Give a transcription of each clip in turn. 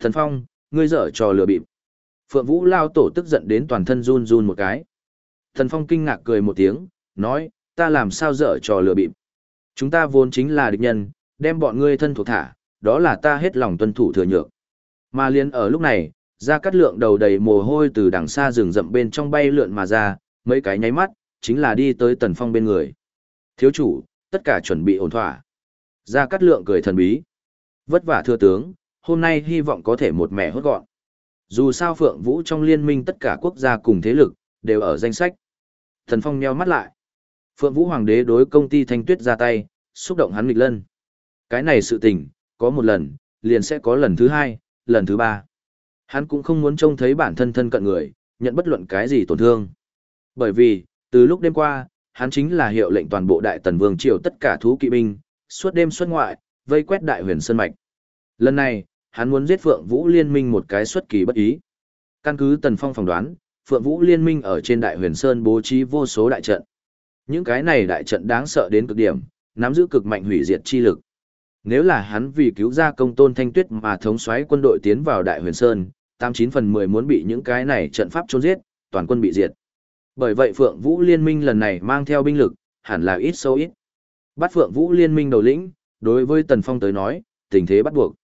Thần Phong, ngươi dở trò lừa bịp. Phượng Vũ lao tổ tức giận đến toàn thân run run một cái. Thần Phong kinh ngạc cười một tiếng, nói, ta làm sao dở trò lừa bịp. Chúng ta vốn chính là địch nhân, đem bọn ngươi thân thuộc thả, đó là ta hết lòng tuân thủ thừa nhược. Mà liên ở lúc này, ra cắt lượng đầu đầy mồ hôi từ đằng xa rừng rậm bên trong bay lượn mà ra, mấy cái nháy mắt, chính là đi tới tần phong bên người. Thiếu chủ, tất cả chuẩn bị ổn thỏa. Ra cắt lượng cười thần bí. Vất vả thưa tướng, hôm nay hy vọng có thể một mẻ hốt gọn. Dù sao Phượng Vũ trong liên minh tất cả quốc gia cùng thế lực, đều ở danh sách. Thần Phong nheo mắt lại. Phượng Vũ Hoàng đế đối công ty Thanh Tuyết ra tay, xúc động hắn nghịch lân. Cái này sự tình, có một lần, liền sẽ có lần thứ hai, lần thứ ba. Hắn cũng không muốn trông thấy bản thân thân cận người, nhận bất luận cái gì tổn thương. Bởi vì, từ lúc đêm qua, hắn chính là hiệu lệnh toàn bộ đại tần vương triều tất cả thú kỵ binh, suốt đêm xuất ngoại, vây quét đại huyền sơn mạch. Lần này, hắn muốn giết Phượng Vũ Liên minh một cái xuất kỳ bất ý. Căn cứ Tần Phong phỏng đoán, Phượng Vũ Liên minh ở trên đại huyền sơn bố trí vô số đại trận. Những cái này đại trận đáng sợ đến cực điểm, nắm giữ cực mạnh hủy diệt chi lực. Nếu là hắn vì cứu ra công tôn thanh tuyết mà thống soái quân đội tiến vào đại huyền sơn, tám chín phần mười muốn bị những cái này trận pháp trốn giết, toàn quân bị diệt. Bởi vậy Phượng Vũ Liên minh lần này mang theo binh lực, hẳn là ít sâu ít. Bắt Phượng Vũ Liên minh đầu lĩnh, đối với Tần Phong tới nói, tình thế bắt buộc.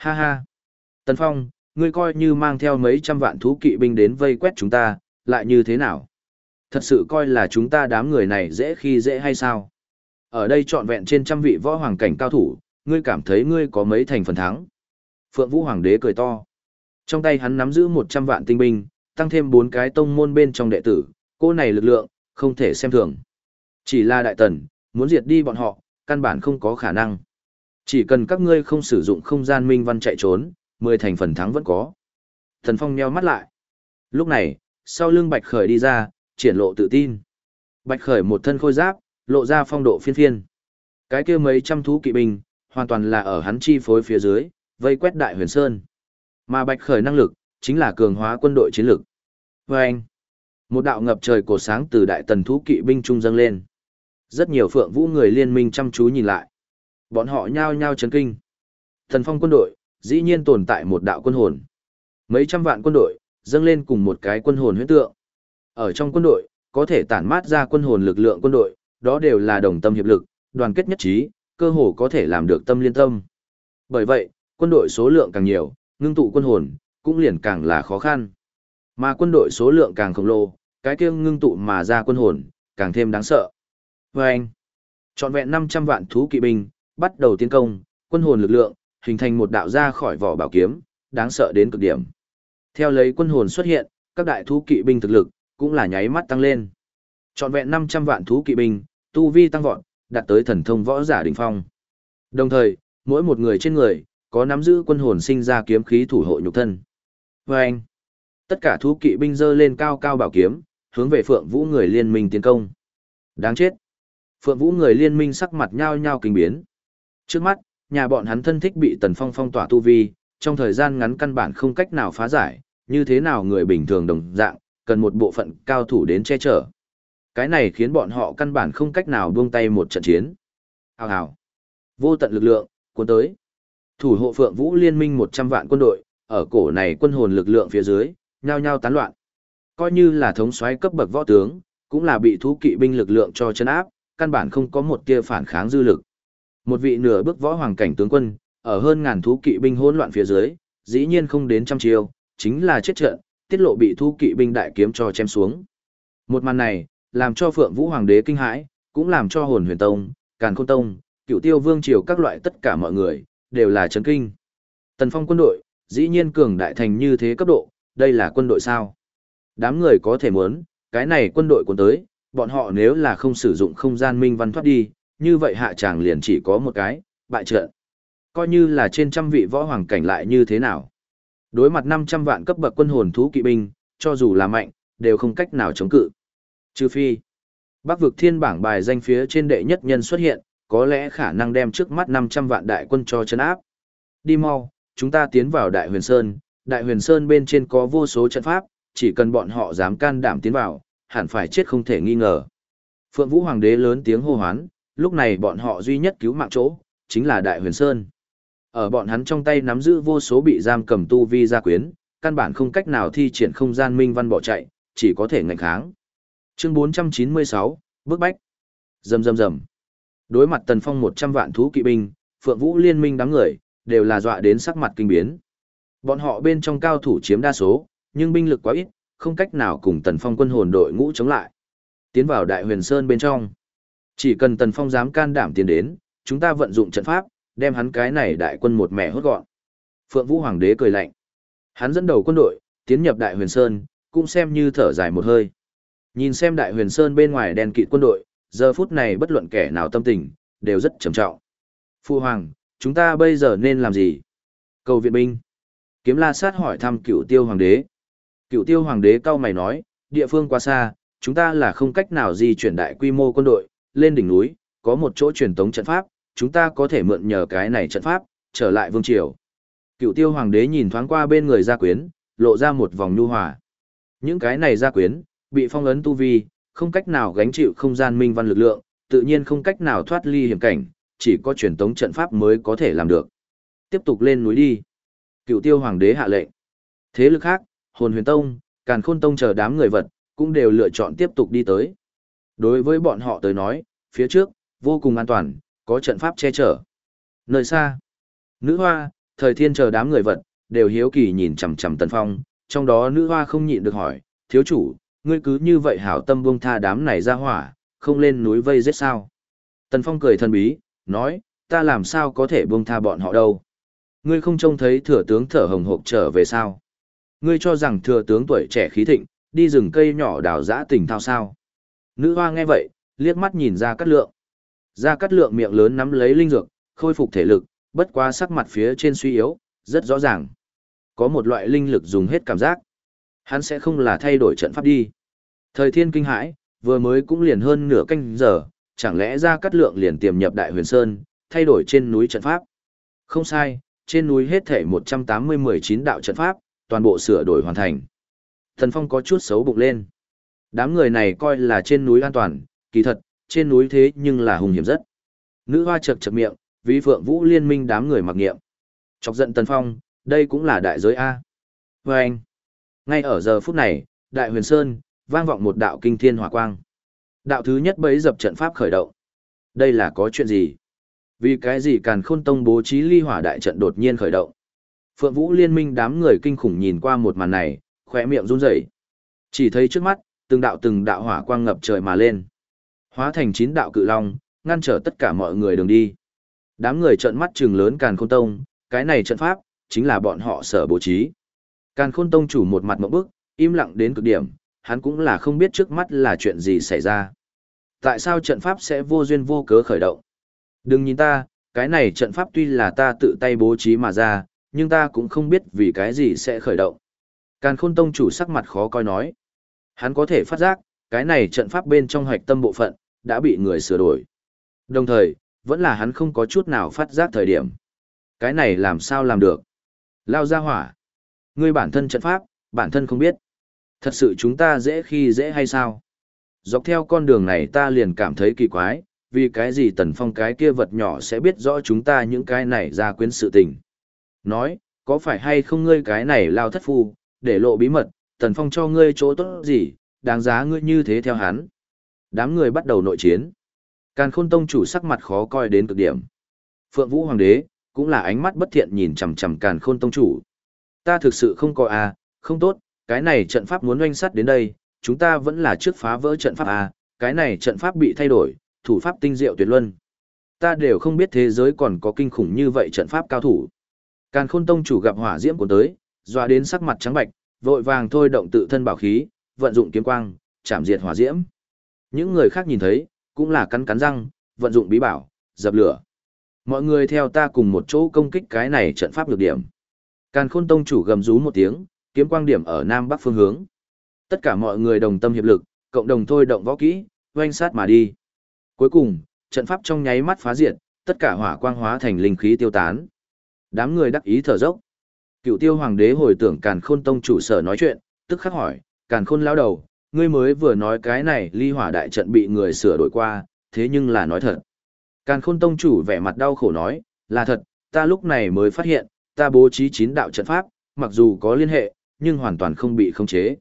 Ha ha! Tần Phong, ngươi coi như mang theo mấy trăm vạn thú kỵ binh đến vây quét chúng ta, lại như thế nào? Thật sự coi là chúng ta đám người này dễ khi dễ hay sao? Ở đây trọn vẹn trên trăm vị võ hoàng cảnh cao thủ, ngươi cảm thấy ngươi có mấy thành phần thắng. Phượng Vũ Hoàng đế cười to. Trong tay hắn nắm giữ 100 vạn tinh binh, tăng thêm 4 cái tông môn bên trong đệ tử, cô này lực lượng, không thể xem thường. Chỉ là đại tần, muốn diệt đi bọn họ, căn bản không có khả năng. Chỉ cần các ngươi không sử dụng không gian minh văn chạy trốn, 10 thành phần thắng vẫn có. Thần Phong nheo mắt lại. Lúc này, sau lưng Bạch Khởi đi ra, triển lộ tự tin. Bạch Khởi một thân khôi giáp, lộ ra phong độ phiên phiên. Cái kia mấy trăm thú kỵ binh, hoàn toàn là ở hắn chi phối phía dưới, vây quét đại huyền sơn. Mà bạch khởi năng lực, chính là cường hóa quân đội chiến lược. Và anh, một đạo ngập trời cổ sáng từ đại tần thú kỵ binh trung dâng lên. Rất nhiều phượng vũ người liên minh chăm chú nhìn lại. Bọn họ nhao nhao chấn kinh. Thần phong quân đội, dĩ nhiên tồn tại một đạo quân hồn. Mấy trăm vạn quân đội, dâng lên cùng một cái quân hồn huyết tượng. Ở trong quân đội, có thể tản mát ra quân hồn lực lượng quân đội, đó đều là đồng tâm hiệp lực, đoàn kết nhất trí, cơ hồ có thể làm được tâm liên tâm. Bởi vậy, quân đội số lượng càng nhiều, ngưng tụ quân hồn, cũng liền càng là khó khăn. Mà quân đội số lượng càng khổng lồ, cái kia ngưng tụ mà ra quân hồn, càng thêm đáng sợ. Và anh, trọn vẹn 500 vạn thú kỵ binh, bắt đầu tiến công, quân hồn lực lượng, hình thành một đạo ra khỏi vỏ bảo kiếm, đáng sợ đến cực điểm. Theo lấy quân hồn xuất hiện, các đại thú kỵ binh thực lực, cũng là nháy mắt tăng lên. Trọn vẹn 500 vạn thú kỵ binh, tu vi tăng vọt, đạt tới thần thông võ giả đỉnh phong. Đồng thời, mỗi một người trên người, có nắm giữ quân hồn sinh ra kiếm khí thủ hộ nhục thân. Và anh, tất cả thú kỵ binh dơ lên cao cao bảo kiếm, hướng về Phượng Vũ người liên minh tiến công. Đáng chết. Phượng Vũ người liên minh sắc mặt nhao nhao kinh biến. Trước mắt, nhà bọn hắn thân thích bị Tần Phong phong tỏa tu vi, trong thời gian ngắn căn bản không cách nào phá giải, như thế nào người bình thường đồng dạng, cần một bộ phận cao thủ đến che chở. Cái này khiến bọn họ căn bản không cách nào buông tay một trận chiến. Hào hào. Vô tận lực lượng, cuốn tới. Thủ hộ Phượng Vũ liên minh 100 vạn quân đội, ở cổ này quân hồn lực lượng phía dưới, nhao nhao tán loạn. Coi như là thống soái cấp bậc võ tướng, cũng là bị thú kỵ binh lực lượng cho chân áp, căn bản không có một tia phản kháng dư lực. Một vị nửa bước võ hoàng cảnh tướng quân, ở hơn ngàn thú kỵ binh hỗn loạn phía dưới, dĩ nhiên không đến trăm chiêu, chính là chết trận, tiết lộ bị thú kỵ binh đại kiếm cho chém xuống. Một màn này, làm cho Phượng Vũ Hoàng đế kinh hãi, cũng làm cho hồn huyền tông, càn khôn tông, cựu tiêu vương triều các loại tất cả mọi người, đều là chấn kinh. Tần phong quân đội, dĩ nhiên cường đại thành như thế cấp độ, đây là quân đội sao? Đám người có thể muốn, cái này quân đội cuốn tới, bọn họ nếu là không sử dụng không gian minh văn thoát đi, như vậy hạ tràng liền chỉ có một cái, bại trận. Coi như là trên trăm vị võ hoàng cảnh lại như thế nào. Đối mặt 500 vạn cấp bậc quân hồn thú kỵ binh, cho dù là mạnh, đều không cách nào chống cự. Trừ phi, Bắc vực thiên bảng bài danh phía trên đệ nhất nhân xuất hiện, có lẽ khả năng đem trước mắt 500 vạn đại quân cho chấn áp. Đi mau, chúng ta tiến vào Đại Huyền Sơn, Đại Huyền Sơn bên trên có vô số trận pháp, chỉ cần bọn họ dám can đảm tiến vào, hẳn phải chết không thể nghi ngờ. Phượng Vũ Hoàng đế lớn tiếng hô hoán, lúc này bọn họ duy nhất cứu mạng chỗ, chính là Đại Huyền Sơn. Ở bọn hắn trong tay nắm giữ vô số bị giam cầm tu vi gia quyến, căn bản không cách nào thi triển không gian minh văn bỏ chạy, chỉ có thể ngạnh kháng. Chương 496, bước bách. Rầm rầm rầm. Đối mặt Tần Phong 100 vạn thú kỵ binh, Phượng Vũ liên minh đám người đều là dọa đến sắc mặt kinh biến. Bọn họ bên trong cao thủ chiếm đa số, nhưng binh lực quá ít, không cách nào cùng Tần Phong quân hồn đội ngũ chống lại. Tiến vào Đại Huyền Sơn bên trong. Chỉ cần Tần Phong dám can đảm tiến đến, chúng ta vận dụng trận pháp, đem hắn cái này đại quân một mẻ hốt gọn. Phượng Vũ Hoàng đế cười lạnh. Hắn dẫn đầu quân đội, tiến nhập Đại Huyền Sơn, cũng xem như thở dài một hơi. Nhìn xem Đại Huyền Sơn bên ngoài đèn kịt quân đội, giờ phút này bất luận kẻ nào tâm tình, đều rất trầm trọng. Phu Hoàng, chúng ta bây giờ nên làm gì? Cầu viện binh. Kiếm la sát hỏi thăm cựu tiêu hoàng đế. Cựu tiêu hoàng đế cao mày nói, địa phương quá xa, chúng ta là không cách nào di chuyển đại quy mô quân đội, lên đỉnh núi, có một chỗ truyền tống trận pháp, chúng ta có thể mượn nhờ cái này trận pháp, trở lại vương triều. Cựu tiêu hoàng đế nhìn thoáng qua bên người gia quyến, lộ ra một vòng nhu hòa. Những cái này gia quyến, bị phong ấn tu vi, không cách nào gánh chịu không gian minh văn lực lượng, tự nhiên không cách nào thoát ly hiểm cảnh, chỉ có truyền tống trận pháp mới có thể làm được. Tiếp tục lên núi đi. Cựu tiêu hoàng đế hạ lệnh. Thế lực khác, hồn huyền tông, càn khôn tông chờ đám người vật, cũng đều lựa chọn tiếp tục đi tới. Đối với bọn họ tới nói, phía trước, vô cùng an toàn, có trận pháp che chở. Nơi xa, nữ hoa, thời thiên chờ đám người vật, đều hiếu kỳ nhìn chằm chằm tần phong, trong đó nữ hoa không nhịn được hỏi, thiếu chủ, ngươi cứ như vậy hảo tâm buông tha đám này ra hỏa, không lên núi vây giết sao. Tần phong cười thân bí, nói, ta làm sao có thể buông tha bọn họ đâu. Ngươi không trông thấy thừa tướng thở hồng hộc trở về sao? Ngươi cho rằng thừa tướng tuổi trẻ khí thịnh, đi rừng cây nhỏ đào giã tình thao sao? Nữ hoa nghe vậy, liếc mắt nhìn ra cắt lượng. Ra cắt lượng miệng lớn nắm lấy linh dược, khôi phục thể lực, bất quá sắc mặt phía trên suy yếu, rất rõ ràng. Có một loại linh lực dùng hết cảm giác. Hắn sẽ không là thay đổi trận pháp đi. Thời thiên kinh hãi, vừa mới cũng liền hơn nửa canh giờ, chẳng lẽ ra cắt lượng liền tiềm nhập đại huyền sơn, thay đổi trên núi trận pháp. Không sai, trên núi hết thể 180-19 đạo trận pháp, toàn bộ sửa đổi hoàn thành. Thần Phong có chút xấu bụng lên. Đám người này coi là trên núi an toàn, kỳ thật, trên núi thế nhưng là hung hiểm rất. Nữ hoa chật chật miệng, vì phượng vũ liên minh đám người mặc nghiệm. Chọc giận Tần Phong, đây cũng là đại giới A. Và anh, ngay ở giờ phút này, đại huyền sơn, vang vọng một đạo kinh thiên hỏa quang. Đạo thứ nhất bấy dập trận pháp khởi động. Đây là có chuyện gì? Vì cái gì càn khôn tông bố trí ly hỏa đại trận đột nhiên khởi động? Phượng Vũ liên minh đám người kinh khủng nhìn qua một màn này, khỏe miệng run rẩy. Chỉ thấy trước mắt, từng đạo từng đạo hỏa quang ngập trời mà lên. Hóa thành chín đạo cự long, ngăn trở tất cả mọi người đường đi. Đám người trợn mắt trừng lớn Càn Khôn Tông, cái này trận pháp, chính là bọn họ sở bố trí. Càn Khôn Tông chủ một mặt mộng bức, im lặng đến cực điểm, hắn cũng là không biết trước mắt là chuyện gì xảy ra. Tại sao trận pháp sẽ vô duyên vô cớ khởi động? Đừng nhìn ta, cái này trận pháp tuy là ta tự tay bố trí mà ra, nhưng ta cũng không biết vì cái gì sẽ khởi động. Càn khôn tông chủ sắc mặt khó coi nói. Hắn có thể phát giác, cái này trận pháp bên trong hoạch tâm bộ phận, đã bị người sửa đổi. Đồng thời, vẫn là hắn không có chút nào phát giác thời điểm. Cái này làm sao làm được? Lao ra hỏa. Ngươi bản thân trận pháp, bản thân không biết. Thật sự chúng ta dễ khi dễ hay sao? Dọc theo con đường này ta liền cảm thấy kỳ quái, vì cái gì tần phong cái kia vật nhỏ sẽ biết rõ chúng ta những cái này ra quyến sự tình. Nói, có phải hay không ngươi cái này lao thất phu, để lộ bí mật, tần phong cho ngươi chỗ tốt gì, đáng giá ngươi như thế theo hắn. Đám người bắt đầu nội chiến. Càn khôn tông chủ sắc mặt khó coi đến cực điểm. Phượng Vũ Hoàng đế, cũng là ánh mắt bất thiện nhìn chằm chằm càn khôn tông chủ. Ta thực sự không có à, không tốt, cái này trận pháp muốn oanh sắt đến đây, chúng ta vẫn là trước phá vỡ trận pháp à, cái này trận pháp bị thay đổi, thủ pháp tinh diệu tuyệt luân. Ta đều không biết thế giới còn có kinh khủng như vậy trận pháp cao thủ. Càn khôn tông chủ gặp hỏa diễm của tới, dọa đến sắc mặt trắng bạch, vội vàng thôi động tự thân bảo khí, vận dụng kiếm quang, chạm diệt hỏa diễm. Những người khác nhìn thấy, cũng là cắn cắn răng, vận dụng bí bảo, dập lửa. Mọi người theo ta cùng một chỗ công kích cái này trận pháp lược điểm. Càn khôn tông chủ gầm rú một tiếng, kiếm quang điểm ở nam bắc phương hướng. Tất cả mọi người đồng tâm hiệp lực, cộng đồng thôi động võ kỹ, oanh sát mà đi. Cuối cùng, trận pháp trong nháy mắt phá diệt, tất cả hỏa quang hóa thành linh khí tiêu tán. Đám người đắc ý thở dốc. Cựu tiêu hoàng đế hồi tưởng càn khôn tông chủ sở nói chuyện, tức khắc hỏi, càn khôn lão đầu, ngươi mới vừa nói cái này ly hỏa đại trận bị người sửa đổi qua, thế nhưng là nói thật. Càn khôn tông chủ vẻ mặt đau khổ nói, là thật, ta lúc này mới phát hiện, ta bố trí chín đạo trận pháp, mặc dù có liên hệ, nhưng hoàn toàn không bị khống chế.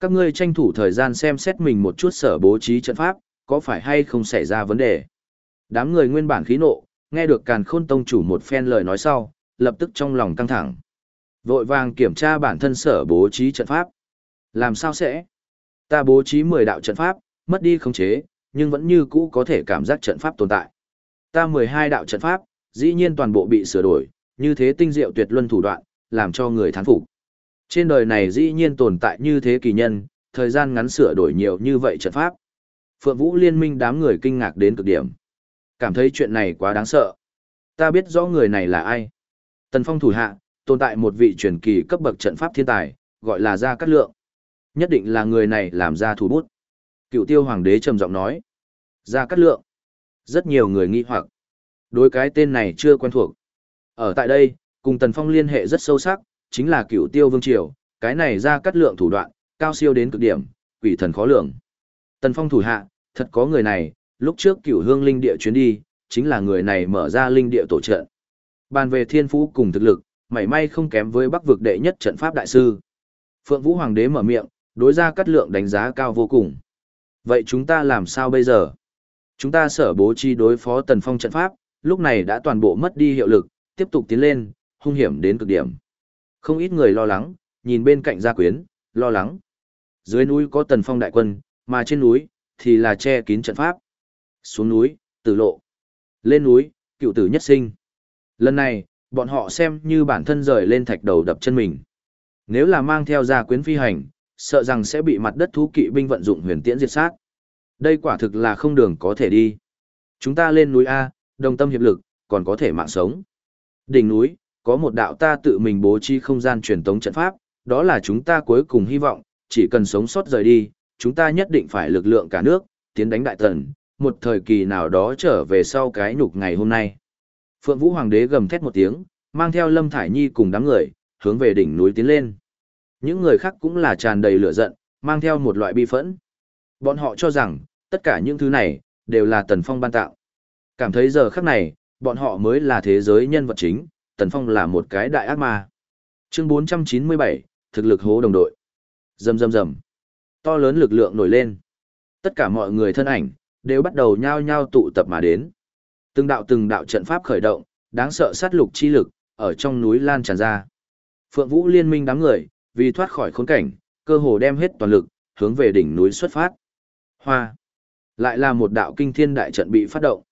Các ngươi tranh thủ thời gian xem xét mình một chút sở bố trí trận pháp, có phải hay không xảy ra vấn đề. Đám người nguyên bản khí nộ, nghe được càn khôn tông chủ một phen lời nói sau, lập tức trong lòng căng thẳng. Vội vàng kiểm tra bản thân sở bố trí trận pháp. Làm sao sẽ? Ta bố trí 10 đạo trận pháp, mất đi khống chế, nhưng vẫn như cũ có thể cảm giác trận pháp tồn tại. Ta 12 đạo trận pháp, dĩ nhiên toàn bộ bị sửa đổi, như thế tinh diệu tuyệt luân thủ đoạn, làm cho người thán phục. Trên đời này dĩ nhiên tồn tại như thế kỳ nhân, thời gian ngắn sửa đổi nhiều như vậy trận pháp. Phượng Vũ liên minh đám người kinh ngạc đến cực điểm. Cảm thấy chuyện này quá đáng sợ. Ta biết rõ người này là ai. Tần Phong thủ hạ, tồn tại một vị truyền kỳ cấp bậc trận pháp thiên tài, gọi là Gia Cát Lượng. Nhất định là người này làm ra thủ bút. Cựu tiêu hoàng đế trầm giọng nói. Gia Cát Lượng. Rất nhiều người nghi hoặc. Đối cái tên này chưa quen thuộc. Ở tại đây, cùng Tần Phong liên hệ rất sâu sắc, chính là cựu tiêu vương triều, cái này Gia Cát Lượng thủ đoạn, cao siêu đến cực điểm, quỷ thần khó lường. Tần Phong thủ hạ, thật có người này, lúc trước cựu hương linh địa chuyến đi, chính là người này mở ra linh địa tổ trận. Bàn về thiên phú cùng thực lực, mảy may không kém với bắc vực đệ nhất trận pháp đại sư. Phượng Vũ Hoàng đế mở miệng, đối ra cắt lượng đánh giá cao vô cùng. Vậy chúng ta làm sao bây giờ? Chúng ta sở bố trí đối phó tần phong trận pháp, lúc này đã toàn bộ mất đi hiệu lực, tiếp tục tiến lên, hung hiểm đến cực điểm. Không ít người lo lắng, nhìn bên cạnh gia quyến, lo lắng. Dưới núi có tần phong đại quân, mà trên núi, thì là che kín trận pháp. Xuống núi, tử lộ. Lên núi, cựu tử nhất sinh. Lần này, bọn họ xem như bản thân rời lên thạch đầu đập chân mình. Nếu là mang theo gia quyến phi hành, sợ rằng sẽ bị mặt đất thú kỵ binh vận dụng huyền tiễn diệt sát. Đây quả thực là không đường có thể đi. Chúng ta lên núi A, đồng tâm hiệp lực, còn có thể mạng sống. Đỉnh núi, có một đạo ta tự mình bố trí không gian truyền tống trận pháp, đó là chúng ta cuối cùng hy vọng, chỉ cần sống sót rời đi, chúng ta nhất định phải lực lượng cả nước, tiến đánh đại tần, một thời kỳ nào đó trở về sau cái nhục ngày hôm nay. Phượng Vũ Hoàng đế gầm thét một tiếng, mang theo Lâm Thải Nhi cùng đám người, hướng về đỉnh núi tiến lên. Những người khác cũng là tràn đầy lửa giận, mang theo một loại bi phẫn. Bọn họ cho rằng, tất cả những thứ này, đều là Tần Phong ban tạo. Cảm thấy giờ khắc này, bọn họ mới là thế giới nhân vật chính, Tần Phong là một cái đại ác ma. Chương 497, thực lực hố đồng đội. Rầm rầm rầm. To lớn lực lượng nổi lên. Tất cả mọi người thân ảnh, đều bắt đầu nhao nhao tụ tập mà đến. Từng đạo từng đạo trận pháp khởi động, đáng sợ sát lục chi lực, ở trong núi lan tràn ra. Phượng Vũ liên minh đám người, vì thoát khỏi khốn cảnh, cơ hồ đem hết toàn lực, hướng về đỉnh núi xuất phát. Hoa. Lại là một đạo kinh thiên đại trận bị phát động.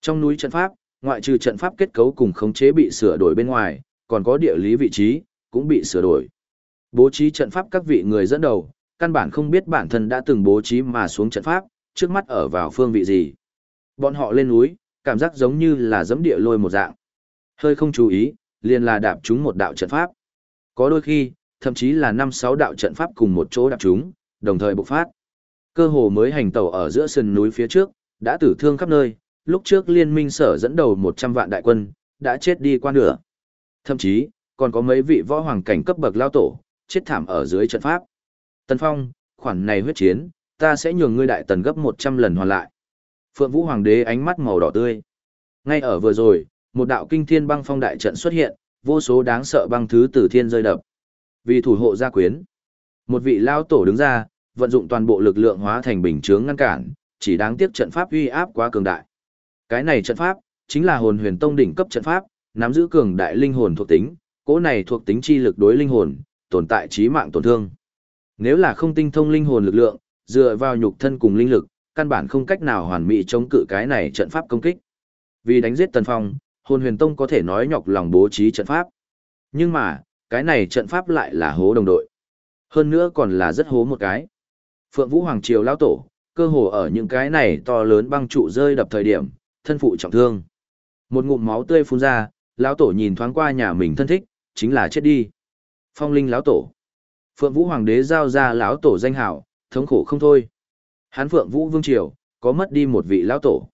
Trong núi trận pháp, ngoại trừ trận pháp kết cấu cùng khống chế bị sửa đổi bên ngoài, còn có địa lý vị trí, cũng bị sửa đổi. Bố trí trận pháp các vị người dẫn đầu, căn bản không biết bản thân đã từng bố trí mà xuống trận pháp, trước mắt ở vào phương vị gì. Bọn họ lên núi, cảm giác giống như là giẫm địa lôi một dạng. Hơi không chú ý, liền là đạp trúng một đạo trận pháp. Có đôi khi, thậm chí là năm sáu đạo trận pháp cùng một chỗ đạp trúng, đồng thời bộc phát. Cơ hồ mới hành tàu ở giữa sườn núi phía trước, đã tử thương khắp nơi, lúc trước liên minh sở dẫn đầu 100 vạn đại quân, đã chết đi qua nửa. Thậm chí, còn có mấy vị võ hoàng cảnh cấp bậc lao tổ, chết thảm ở dưới trận pháp. Tần Phong, khoản này huyết chiến, ta sẽ nhường ngươi đại tần gấp 100 lần hoàn lại. Phượng Vũ Hoàng đế ánh mắt màu đỏ tươi. Ngay ở vừa rồi, một đạo kinh thiên băng phong đại trận xuất hiện, vô số đáng sợ băng thứ từ thiên rơi đập. Vì thủ hộ gia quyến, một vị lao tổ đứng ra, vận dụng toàn bộ lực lượng hóa thành bình chướng ngăn cản, chỉ đáng tiếc trận pháp uy áp quá cường đại. Cái này trận pháp, chính là hồn huyền tông đỉnh cấp trận pháp, nắm giữ cường đại linh hồn thuộc tính, cỗ này thuộc tính chi lực đối linh hồn, tồn tại chí mạng tổn thương. Nếu là không tinh thông linh hồn lực lượng, dựa vào nhục thân cùng linh lực, căn bản không cách nào hoàn mỹ chống cự cái này trận pháp công kích. Vì đánh giết Tần Phong, Hồn Huyền Tông có thể nói nhọc lòng bố trí trận pháp. Nhưng mà, cái này trận pháp lại là hố đồng đội. Hơn nữa còn là rất hố một cái. Phượng Vũ Hoàng Triều lao tổ, cơ hồ ở những cái này to lớn băng trụ rơi đập thời điểm, thân phụ trọng thương. Một ngụm máu tươi phun ra, lão tổ nhìn thoáng qua nhà mình thân thích, chính là chết đi. Phong linh lão tổ. Phượng Vũ Hoàng đế giao ra lão tổ danh hảo, thống khổ không thôi. Hán Phượng Vũ Vương Triều, có mất đi một vị lão tổ.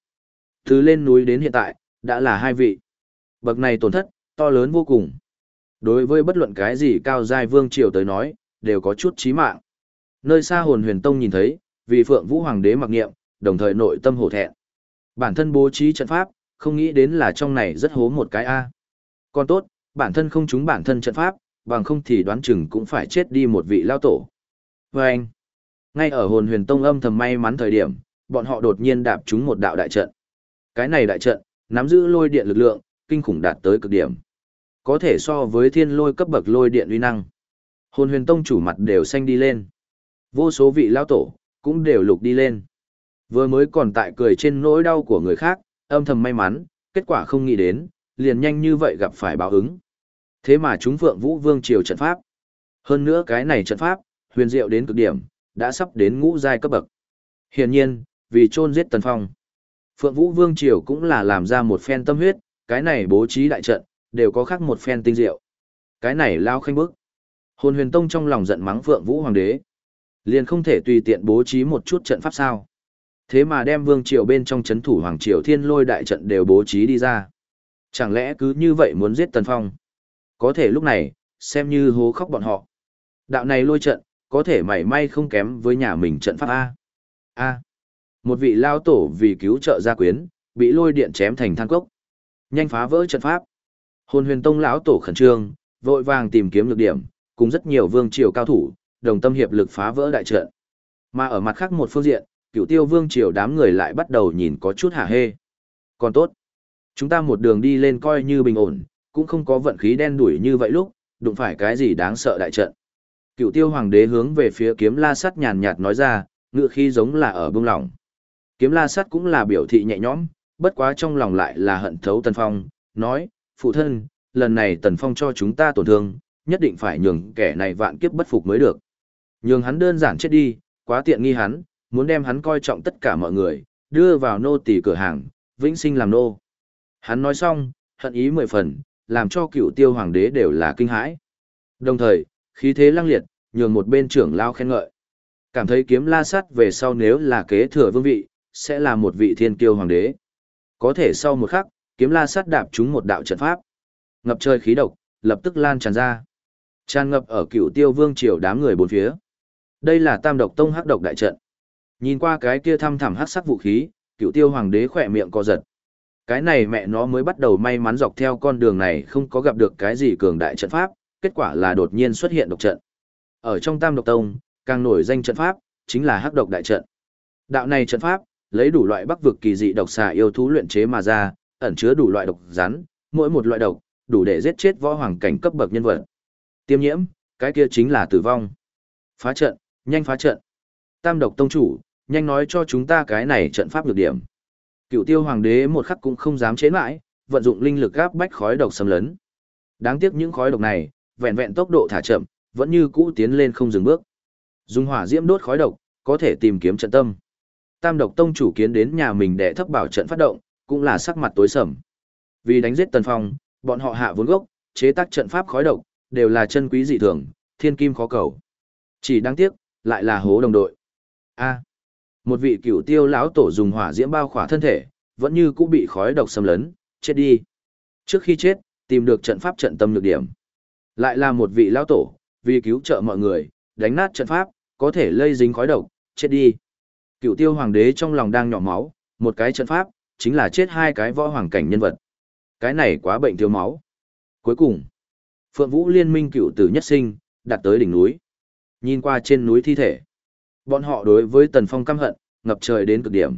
Từ lên núi đến hiện tại, đã là hai vị. Bậc này tổn thất, to lớn vô cùng. Đối với bất luận cái gì cao giai Vương Triều tới nói, đều có chút chí mạng. Nơi xa hồn huyền tông nhìn thấy, vì Phượng Vũ Hoàng đế mặc niệm đồng thời nội tâm hổ thẹn. Bản thân bố trí trận pháp, không nghĩ đến là trong này rất hố một cái A. Còn tốt, bản thân không trúng bản thân trận pháp, bằng không thì đoán chừng cũng phải chết đi một vị lao tổ. Và anh, ngay ở hồn huyền tông âm thầm may mắn thời điểm, bọn họ đột nhiên đạp trúng một đạo đại trận. Cái này đại trận, nắm giữ lôi điện lực lượng, kinh khủng đạt tới cực điểm. Có thể so với thiên lôi cấp bậc lôi điện uy năng. Hồn huyền tông chủ mặt đều xanh đi lên. Vô số vị lao tổ, cũng đều lục đi lên. Vừa mới còn tại cười trên nỗi đau của người khác, âm thầm may mắn, kết quả không nghĩ đến, liền nhanh như vậy gặp phải báo ứng. Thế mà chúng Phượng Vũ Vương triều trận pháp. Hơn nữa cái này trận pháp, huyền diệu đến cực điểm, đã sắp đến ngũ giai cấp bậc. Hiển nhiên, vì chôn giết Tần Phong. Phượng Vũ Vương triều cũng là làm ra một phen tâm huyết, cái này bố trí đại trận, đều có khác một phen tinh diệu. Cái này lao khanh bức. Hồn huyền tông trong lòng giận mắng Phượng Vũ Hoàng đế. Liền không thể tùy tiện bố trí một chút trận pháp sao. Thế mà đem vương triều bên trong chấn thủ Hoàng triều thiên lôi đại trận đều bố trí đi ra. Chẳng lẽ cứ như vậy muốn giết Tần Phong? Có thể lúc này, xem như hố khóc bọn họ. Đạo này lôi trận, có thể mảy may không kém với nhà mình trận pháp A. A. Một vị lao tổ vì cứu trợ gia quyến, bị lôi điện chém thành than cốc. Nhanh phá vỡ trận pháp. Hồn huyền tông lão tổ khẩn trương, vội vàng tìm kiếm lực điểm, cùng rất nhiều vương triều cao thủ, đồng tâm hiệp lực phá vỡ đại trận. Mà ở mặt khác một phương diện, cựu tiêu vương triều đám người lại bắt đầu nhìn có chút hả hê. Còn tốt. Chúng ta một đường đi lên coi như bình ổn, cũng không có vận khí đen đuổi như vậy lúc, đụng phải cái gì đáng sợ đại trận. Cựu tiêu hoàng đế hướng về phía kiếm la sắt nhàn nhạt nói ra, ngựa khi giống là ở bông lòng. Kiếm la sắt cũng là biểu thị nhẹ nhõm, bất quá trong lòng lại là hận thấu tần phong, nói, phụ thân, lần này tần phong cho chúng ta tổn thương, nhất định phải nhường kẻ này vạn kiếp bất phục mới được. Nhường hắn đơn giản chết đi, quá tiện nghi hắn, muốn đem hắn coi trọng tất cả mọi người, đưa vào nô tỳ cửa hàng, vĩnh sinh làm nô. Hắn nói xong, hận ý mười phần, làm cho cựu tiêu hoàng đế đều là kinh hãi. Đồng thời, khí thế lăng liệt, nhường một bên trưởng lao khen ngợi. Cảm thấy kiếm la sắt về sau nếu là kế thừa vương vị, sẽ là một vị thiên kiêu hoàng đế. Có thể sau một khắc, kiếm la sắt đạp trúng một đạo trận pháp. Ngập trời khí độc, lập tức lan tràn ra. Tràn ngập ở cựu tiêu vương triều đám người bốn phía. Đây là tam độc tông hắc độc đại trận. Nhìn qua cái kia thăm thẳm hắc sắc vũ khí, cựu tiêu hoàng đế khỏe miệng co giật. Cái này mẹ nó mới bắt đầu may mắn dọc theo con đường này không có gặp được cái gì cường đại trận pháp, kết quả là đột nhiên xuất hiện độc trận. Ở trong tam độc tông, càng nổi danh trận pháp, chính là hắc độc đại trận. Đạo này trận pháp, lấy đủ loại bắc vực kỳ dị độc xà yêu thú luyện chế mà ra, ẩn chứa đủ loại độc rắn, mỗi một loại độc, đủ để giết chết võ hoàng cảnh cấp bậc nhân vật. Tiêm nhiễm, cái kia chính là tử vong. Phá trận, nhanh phá trận. Tam độc tông chủ, nhanh nói cho chúng ta cái này trận pháp nhược điểm. Cựu tiêu hoàng đế một khắc cũng không dám chế mãi, vận dụng linh lực gáp bách khói độc xâm lấn. Đáng tiếc những khói độc này, vẹn vẹn tốc độ thả chậm, vẫn như cũ tiến lên không dừng bước. Dùng hỏa diễm đốt khói độc, có thể tìm kiếm trận tâm. Tam độc tông chủ kiến đến nhà mình để thấp bảo trận phát động, cũng là sắc mặt tối sầm. Vì đánh giết Tần Phong, bọn họ hạ vốn gốc, chế tác trận pháp khói độc, đều là chân quý dị thường, thiên kim khó cầu. Chỉ đáng tiếc, lại là hố đồng đội. A. một vị cựu tiêu lão tổ dùng hỏa diễm bao khỏa thân thể, vẫn như cũ bị khói độc xâm lấn, chết đi. Trước khi chết, tìm được trận pháp trận tâm lực điểm. Lại là một vị lão tổ, vì cứu trợ mọi người, đánh nát trận pháp, có thể lây dính khói độc, chết đi. Cựu tiêu hoàng đế trong lòng đang nhỏ máu, một cái trận pháp, chính là chết hai cái võ hoàng cảnh nhân vật. Cái này quá bệnh thiếu máu. Cuối cùng, Phượng Vũ liên minh cựu tử nhất sinh, đặt tới đỉnh núi. Nhìn qua trên núi thi thể. Bọn họ đối với Tần Phong căm hận, ngập trời đến cực điểm.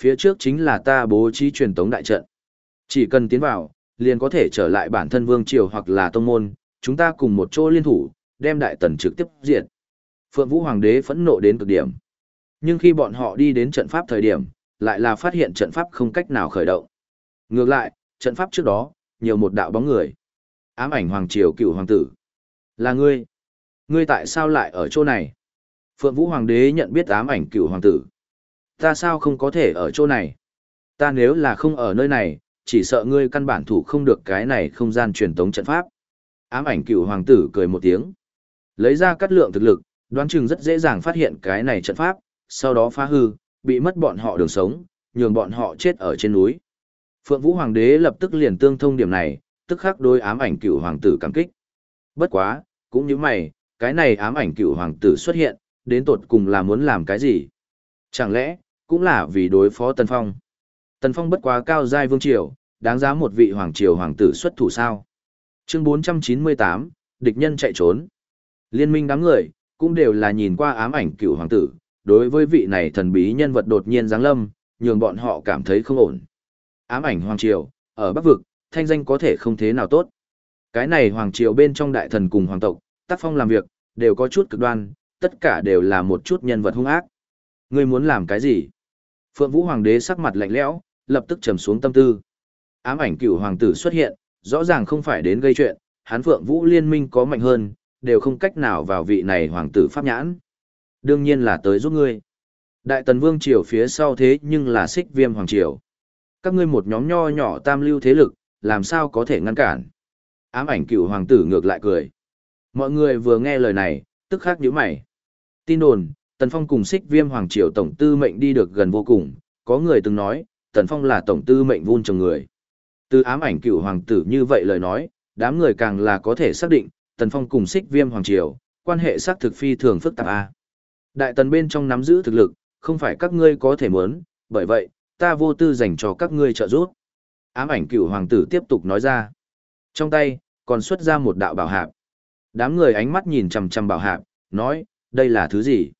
Phía trước chính là ta bố trí truyền tống đại trận. Chỉ cần tiến vào, liền có thể trở lại bản thân vương triều hoặc là tông môn, chúng ta cùng một chỗ liên thủ, đem đại tần trực tiếp diệt. Phượng Vũ Hoàng đế phẫn nộ đến cực điểm. Nhưng khi bọn họ đi đến trận pháp thời điểm, lại là phát hiện trận pháp không cách nào khởi động. Ngược lại, trận pháp trước đó, nhiều một đạo bóng người. Ám ảnh Hoàng Triều cựu hoàng tử. Là ngươi. Ngươi tại sao lại ở chỗ này? Phượng Vũ Hoàng đế nhận biết ám ảnh cựu hoàng tử. Ta sao không có thể ở chỗ này? Ta nếu là không ở nơi này, chỉ sợ ngươi căn bản thủ không được cái này không gian truyền tống trận pháp. Ám ảnh cựu hoàng tử cười một tiếng. Lấy ra cắt lượng thực lực, đoán chừng rất dễ dàng phát hiện cái này trận pháp, sau đó phá hư, bị mất bọn họ đường sống, nhường bọn họ chết ở trên núi. Phượng Vũ Hoàng đế lập tức liền tương thông điểm này, tức khắc đối ám ảnh cựu hoàng tử cảm kích. Bất quá, cũng như mày, cái này ám ảnh cựu hoàng tử xuất hiện, đến tột cùng là muốn làm cái gì? Chẳng lẽ, cũng là vì đối phó Tần Phong? Tần Phong bất quá cao giai vương triều, đáng giá một vị hoàng triều hoàng tử xuất thủ sao? Chương 498, địch nhân chạy trốn. Liên minh đám người, cũng đều là nhìn qua ám ảnh cựu hoàng tử, đối với vị này thần bí nhân vật đột nhiên giáng lâm, nhường bọn họ cảm thấy không ổn. Ám ảnh hoàng triều, ở Bắc vực, thanh danh có thể không thế nào tốt. Cái này hoàng triều bên trong đại thần cùng hoàng tộc, tác phong làm việc, đều có chút cực đoan, tất cả đều là một chút nhân vật hung ác. Ngươi muốn làm cái gì? Phượng Vũ Hoàng đế sắc mặt lạnh lẽo, lập tức trầm xuống tâm tư. Ám ảnh cựu hoàng tử xuất hiện, rõ ràng không phải đến gây chuyện, hắn Phượng Vũ liên minh có mạnh hơn, đều không cách nào vào vị này hoàng tử pháp nhãn. Đương nhiên là tới giúp ngươi. Đại tần vương triều phía sau thế nhưng là xích viêm hoàng triều. Các ngươi một nhóm nho nhỏ tam lưu thế lực, làm sao có thể ngăn cản. Ám ảnh cựu hoàng tử ngược lại cười. Mọi người vừa nghe lời này, tức khắc nhíu mày. Tin đồn, Tần Phong cùng xích viêm hoàng triều tổng tư mệnh đi được gần vô cùng, có người từng nói, Tần Phong là tổng tư mệnh vun trồng người. Từ ám ảnh cựu hoàng tử như vậy lời nói, đám người càng là có thể xác định, Tần Phong cùng xích viêm hoàng triều, quan hệ xác thực phi thường phức tạp a. Đại tần bên trong nắm giữ thực lực, không phải các ngươi có thể muốn, bởi vậy, ta vô tư dành cho các ngươi trợ giúp. Ám ảnh cựu hoàng tử tiếp tục nói ra. Trong tay, còn xuất ra một đạo bảo hạp. Đám người ánh mắt nhìn chằm chằm bảo hạp, nói, đây là thứ gì?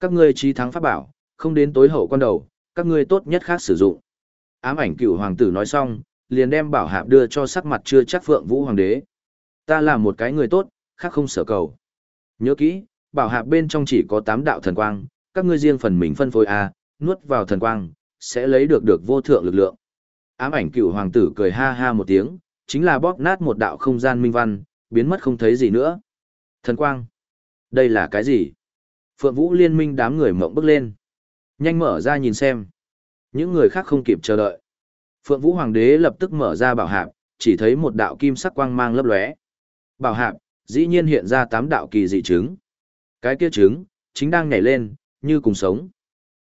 Các ngươi trí thắng pháp bảo, không đến tối hậu con đầu, các ngươi tốt nhất khác sử dụng. Ám ảnh cựu hoàng tử nói xong, liền đem bảo hạp đưa cho sắc mặt chưa chắc phượng vũ hoàng đế. Ta là một cái người tốt, khác không sở cầu. Nhớ kỹ, bảo hạp bên trong chỉ có tám đạo thần quang, các ngươi riêng phần mình phân phối A, nuốt vào thần quang, sẽ lấy được được vô thượng lực lượng. Ám ảnh cựu hoàng tử cười ha ha một tiếng, chính là bóp nát một đạo không gian minh văn, biến mất không thấy gì nữa. Thần quang. Đây là cái gì? Phượng Vũ liên minh đám người mộng bước lên. Nhanh mở ra nhìn xem. Những người khác không kịp chờ đợi. Phượng Vũ Hoàng đế lập tức mở ra bảo hạp, chỉ thấy một đạo kim sắc quang mang lấp lóe. Bảo hạp, dĩ nhiên hiện ra tám đạo kỳ dị trứng. Cái kia trứng, chính đang nhảy lên, như cùng sống.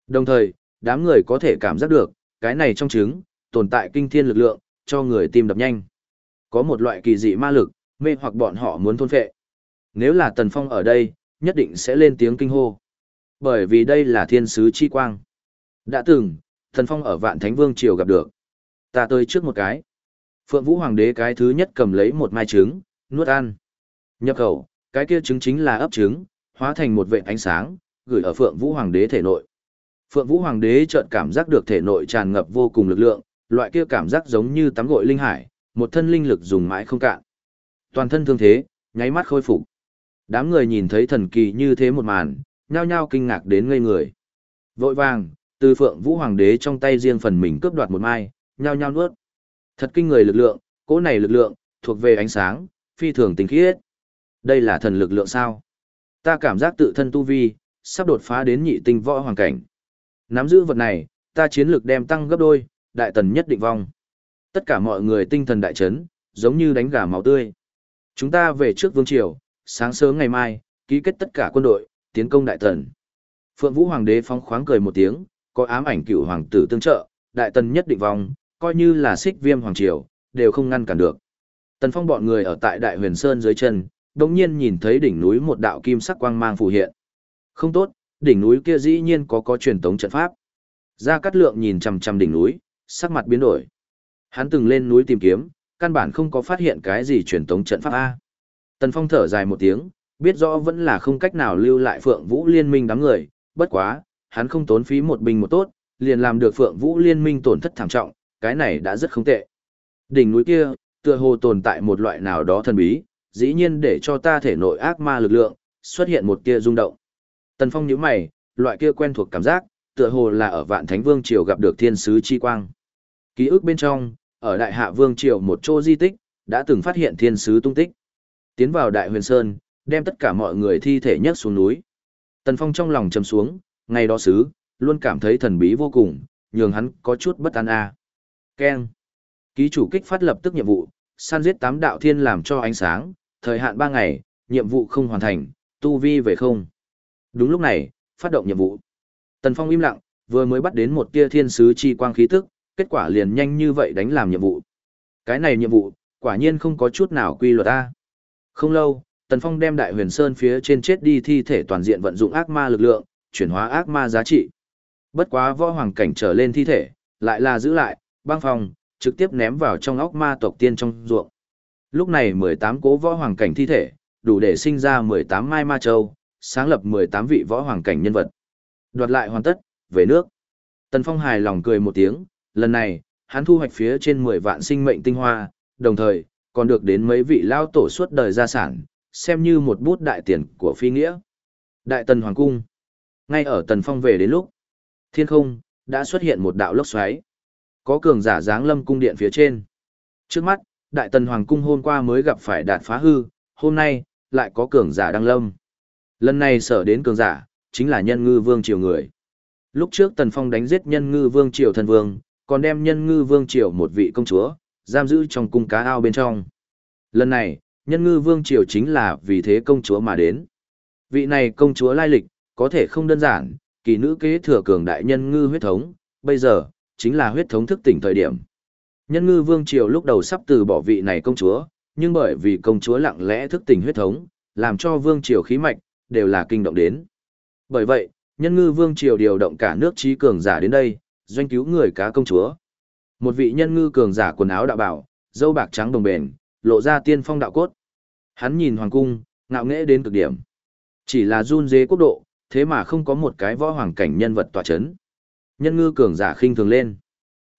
Đồng thời, đám người có thể cảm giác được, cái này trong trứng, tồn tại kinh thiên lực lượng, cho người tim đập nhanh. Có một loại kỳ dị ma lực, mê hoặc bọn họ muốn thôn phệ. Nếu là Tần Phong ở đây, nhất định sẽ lên tiếng kinh hô. Bởi vì đây là thiên sứ chi quang. Đã từng, Tần Phong ở Vạn Thánh Vương Triều gặp được. Ta tới trước một cái. Phượng Vũ Hoàng đế cái thứ nhất cầm lấy một mai trứng, nuốt ăn. Nhập khẩu, cái kia trứng chính là ấp trứng, hóa thành một vệt ánh sáng, gửi ở Phượng Vũ Hoàng đế thể nội. Phượng Vũ Hoàng đế chợt cảm giác được thể nội tràn ngập vô cùng lực lượng, loại kia cảm giác giống như tắm gội linh hải, một thân linh lực dùng mãi không cạn. Toàn thân thương thế, nháy mắt khôi phục. Đám người nhìn thấy thần kỳ như thế một màn, nhao nhao kinh ngạc đến ngây người. Vội vàng, từ Phượng Vũ Hoàng đế trong tay riêng phần mình cướp đoạt một mai, nhao nhao nuốt. Thật kinh người lực lượng, cỗ này lực lượng, thuộc về ánh sáng, phi thường tinh khiết. Đây là thần lực lượng sao? Ta cảm giác tự thân tu vi, sắp đột phá đến nhị tinh võ hoàng cảnh. Nắm giữ vật này, ta chiến lực đem tăng gấp đôi, đại tần nhất định vong. Tất cả mọi người tinh thần đại chấn, giống như đánh gà máu tươi. Chúng ta về trước vương triều, sáng sớm ngày mai, ký kết tất cả quân đội, tiến công đại tần. Phượng Vũ Hoàng đế phóng khoáng cười một tiếng, có ám ảnh cựu hoàng tử tương trợ, đại tần nhất định vong, coi như là xích viêm hoàng triều, đều không ngăn cản được. Tần Phong bọn người ở tại Đại Huyền Sơn dưới chân, đột nhiên nhìn thấy đỉnh núi một đạo kim sắc quang mang phù hiện. Không tốt, đỉnh núi kia dĩ nhiên có có truyền tống trận pháp. Gia Cát Lượng nhìn chằm chằm đỉnh núi, sắc mặt biến đổi. Hắn từng lên núi tìm kiếm, căn bản không có phát hiện cái gì truyền tống trận pháp A. Tần Phong thở dài một tiếng, biết rõ vẫn là không cách nào lưu lại Phượng Vũ Liên minh đám người, bất quá, hắn không tốn phí một bình một tốt, liền làm được Phượng Vũ Liên minh tổn thất thảm trọng, cái này đã rất không tệ. Đỉnh núi kia, tựa hồ tồn tại một loại nào đó thần bí, dĩ nhiên để cho ta thể nội ác ma lực lượng, xuất hiện một tia rung động. Tần Phong nhíu mày, loại kia quen thuộc cảm giác, tựa hồ là ở Vạn Thánh Vương triều gặp được thiên sứ chi quang. Ký ức bên trong, ở Đại Hạ Vương triều một chỗ di tích, đã từng phát hiện thiên sứ tung tích. Tiến vào Đại Huyền Sơn, đem tất cả mọi người thi thể nhấc xuống núi. Tần Phong trong lòng trầm xuống, ngày đó sứ, luôn cảm thấy thần bí vô cùng, nhường hắn có chút bất an a. À. Keng. Ký chủ kích phát lập tức nhiệm vụ, săn giết tám đạo thiên làm cho ánh sáng, thời hạn ba ngày, nhiệm vụ không hoàn thành, tu vi về không. Đúng lúc này, phát động nhiệm vụ. Tần Phong im lặng, vừa mới bắt đến một tia thiên sứ chi quang khí tức, kết quả liền nhanh như vậy đánh làm nhiệm vụ. Cái này nhiệm vụ, quả nhiên không có chút nào quy luật a. Không lâu, Tần Phong đem Đại Huyền Sơn phía trên chết đi thi thể toàn diện vận dụng ác ma lực lượng, chuyển hóa ác ma giá trị. Bất quá võ hoàng cảnh trở lên thi thể, lại là giữ lại, băng phong, trực tiếp ném vào trong óc ma tộc tiên trong ruộng. Lúc này 18 cố võ hoàng cảnh thi thể, đủ để sinh ra 18 mai ma châu, sáng lập 18 vị võ hoàng cảnh nhân vật. Đoạt lại hoàn tất, về nước. Tần Phong hài lòng cười một tiếng, lần này, hắn thu hoạch phía trên 10 vạn sinh mệnh tinh hoa, đồng thời, còn được đến mấy vị lao tổ suốt đời gia sản, xem như một bút đại tiền của phi nghĩa. Đại Tần Hoàng Cung. Ngay ở Tần Phong về đến lúc, thiên không, đã xuất hiện một đạo lốc xoáy. Có cường giả dáng lâm cung điện phía trên. Trước mắt, Đại Tần Hoàng Cung hôm qua mới gặp phải đạt phá hư, hôm nay, lại có cường giả đăng lâm. Lần này sở đến cường giả, chính là nhân ngư vương triều người. Lúc trước Tần Phong đánh giết nhân ngư vương triều thần vương, còn đem nhân ngư vương triều một vị công chúa, giam giữ trong cung cá ao bên trong. Lần này, nhân ngư vương triều chính là vì thế công chúa mà đến. Vị này công chúa lai lịch, có thể không đơn giản, kỳ nữ kế thừa cường đại nhân ngư huyết thống, bây giờ, chính là huyết thống thức tỉnh thời điểm. Nhân ngư vương triều lúc đầu sắp từ bỏ vị này công chúa, nhưng bởi vì công chúa lặng lẽ thức tỉnh huyết thống, làm cho vương triều khí mạch, đều là kinh động đến. Bởi vậy, nhân ngư vương triều điều động cả nước trí cường giả đến đây, doanh cứu người cá công chúa. Một vị nhân ngư cường giả quần áo đạo bảo, dâu bạc trắng đồng bền, lộ ra tiên phong đạo cốt. Hắn nhìn hoàng cung, ngạo nghễ đến cực điểm. Chỉ là run dế quốc độ, thế mà không có một cái võ hoàng cảnh nhân vật tỏa chấn. Nhân ngư cường giả khinh thường lên.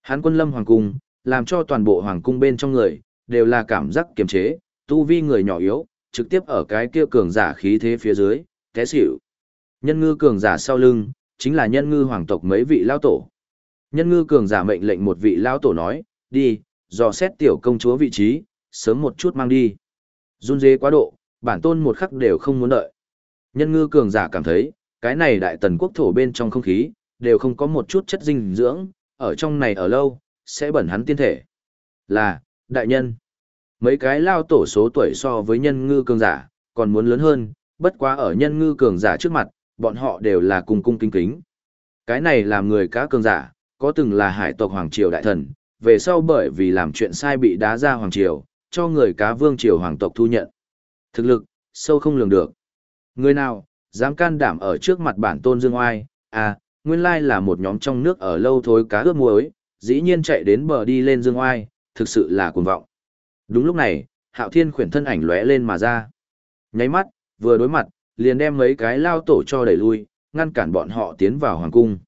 hán quân lâm hoàng cung, làm cho toàn bộ hoàng cung bên trong người, đều là cảm giác kiềm chế, tu vi người nhỏ yếu, trực tiếp ở cái kia cường giả khí thế phía dưới, té xỉu. Nhân ngư cường giả sau lưng, chính là nhân ngư hoàng tộc mấy vị lao tổ. Nhân ngư cường giả mệnh lệnh một vị lao tổ nói, đi, dò xét tiểu công chúa vị trí, sớm một chút mang đi. Run dê quá độ, bản tôn một khắc đều không muốn đợi. Nhân ngư cường giả cảm thấy, cái này đại tần quốc thổ bên trong không khí, đều không có một chút chất dinh dưỡng, ở trong này ở lâu, sẽ bẩn hắn tiên thể. Là, đại nhân. Mấy cái lao tổ số tuổi so với nhân ngư cường giả, còn muốn lớn hơn, bất quá ở nhân ngư cường giả trước mặt, bọn họ đều là cùng cung kính kính. Cái này làm người cá cường giả, có từng là hải tộc Hoàng Triều đại thần, về sau bởi vì làm chuyện sai bị đá ra Hoàng Triều, cho người cá vương triều hoàng tộc thu nhận. Thực lực, sâu không lường được. Người nào, dám can đảm ở trước mặt bản tôn dương oai, à, nguyên lai là một nhóm trong nước ở lâu thối cá ướp muối, dĩ nhiên chạy đến bờ đi lên dương oai, thực sự là cuồng vọng. Đúng lúc này, hạo thiên khuyển thân ảnh lóe lên mà ra. Nháy mắt, vừa đối mặt, liền đem mấy cái lao tổ cho đẩy lui, ngăn cản bọn họ tiến vào hoàng cung.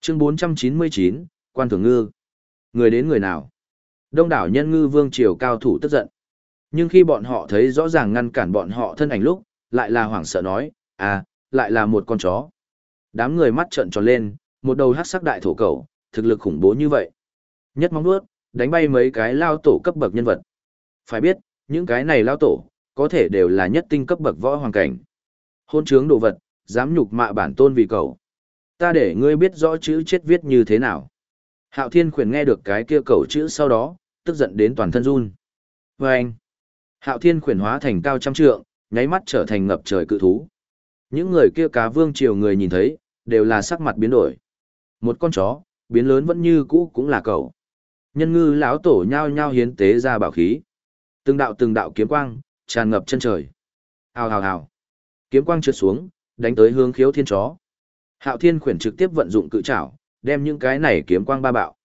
Chương 499, Quan Thường Ngư. Người đến người nào? Đông đảo nhân ngư vương triều cao thủ tức giận. Nhưng khi bọn họ thấy rõ ràng ngăn cản bọn họ thân ảnh lúc, lại là hoảng sợ nói, à, lại là một con chó. Đám người mắt trợn tròn lên, một đầu hắc sắc đại thổ cầu, thực lực khủng bố như vậy. Nhất móng nuốt, đánh bay mấy cái lao tổ cấp bậc nhân vật. Phải biết, những cái này lao tổ, có thể đều là nhất tinh cấp bậc võ hoàng cảnh. Hôn trướng đồ vật, dám nhục mạ bản tôn vì cầu. Ta để ngươi biết rõ chữ chết viết như thế nào. Hạo Thiên khuyển nghe được cái kia cầu chữ sau đó, tức giận đến toàn thân run. Và anh, Hạo Thiên khuyển hóa thành cao trăm trượng, nháy mắt trở thành ngập trời cự thú. Những người kia cá vương triều người nhìn thấy, đều là sắc mặt biến đổi. Một con chó, biến lớn vẫn như cũ cũng là cậu. Nhân ngư lão tổ nhao nhao hiến tế ra bảo khí. Từng đạo từng đạo kiếm quang, tràn ngập chân trời. Hào hào hào. Kiếm quang trượt xuống, đánh tới hướng khiếu thiên chó. Hạo thiên khuyển trực tiếp vận dụng cự trảo, đem những cái này kiếm quang ba bạo.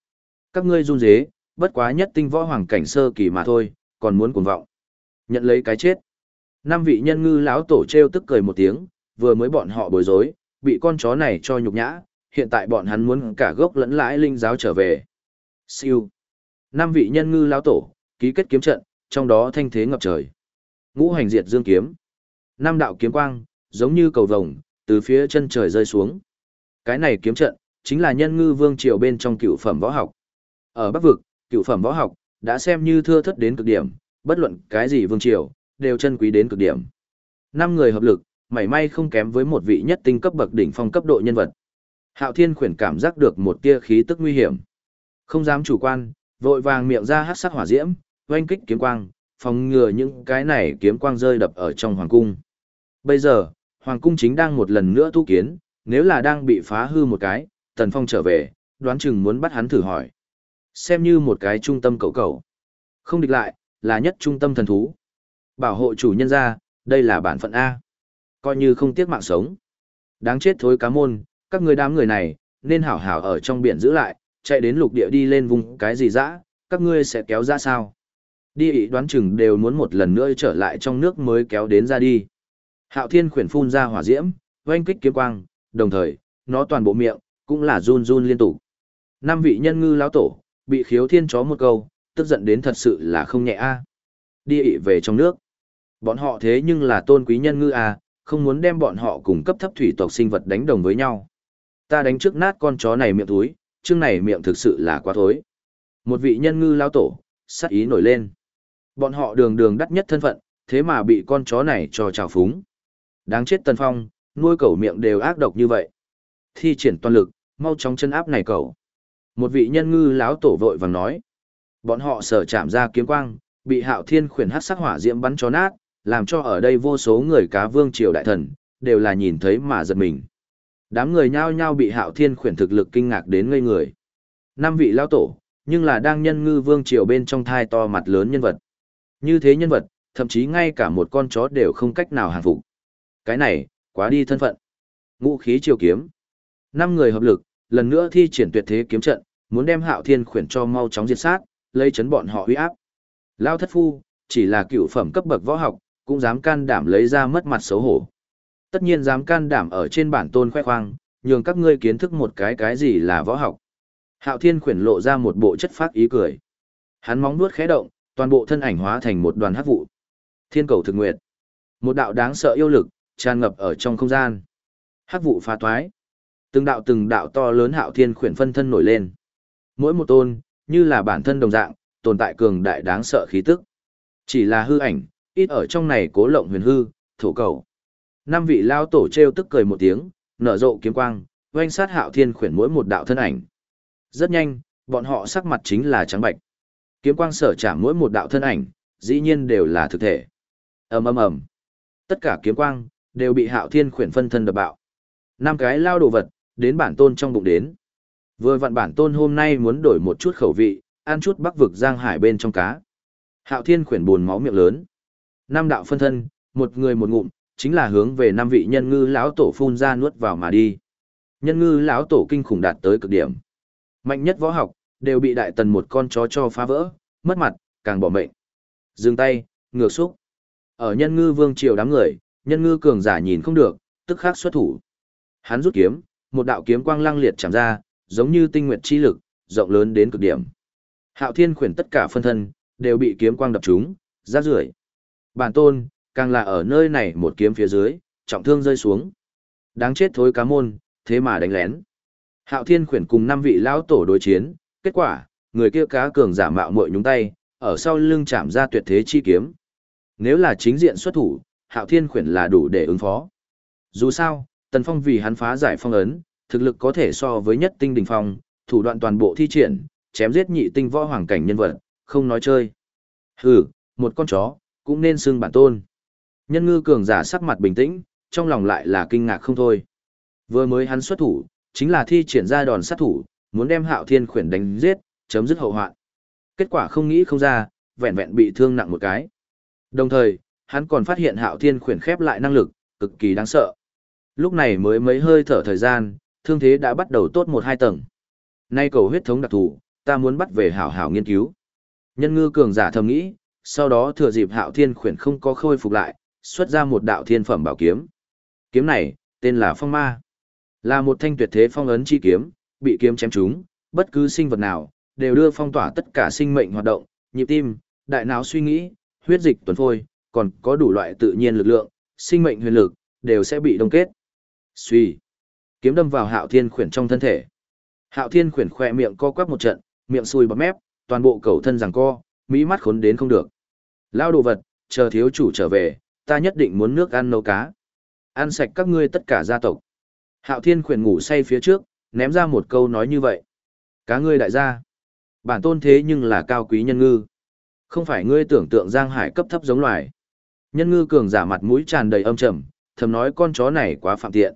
Các ngươi run dế, bất quá nhất tinh võ hoàng cảnh sơ kỳ mà thôi, còn muốn cuồng vọng. Nhận lấy cái chết. Năm vị nhân ngư lão tổ treo tức cười một tiếng, vừa mới bọn họ bối rối, bị con chó này cho nhục nhã, hiện tại bọn hắn muốn cả gốc lẫn lãi linh giáo trở về. Siêu. Năm vị nhân ngư lão tổ, ký kết kiếm trận, trong đó thanh thế ngập trời. Ngũ hành diệt dương kiếm. Năm đạo kiếm quang, giống như cầu vồng, từ phía chân trời rơi xuống. Cái này kiếm trận, chính là nhân ngư vương triều bên trong cựu phẩm võ học. Ở Bắc Vực, cựu phẩm võ học, đã xem như thưa thất đến cực điểm, bất luận cái gì vương triều, đều chân quý đến cực điểm. Năm người hợp lực, mảy may không kém với một vị nhất tinh cấp bậc đỉnh phong cấp độ nhân vật. Hạo Thiên khuyển cảm giác được một tia khí tức nguy hiểm. Không dám chủ quan, vội vàng miệng ra hắc sắc hỏa diễm, oanh kích kiếm quang, phòng ngừa những cái này kiếm quang rơi đập ở trong hoàng cung. Bây giờ, hoàng cung chính đang một lần nữa tu kiến, nếu là đang bị phá hư một cái, Tần Phong trở về, đoán chừng muốn bắt hắn thử hỏi. Xem như một cái trung tâm cầu cầu. Không địch lại, là nhất trung tâm thần thú. Bảo hộ chủ nhân ra, đây là bản phận A. Coi như không tiếc mạng sống. Đáng chết thối cá môn, các người đám người này, nên hảo hảo ở trong biển giữ lại, chạy đến lục địa đi lên vùng cái gì dã, các ngươi sẽ kéo ra sao. Đi ý đoán chừng đều muốn một lần nữa trở lại trong nước mới kéo đến ra đi. Hạo thiên khuyển phun ra hỏa diễm, oanh kích kiếm quang, đồng thời, nó toàn bộ miệng, cũng là run run liên tục. Năm vị nhân ngư lão tổ, bị khiếu thiên chó một câu, tức giận đến thật sự là không nhẹ a. Đi ị về trong nước. Bọn họ thế nhưng là tôn quý nhân ngư a, không muốn đem bọn họ cùng cấp thấp thủy tộc sinh vật đánh đồng với nhau. Ta đánh trước nát con chó này miệng túi, chương này miệng thực sự là quá thối. Một vị nhân ngư lão tổ, sắc ý nổi lên. Bọn họ đường đường đắt nhất thân phận, thế mà bị con chó này cho trào phúng. Đáng chết Tần Phong, nuôi cẩu miệng đều ác độc như vậy. Thi triển toàn lực, mau chóng chân áp này cẩu. Một vị nhân ngư lão tổ vội vàng nói. Bọn họ sở chạm ra kiếm quang, bị hạo thiên khuyển hát sắc hỏa diễm bắn cho nát, làm cho ở đây vô số người cá vương triều đại thần, đều là nhìn thấy mà giật mình. Đám người nhao nhao bị hạo thiên khuyển thực lực kinh ngạc đến ngây người. Năm vị lão tổ, nhưng là đang nhân ngư vương triều bên trong thai to mặt lớn nhân vật. Như thế nhân vật, thậm chí ngay cả một con chó đều không cách nào hàng phục. Cái này, quá đi thân phận. Ngũ khí triều kiếm. Năm người hợp lực, lần nữa thi triển tuyệt thế kiếm trận, muốn đem Hạo Thiên khuyển cho mau chóng diệt sát, lấy chấn bọn họ uy áp. Lao thất phu, chỉ là cựu phẩm cấp bậc võ học, cũng dám can đảm lấy ra mất mặt xấu hổ. Tất nhiên dám can đảm ở trên bản tôn khoe khoang, nhường các ngươi kiến thức một cái cái gì là võ học. Hạo Thiên khuyển lộ ra một bộ chất phát ý cười. Hắn móng nuốt khẽ động, toàn bộ thân ảnh hóa thành một đoàn hắc vụ. Thiên cầu thực nguyệt. Một đạo đáng sợ yêu lực, tràn ngập ở trong không gian. Hắc vụ phá toái. Từng đạo từng đạo to lớn hạo thiên khuyển phân thân nổi lên. Mỗi một tôn, như là bản thân đồng dạng, tồn tại cường đại đáng sợ khí tức. Chỉ là hư ảnh, ít ở trong này cố lộng huyền hư, thổ cầu. Năm vị lao tổ treo tức cười một tiếng, nở rộ kiếm quang, oanh sát hạo thiên khuyển mỗi một đạo thân ảnh. Rất nhanh, bọn họ sắc mặt chính là trắng bạch. Kiếm quang sở chạm mỗi một đạo thân ảnh, dĩ nhiên đều là thực thể. ầm ầm ầm, tất cả kiếm quang đều bị Hạo Thiên khuyển phân thân đập bạo. Năm cái lao đồ vật, đến bản tôn trong bụng đến. Vừa vặn bản tôn hôm nay muốn đổi một chút khẩu vị, ăn chút bắc vực giang hải bên trong cá. Hạo Thiên khuyển buồn máu miệng lớn. Năm đạo phân thân, một người một ngụm, chính là hướng về năm vị nhân ngư lão tổ phun ra nuốt vào mà đi. Nhân ngư lão tổ kinh khủng đạt tới cực điểm. Mạnh nhất võ học, đều bị đại tần một con chó cho phá vỡ, mất mặt, càng bỏ mệnh. Dừng tay, ngược xúc. Ở nhân ngư vương triều đám người, nhân ngư cường giả nhìn không được, tức khắc xuất thủ. Hắn rút kiếm, một đạo kiếm quang lăng liệt chạm ra, giống như tinh nguyệt chi lực, rộng lớn đến cực điểm. Hạo Thiên khuyển tất cả phân thân, đều bị kiếm quang đập trúng, ra rưởi. Bản tôn, càng là ở nơi này một kiếm phía dưới, trọng thương rơi xuống. Đáng chết thối cá môn, thế mà đánh lén. Hạo Thiên khuyển cùng năm vị lão tổ đối chiến, kết quả, người kia cá cường giả mạo muội nhúng tay, ở sau lưng chạm ra tuyệt thế chi kiếm. Nếu là chính diện xuất thủ, Hạo Thiên khuyển là đủ để ứng phó. Dù sao, Tần Phong vì hắn phá giải phong ấn, thực lực có thể so với nhất tinh đỉnh phong, thủ đoạn toàn bộ thi triển, chém giết nhị tinh võ hoàng cảnh nhân vật, không nói chơi. Hừ, một con chó, cũng nên xưng bản tôn. Nhân ngư cường giả sắc mặt bình tĩnh, trong lòng lại là kinh ngạc không thôi. Vừa mới hắn xuất thủ, chính là thi triển ra đòn sát thủ, muốn đem Hạo Thiên khuyển đánh giết, chấm dứt hậu hoạn. Kết quả không nghĩ không ra, vẹn vẹn bị thương nặng một cái. Đồng thời, hắn còn phát hiện Hạo Thiên khuyển khép lại năng lực, cực kỳ đáng sợ. Lúc này mới mấy hơi thở thời gian, thương thế đã bắt đầu tốt một hai tầng. Nay cầu huyết thống đặc thù, ta muốn bắt về hảo hảo nghiên cứu. Nhân ngư cường giả thầm nghĩ, sau đó thừa dịp Hạo Thiên khuyển không có khôi phục lại, xuất ra một đạo thiên phẩm bảo kiếm. Kiếm này, tên là Phong Ma. Là một thanh tuyệt thế phong ấn chi kiếm, bị kiếm chém trúng, bất cứ sinh vật nào, đều đưa phong tỏa tất cả sinh mệnh hoạt động, nhịp tim, đại não suy nghĩ, huyết dịch tuần phôi, còn có đủ loại tự nhiên lực lượng, sinh mệnh huyền lực, đều sẽ bị đông kết. Suy. Kiếm đâm vào hạo thiên khuyển trong thân thể. Hạo thiên khuyển khỏe miệng co quắp một trận, miệng sùi bọt mép, toàn bộ cầu thân rằng co, mỹ mắt khốn đến không được. Lao đồ vật, chờ thiếu chủ trở về, ta nhất định muốn nước ăn nấu cá. Ăn sạch các ngươi tất cả gia tộc. Hạo thiên khuyển ngủ say phía trước, ném ra một câu nói như vậy. Cá ngươi đại gia. Bản tôn thế nhưng là cao quý nhân ngư. Không phải ngươi tưởng tượng Giang Hải cấp thấp giống loài. Nhân ngư cường giả mặt mũi tràn đầy âm trầm, thầm nói con chó này quá phạm tiện.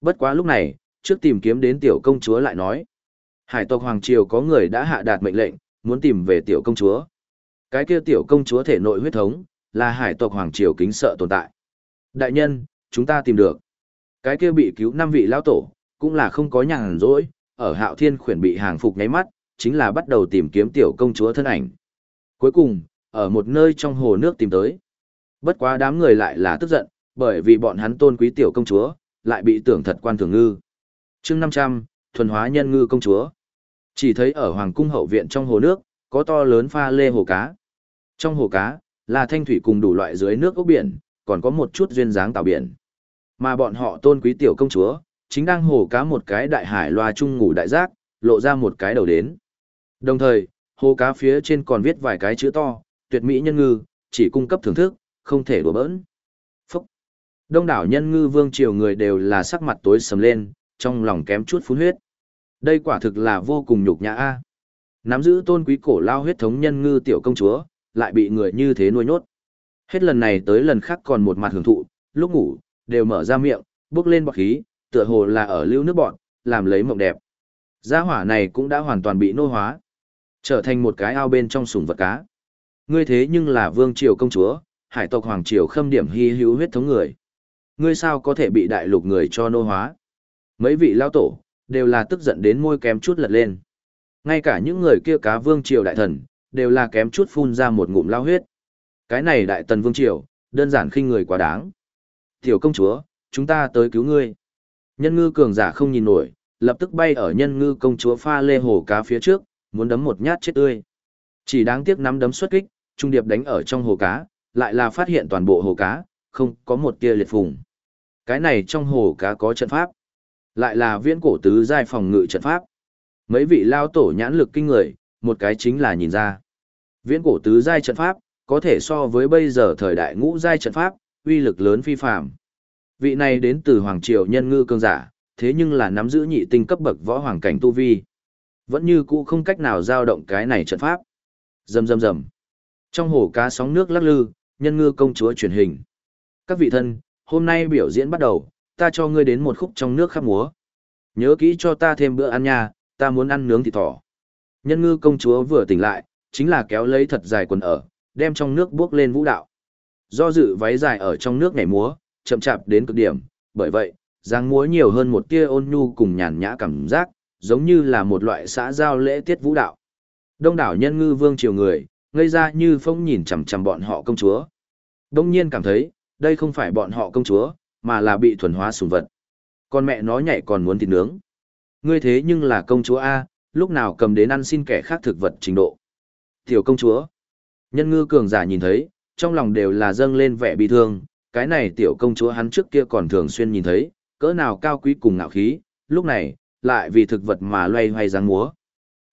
Bất quá lúc này, trước tìm kiếm đến tiểu công chúa lại nói. Hải tộc Hoàng Triều có người đã hạ đạt mệnh lệnh, muốn tìm về tiểu công chúa. Cái kia tiểu công chúa thể nội huyết thống, là hải tộc Hoàng Triều kính sợ tồn tại. Đại nhân, chúng ta tìm được. Cái kia bị cứu năm vị lão tổ, cũng là không có nhàn rỗi, ở hạo thiên khuyển bị hàng phục nháy mắt, chính là bắt đầu tìm kiếm tiểu công chúa thân ảnh. Cuối cùng, ở một nơi trong hồ nước tìm tới. Bất quá đám người lại là tức giận, bởi vì bọn hắn tôn quý tiểu công chúa, lại bị tưởng thật quan thường ngư. chương 500, thuần hóa nhân ngư công chúa. Chỉ thấy ở hoàng cung hậu viện trong hồ nước, có to lớn pha lê hồ cá. Trong hồ cá, là thanh thủy cùng đủ loại dưới nước ốc biển, còn có một chút duyên dáng tàu biển. Mà bọn họ tôn quý tiểu công chúa, chính đang hồ cá một cái đại hải loa chung ngủ đại giác, lộ ra một cái đầu đến. Đồng thời, hồ cá phía trên còn viết vài cái chữ to, tuyệt mỹ nhân ngư, chỉ cung cấp thưởng thức, không thể đùa bỡn. Phúc! Đông đảo nhân ngư vương triều người đều là sắc mặt tối sầm lên, trong lòng kém chút phun huyết. Đây quả thực là vô cùng nhục nhã a. Nắm giữ tôn quý cổ lao huyết thống nhân ngư tiểu công chúa, lại bị người như thế nuôi nhốt. Hết lần này tới lần khác còn một mặt hưởng thụ, lúc ngủ, đều mở ra miệng, bước lên bọt khí, tựa hồ là ở lưu nước bọn, làm lấy mộng đẹp. Gia hỏa này cũng đã hoàn toàn bị nô hóa, trở thành một cái ao bên trong sủng vật cá. Ngươi thế nhưng là vương triều công chúa, hải tộc hoàng triều khâm điểm hy hữu huyết thống người. Ngươi sao có thể bị đại lục người cho nô hóa? Mấy vị lao tổ, đều là tức giận đến môi kém chút lật lên. Ngay cả những người kia cá vương triều đại thần, đều là kém chút phun ra một ngụm lao huyết. Cái này đại tần vương triều, đơn giản khinh người quá đáng. Tiểu công chúa, chúng ta tới cứu ngươi. Nhân ngư cường giả không nhìn nổi, lập tức bay ở nhân ngư công chúa pha lê hồ cá phía trước, muốn đấm một nhát chết tươi. Chỉ đáng tiếc nắm đấm xuất kích, trung điệp đánh ở trong hồ cá, lại là phát hiện toàn bộ hồ cá, không có một tia liệt phùng. Cái này trong hồ cá có trận pháp, lại là viễn cổ tứ giai phòng ngự trận pháp. Mấy vị lao tổ nhãn lực kinh người, một cái chính là nhìn ra. Viễn cổ tứ giai trận pháp, có thể so với bây giờ thời đại ngũ giai trận pháp, uy lực lớn phi phàm. Vị này đến từ Hoàng Triều nhân ngư cương giả, thế nhưng là nắm giữ nhị tinh cấp bậc võ hoàng cảnh tu vi. Vẫn như cũ không cách nào giao động cái này trận pháp. Rầm rầm rầm. Trong hồ cá sóng nước lắc lư, nhân ngư công chúa truyền hình. Các vị thân, hôm nay biểu diễn bắt đầu, ta cho ngươi đến một khúc trong nước khắp múa. Nhớ kỹ cho ta thêm bữa ăn nha, ta muốn ăn nướng thịt thỏ. Nhân ngư công chúa vừa tỉnh lại, chính là kéo lấy thật dài quần ở, đem trong nước bước lên vũ đạo. Do dự váy dài ở trong nước nhảy múa, chậm chạp đến cực điểm, bởi vậy, giang múa nhiều hơn một tia ôn nhu cùng nhàn nhã cảm giác, giống như là một loại xã giao lễ tiết vũ đạo. Đông đảo nhân ngư vương triều người, ngây ra như phong nhìn chằm chằm bọn họ công chúa. Đông nhiên cảm thấy, đây không phải bọn họ công chúa, mà là bị thuần hóa sùng vật. Con mẹ nó nhảy còn muốn thịt nướng. Ngươi thế nhưng là công chúa A, lúc nào cầm đến ăn xin kẻ khác thực vật trình độ. Tiểu công chúa. Nhân ngư cường giả nhìn thấy, trong lòng đều là dâng lên vẻ bi thương, cái này tiểu công chúa hắn trước kia còn thường xuyên nhìn thấy, cỡ nào cao quý cùng ngạo khí, lúc này, lại vì thực vật mà loay hoay dáng múa.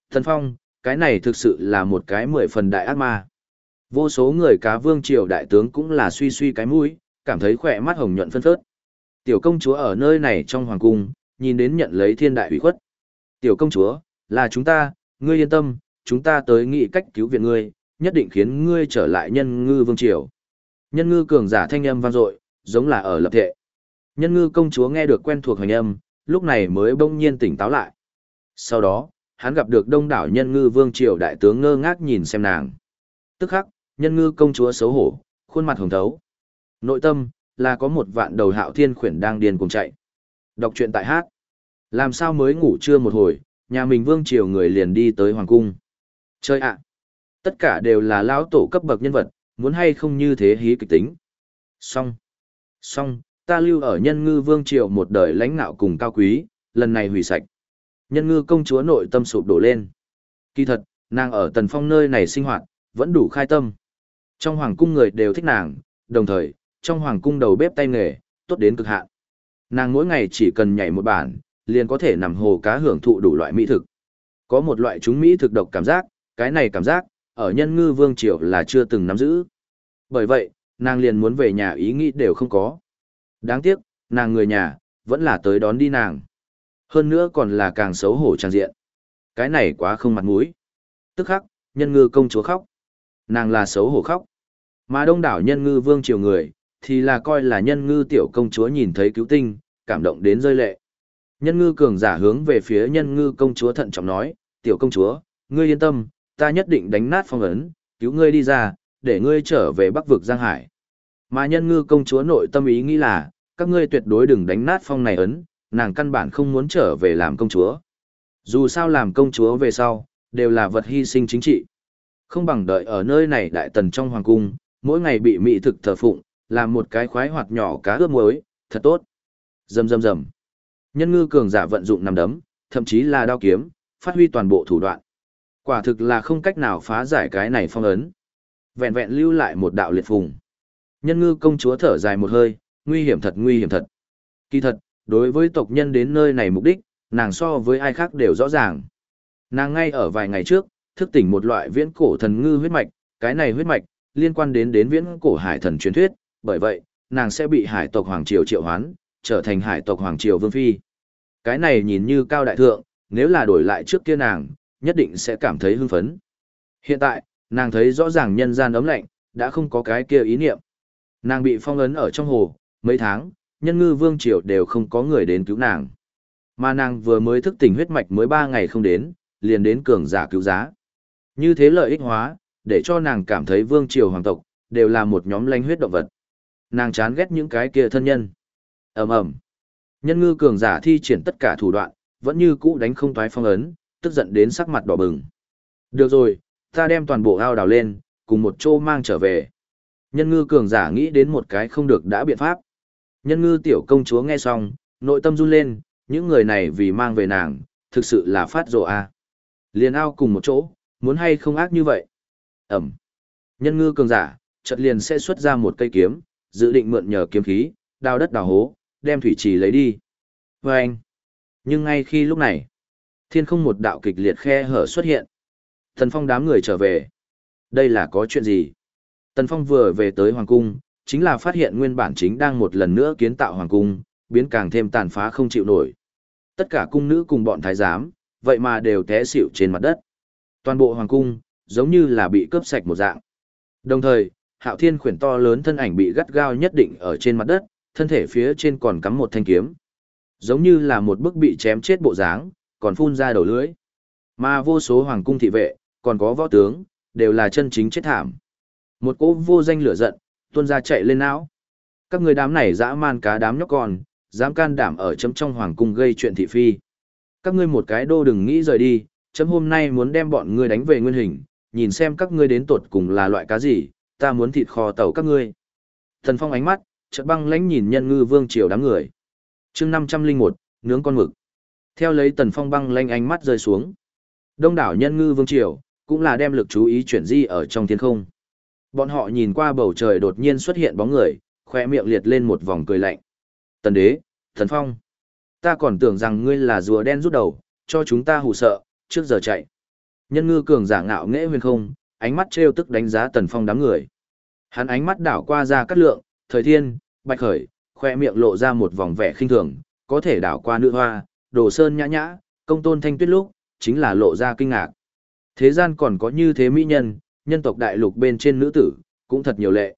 Thần Phong, cái này thực sự là một cái mười phần đại ác ma. Vô số người cá vương triều đại tướng cũng là suy suy cái mũi, cảm thấy khỏe mắt hồng nhuận phân phớt. Tiểu công chúa ở nơi này trong hoàng cung, nhìn đến nhận lấy thiên đại ủy khuất. Tiểu công chúa, là chúng ta, ngươi yên tâm, chúng ta tới nghị cách cứu viện ngươi, nhất định khiến ngươi trở lại nhân ngư vương triều. Nhân ngư cường giả thanh âm vang dội, giống là ở lập thể Nhân ngư công chúa nghe được quen thuộc hành âm, lúc này mới bỗng nhiên tỉnh táo lại. Sau đó, hắn gặp được đông đảo nhân ngư vương triều đại tướng ngơ ngác nhìn xem nàng. Tức khắc, nhân ngư công chúa xấu hổ, khuôn mặt hồng thấu. Nội tâm, là có một vạn đầu hạo thiên khuyển đang điên cùng chạy. Đọc truyện tại hát. Làm sao mới ngủ trưa một hồi, nhà mình vương triều người liền đi tới hoàng cung. Chơi ạ! Tất cả đều là lão tổ cấp bậc nhân vật, muốn hay không như thế hí kịch tính. Xong! Xong, ta lưu ở nhân ngư vương triều một đời lãnh nạo cùng cao quý, lần này hủy sạch. Nhân ngư công chúa nội tâm sụp đổ lên. Kỳ thật, nàng ở tần phong nơi này sinh hoạt, vẫn đủ khai tâm. Trong hoàng cung người đều thích nàng, đồng thời, trong hoàng cung đầu bếp tay nghề, tốt đến cực hạn. Nàng mỗi ngày chỉ cần nhảy một bản, liền có thể nằm hồ cá hưởng thụ đủ loại mỹ thực. Có một loại chúng mỹ thực độc cảm giác, cái này cảm giác, ở nhân ngư vương triều là chưa từng nắm giữ. Bởi vậy, nàng liền muốn về nhà ý nghĩ đều không có. Đáng tiếc, nàng người nhà, vẫn là tới đón đi nàng. Hơn nữa còn là càng xấu hổ trang diện. Cái này quá không mặt mũi. Tức khắc, nhân ngư công chúa khóc. Nàng là xấu hổ khóc. Mà đông đảo nhân ngư vương triều người, thì là coi là nhân ngư tiểu công chúa nhìn thấy cứu tinh, cảm động đến rơi lệ. Nhân ngư cường giả hướng về phía nhân ngư công chúa thận trọng nói, tiểu công chúa, ngươi yên tâm, ta nhất định đánh nát phong ấn, cứu ngươi đi ra, để ngươi trở về bắc vực Giang Hải. Mà nhân ngư công chúa nội tâm ý nghĩ là, các ngươi tuyệt đối đừng đánh nát phong này ấn, nàng căn bản không muốn trở về làm công chúa. Dù sao làm công chúa về sau, đều là vật hy sinh chính trị. Không bằng đợi ở nơi này đại tần trong hoàng cung, mỗi ngày bị mỹ thực thờ phụng, làm một cái khoái hoạt nhỏ cá ướp muối, thật tốt. Rầm rầm rầm. Nhân ngư cường giả vận dụng nằm đấm, thậm chí là đao kiếm, phát huy toàn bộ thủ đoạn. Quả thực là không cách nào phá giải cái này phong ấn. Vẹn vẹn lưu lại một đạo liệt phùng. Nhân ngư công chúa thở dài một hơi, nguy hiểm thật nguy hiểm thật. Kỳ thật, đối với tộc nhân đến nơi này mục đích, nàng so với ai khác đều rõ ràng. Nàng ngay ở vài ngày trước, thức tỉnh một loại viễn cổ thần ngư huyết mạch, cái này huyết mạch, liên quan đến đến viễn cổ hải thần truyền thuyết, bởi vậy, nàng sẽ bị hải tộc Hoàng Triều triệu hoán, trở thành hải tộc Hoàng Triều Vương Phi. Cái này nhìn như cao đại thượng, nếu là đổi lại trước kia nàng, nhất định sẽ cảm thấy hưng phấn. Hiện tại, nàng thấy rõ ràng nhân gian ấm lạnh, đã không có cái kia ý niệm. Nàng bị phong ấn ở trong hồ, mấy tháng, nhân ngư vương triều đều không có người đến cứu nàng. Mà nàng vừa mới thức tỉnh huyết mạch mới 3 ngày không đến, liền đến cường giả cứu giá. Như thế lợi ích hóa, để cho nàng cảm thấy vương triều hoàng tộc, đều là một nhóm lanh huyết động vật. Nàng chán ghét những cái kia thân nhân. ầm ầm Nhân ngư cường giả thi triển tất cả thủ đoạn, vẫn như cũ đánh không toái phong ấn, tức giận đến sắc mặt đỏ bừng. Được rồi, ta đem toàn bộ ao đào lên, cùng một chỗ mang trở về. Nhân ngư cường giả nghĩ đến một cái không được đã biện pháp. Nhân ngư tiểu công chúa nghe xong, nội tâm run lên, những người này vì mang về nàng, thực sự là phát rộ a. À. Liền ao cùng một chỗ, muốn hay không ác như vậy. Ẩm. Nhân ngư cường giả, chợt liền sẽ xuất ra một cây kiếm, dự định mượn nhờ kiếm khí, đào đất đào hố, đem thủy trì lấy đi. Và anh. Nhưng ngay khi lúc này, thiên không một đạo kịch liệt khe hở xuất hiện. Thần Phong đám người trở về. Đây là có chuyện gì? Tần Phong vừa về tới Hoàng Cung, chính là phát hiện nguyên bản chính đang một lần nữa kiến tạo Hoàng Cung, biến càng thêm tàn phá không chịu nổi. Tất cả cung nữ cùng bọn thái giám, vậy mà đều té xỉu trên mặt đất. Toàn bộ Hoàng Cung, giống như là bị cướp sạch một dạng. Đồng thời, Hạo Thiên khuyển to lớn thân ảnh bị gắt gao nhất định ở trên mặt đất, thân thể phía trên còn cắm một thanh kiếm. Giống như là một bức bị chém chết bộ dáng, còn phun ra đầu lưới. Mà vô số hoàng cung thị vệ, còn có võ tướng, đều là chân chính chết thảm. Một cỗ vô danh lửa giận, tuôn ra chạy lên não. Các người đám này dã man cá đám nhóc con, dám can đảm ở chấm trong hoàng cung gây chuyện thị phi. Các ngươi một cái đô đừng nghĩ rời đi, chấm hôm nay muốn đem bọn ngươi đánh về nguyên hình, nhìn xem các ngươi đến tột cùng là loại cá gì, ta muốn thịt kho tàu các ngươi. Thần Phong ánh mắt, chợt băng lãnh nhìn nhân ngư vương triều đám người. chương 501, nướng con mực. Theo lấy Tần Phong băng lanh ánh mắt rơi xuống. Đông đảo nhân ngư vương triều, cũng là đem lực chú ý chuyển di ở trong thiên không. Bọn họ nhìn qua bầu trời đột nhiên xuất hiện bóng người, khoe miệng liệt lên một vòng cười lạnh. Tần đế, Thần Phong. Ta còn tưởng rằng ngươi là rùa đen rút đầu, cho chúng ta hù sợ, trước giờ chạy. Nhân ngư cường giả ngạo nghễ huyền không, ánh mắt trêu tức đánh giá Tần Phong đám người. Hắn ánh mắt đảo qua ra cắt lượng, thời thiên, bạch khởi, khoe miệng lộ ra một vòng vẻ khinh thường, có thể đảo qua nữ hoa, đồ sơn nhã nhã, công tôn thanh tuyết lúc, chính là lộ ra kinh ngạc. Thế gian còn có như thế mỹ nhân, nhân tộc đại lục bên trên nữ tử, cũng thật nhiều lệ.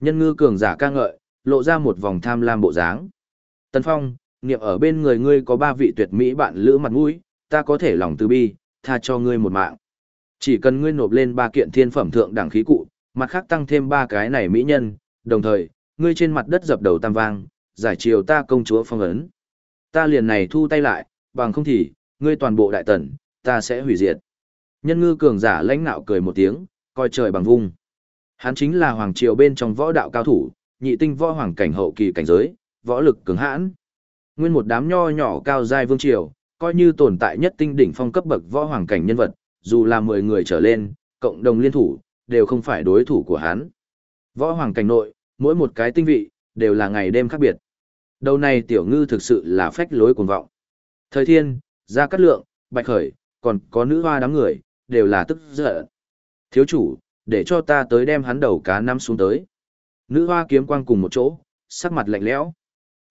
Nhân ngư cường giả ca ngợi, lộ ra một vòng tham lam bộ dáng. Tần Phong, niệm ở bên người ngươi có ba vị tuyệt mỹ bạn lữ mặt mũi, ta có thể lòng từ bi, tha cho ngươi một mạng. Chỉ cần ngươi nộp lên ba kiện thiên phẩm thượng đẳng khí cụ, mặt khác tăng thêm ba cái này mỹ nhân, đồng thời, ngươi trên mặt đất dập đầu tam vang, giải chiều ta công chúa phong ấn. Ta liền này thu tay lại, bằng không thì, ngươi toàn bộ đại tần, ta sẽ hủy diệt. Nhân ngư cường giả lãnh nạo cười một tiếng, coi trời bằng vung. Hắn chính là hoàng triều bên trong võ đạo cao thủ, nhị tinh võ hoàng cảnh hậu kỳ cảnh giới, võ lực cường hãn. Nguyên một đám nho nhỏ cao giai vương triều, coi như tồn tại nhất tinh đỉnh phong cấp bậc võ hoàng cảnh nhân vật, dù là 10 người trở lên, cộng đồng liên thủ, đều không phải đối thủ của hắn. Võ hoàng cảnh nội, mỗi một cái tinh vị, đều là ngày đêm khác biệt. Đầu này tiểu ngư thực sự là phách lối cuồng vọng. Thời thiên, gia cát lượng, bạch khởi, còn có nữ hoa đám người, đều là tức giận. Thiếu chủ, để cho ta tới đem hắn đầu cá năm xuống tới. Nữ hoa kiếm quang cùng một chỗ, sắc mặt lạnh lẽo.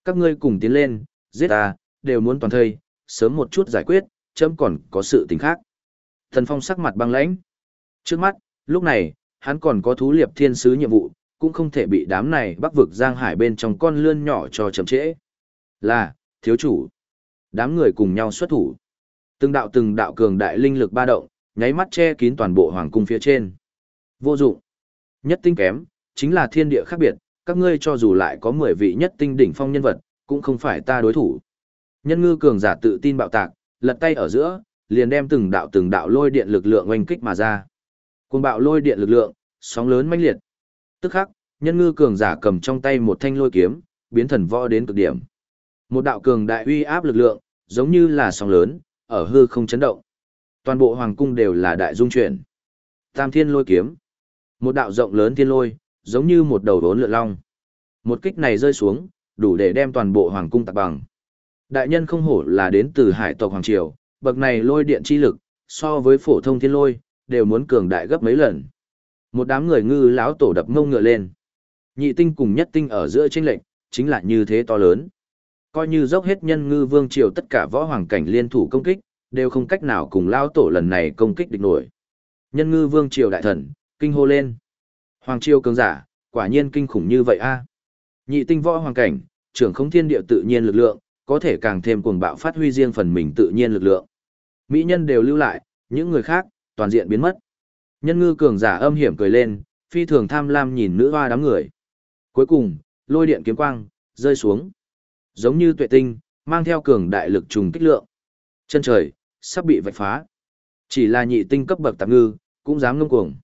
Các ngươi cùng tiến lên, giết ta, đều muốn toàn thây, sớm một chút giải quyết, chấm còn có sự tình khác. Thần Phong sắc mặt băng lãnh. Trước mắt, lúc này, hắn còn có thú liệp thiên sứ nhiệm vụ, cũng không thể bị đám này bắc vực giang hải bên trong con lươn nhỏ cho chậm trễ. Là, thiếu chủ. Đám người cùng nhau xuất thủ. Từng đạo từng đạo cường đại linh lực ba động, nháy mắt che kín toàn bộ hoàng cung phía trên. Vô dụng. Nhất tinh kém, chính là thiên địa khác biệt, các ngươi cho dù lại có 10 vị nhất tinh đỉnh phong nhân vật, cũng không phải ta đối thủ. Nhân ngư cường giả tự tin bạo tạc, lật tay ở giữa, liền đem từng đạo từng đạo lôi điện lực lượng oanh kích mà ra. Cuồng bạo lôi điện lực lượng, sóng lớn mãnh liệt. Tức khắc, nhân ngư cường giả cầm trong tay một thanh lôi kiếm, biến thần võ đến cực điểm. Một đạo cường đại uy áp lực lượng, giống như là sóng lớn, ở hư không chấn động. Toàn bộ hoàng cung đều là đại dung chuyển. Tam thiên lôi kiếm. Một đạo rộng lớn thiên lôi, giống như một đầu đốn lượn long. Một kích này rơi xuống, đủ để đem toàn bộ hoàng cung tạc bằng. Đại nhân không hổ là đến từ hải tộc Hoàng Triều, bậc này lôi điện chi lực, so với phổ thông thiên lôi, đều muốn cường đại gấp mấy lần. Một đám người ngư lão tổ đập mông ngựa lên. Nhị tinh cùng nhất tinh ở giữa tranh lệnh, chính là như thế to lớn. Coi như dốc hết nhân ngư vương triều tất cả võ hoàng cảnh liên thủ công kích, đều không cách nào cùng lao tổ lần này công kích địch nổi. Nhân ngư vương triều đại thần, kinh hô lên. Hoàng triều cường giả, quả nhiên kinh khủng như vậy a. Nhị tinh võ hoàng cảnh, trưởng không thiên địa tự nhiên lực lượng, có thể càng thêm cuồng bạo phát huy riêng phần mình tự nhiên lực lượng. Mỹ nhân đều lưu lại, những người khác, toàn diện biến mất. Nhân ngư cường giả âm hiểm cười lên, phi thường tham lam nhìn nữ hoa đám người. Cuối cùng, lôi điện kiếm quang, rơi xuống. Giống như tuệ tinh, mang theo cường đại lực trùng kích lượng. Chân trời, sắp bị vạch phá. Chỉ là nhị tinh cấp bậc tạp ngư, cũng dám ngông cuồng.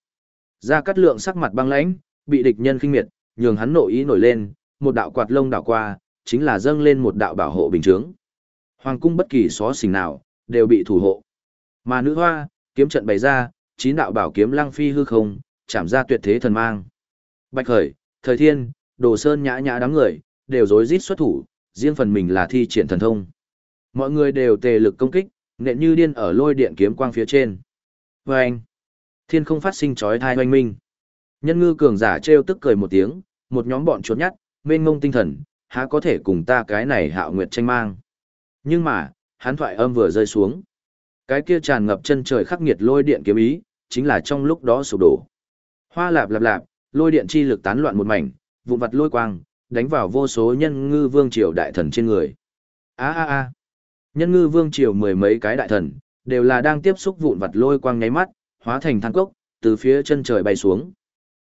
Ra cắt lượng sắc mặt băng lãnh, bị địch nhân khinh miệt, nhường hắn nội ý nổi lên, một đạo quạt lông đảo qua, chính là dâng lên một đạo bảo hộ bình chướng. Hoàng cung bất kỳ xó xỉnh nào, đều bị thủ hộ. Mà nữ hoa, kiếm trận bày ra, chín đạo bảo kiếm lăng phi hư không, chạm ra tuyệt thế thần mang. Bạch Khởi, Thời Thiên, Đồ Sơn nhã nhã đám người, đều rối rít xuất thủ, riêng phần mình là thi triển thần thông. Mọi người đều tề lực công kích, nện như điên ở lôi điện kiếm quang phía trên. Và anh, thiên không phát sinh chói thai hoanh minh. Nhân ngư cường giả trêu tức cười một tiếng, một nhóm bọn trốn nhát, mênh mông tinh thần, há có thể cùng ta cái này hạo nguyệt tranh mang. Nhưng mà, hắn thoại âm vừa rơi xuống. Cái kia tràn ngập chân trời khắc nghiệt lôi điện kiếm ý, chính là trong lúc đó sụp đổ. Hoa lạp lạp lạp, lôi điện chi lực tán loạn một mảnh, vụn vặt lôi quang, đánh vào vô số nhân ngư vương triều đại thần trên người. A a a. Nhân ngư vương triều mười mấy cái đại thần, đều là đang tiếp xúc vụn vặt lôi quang nháy mắt, hóa thành than cốc, từ phía chân trời bay xuống.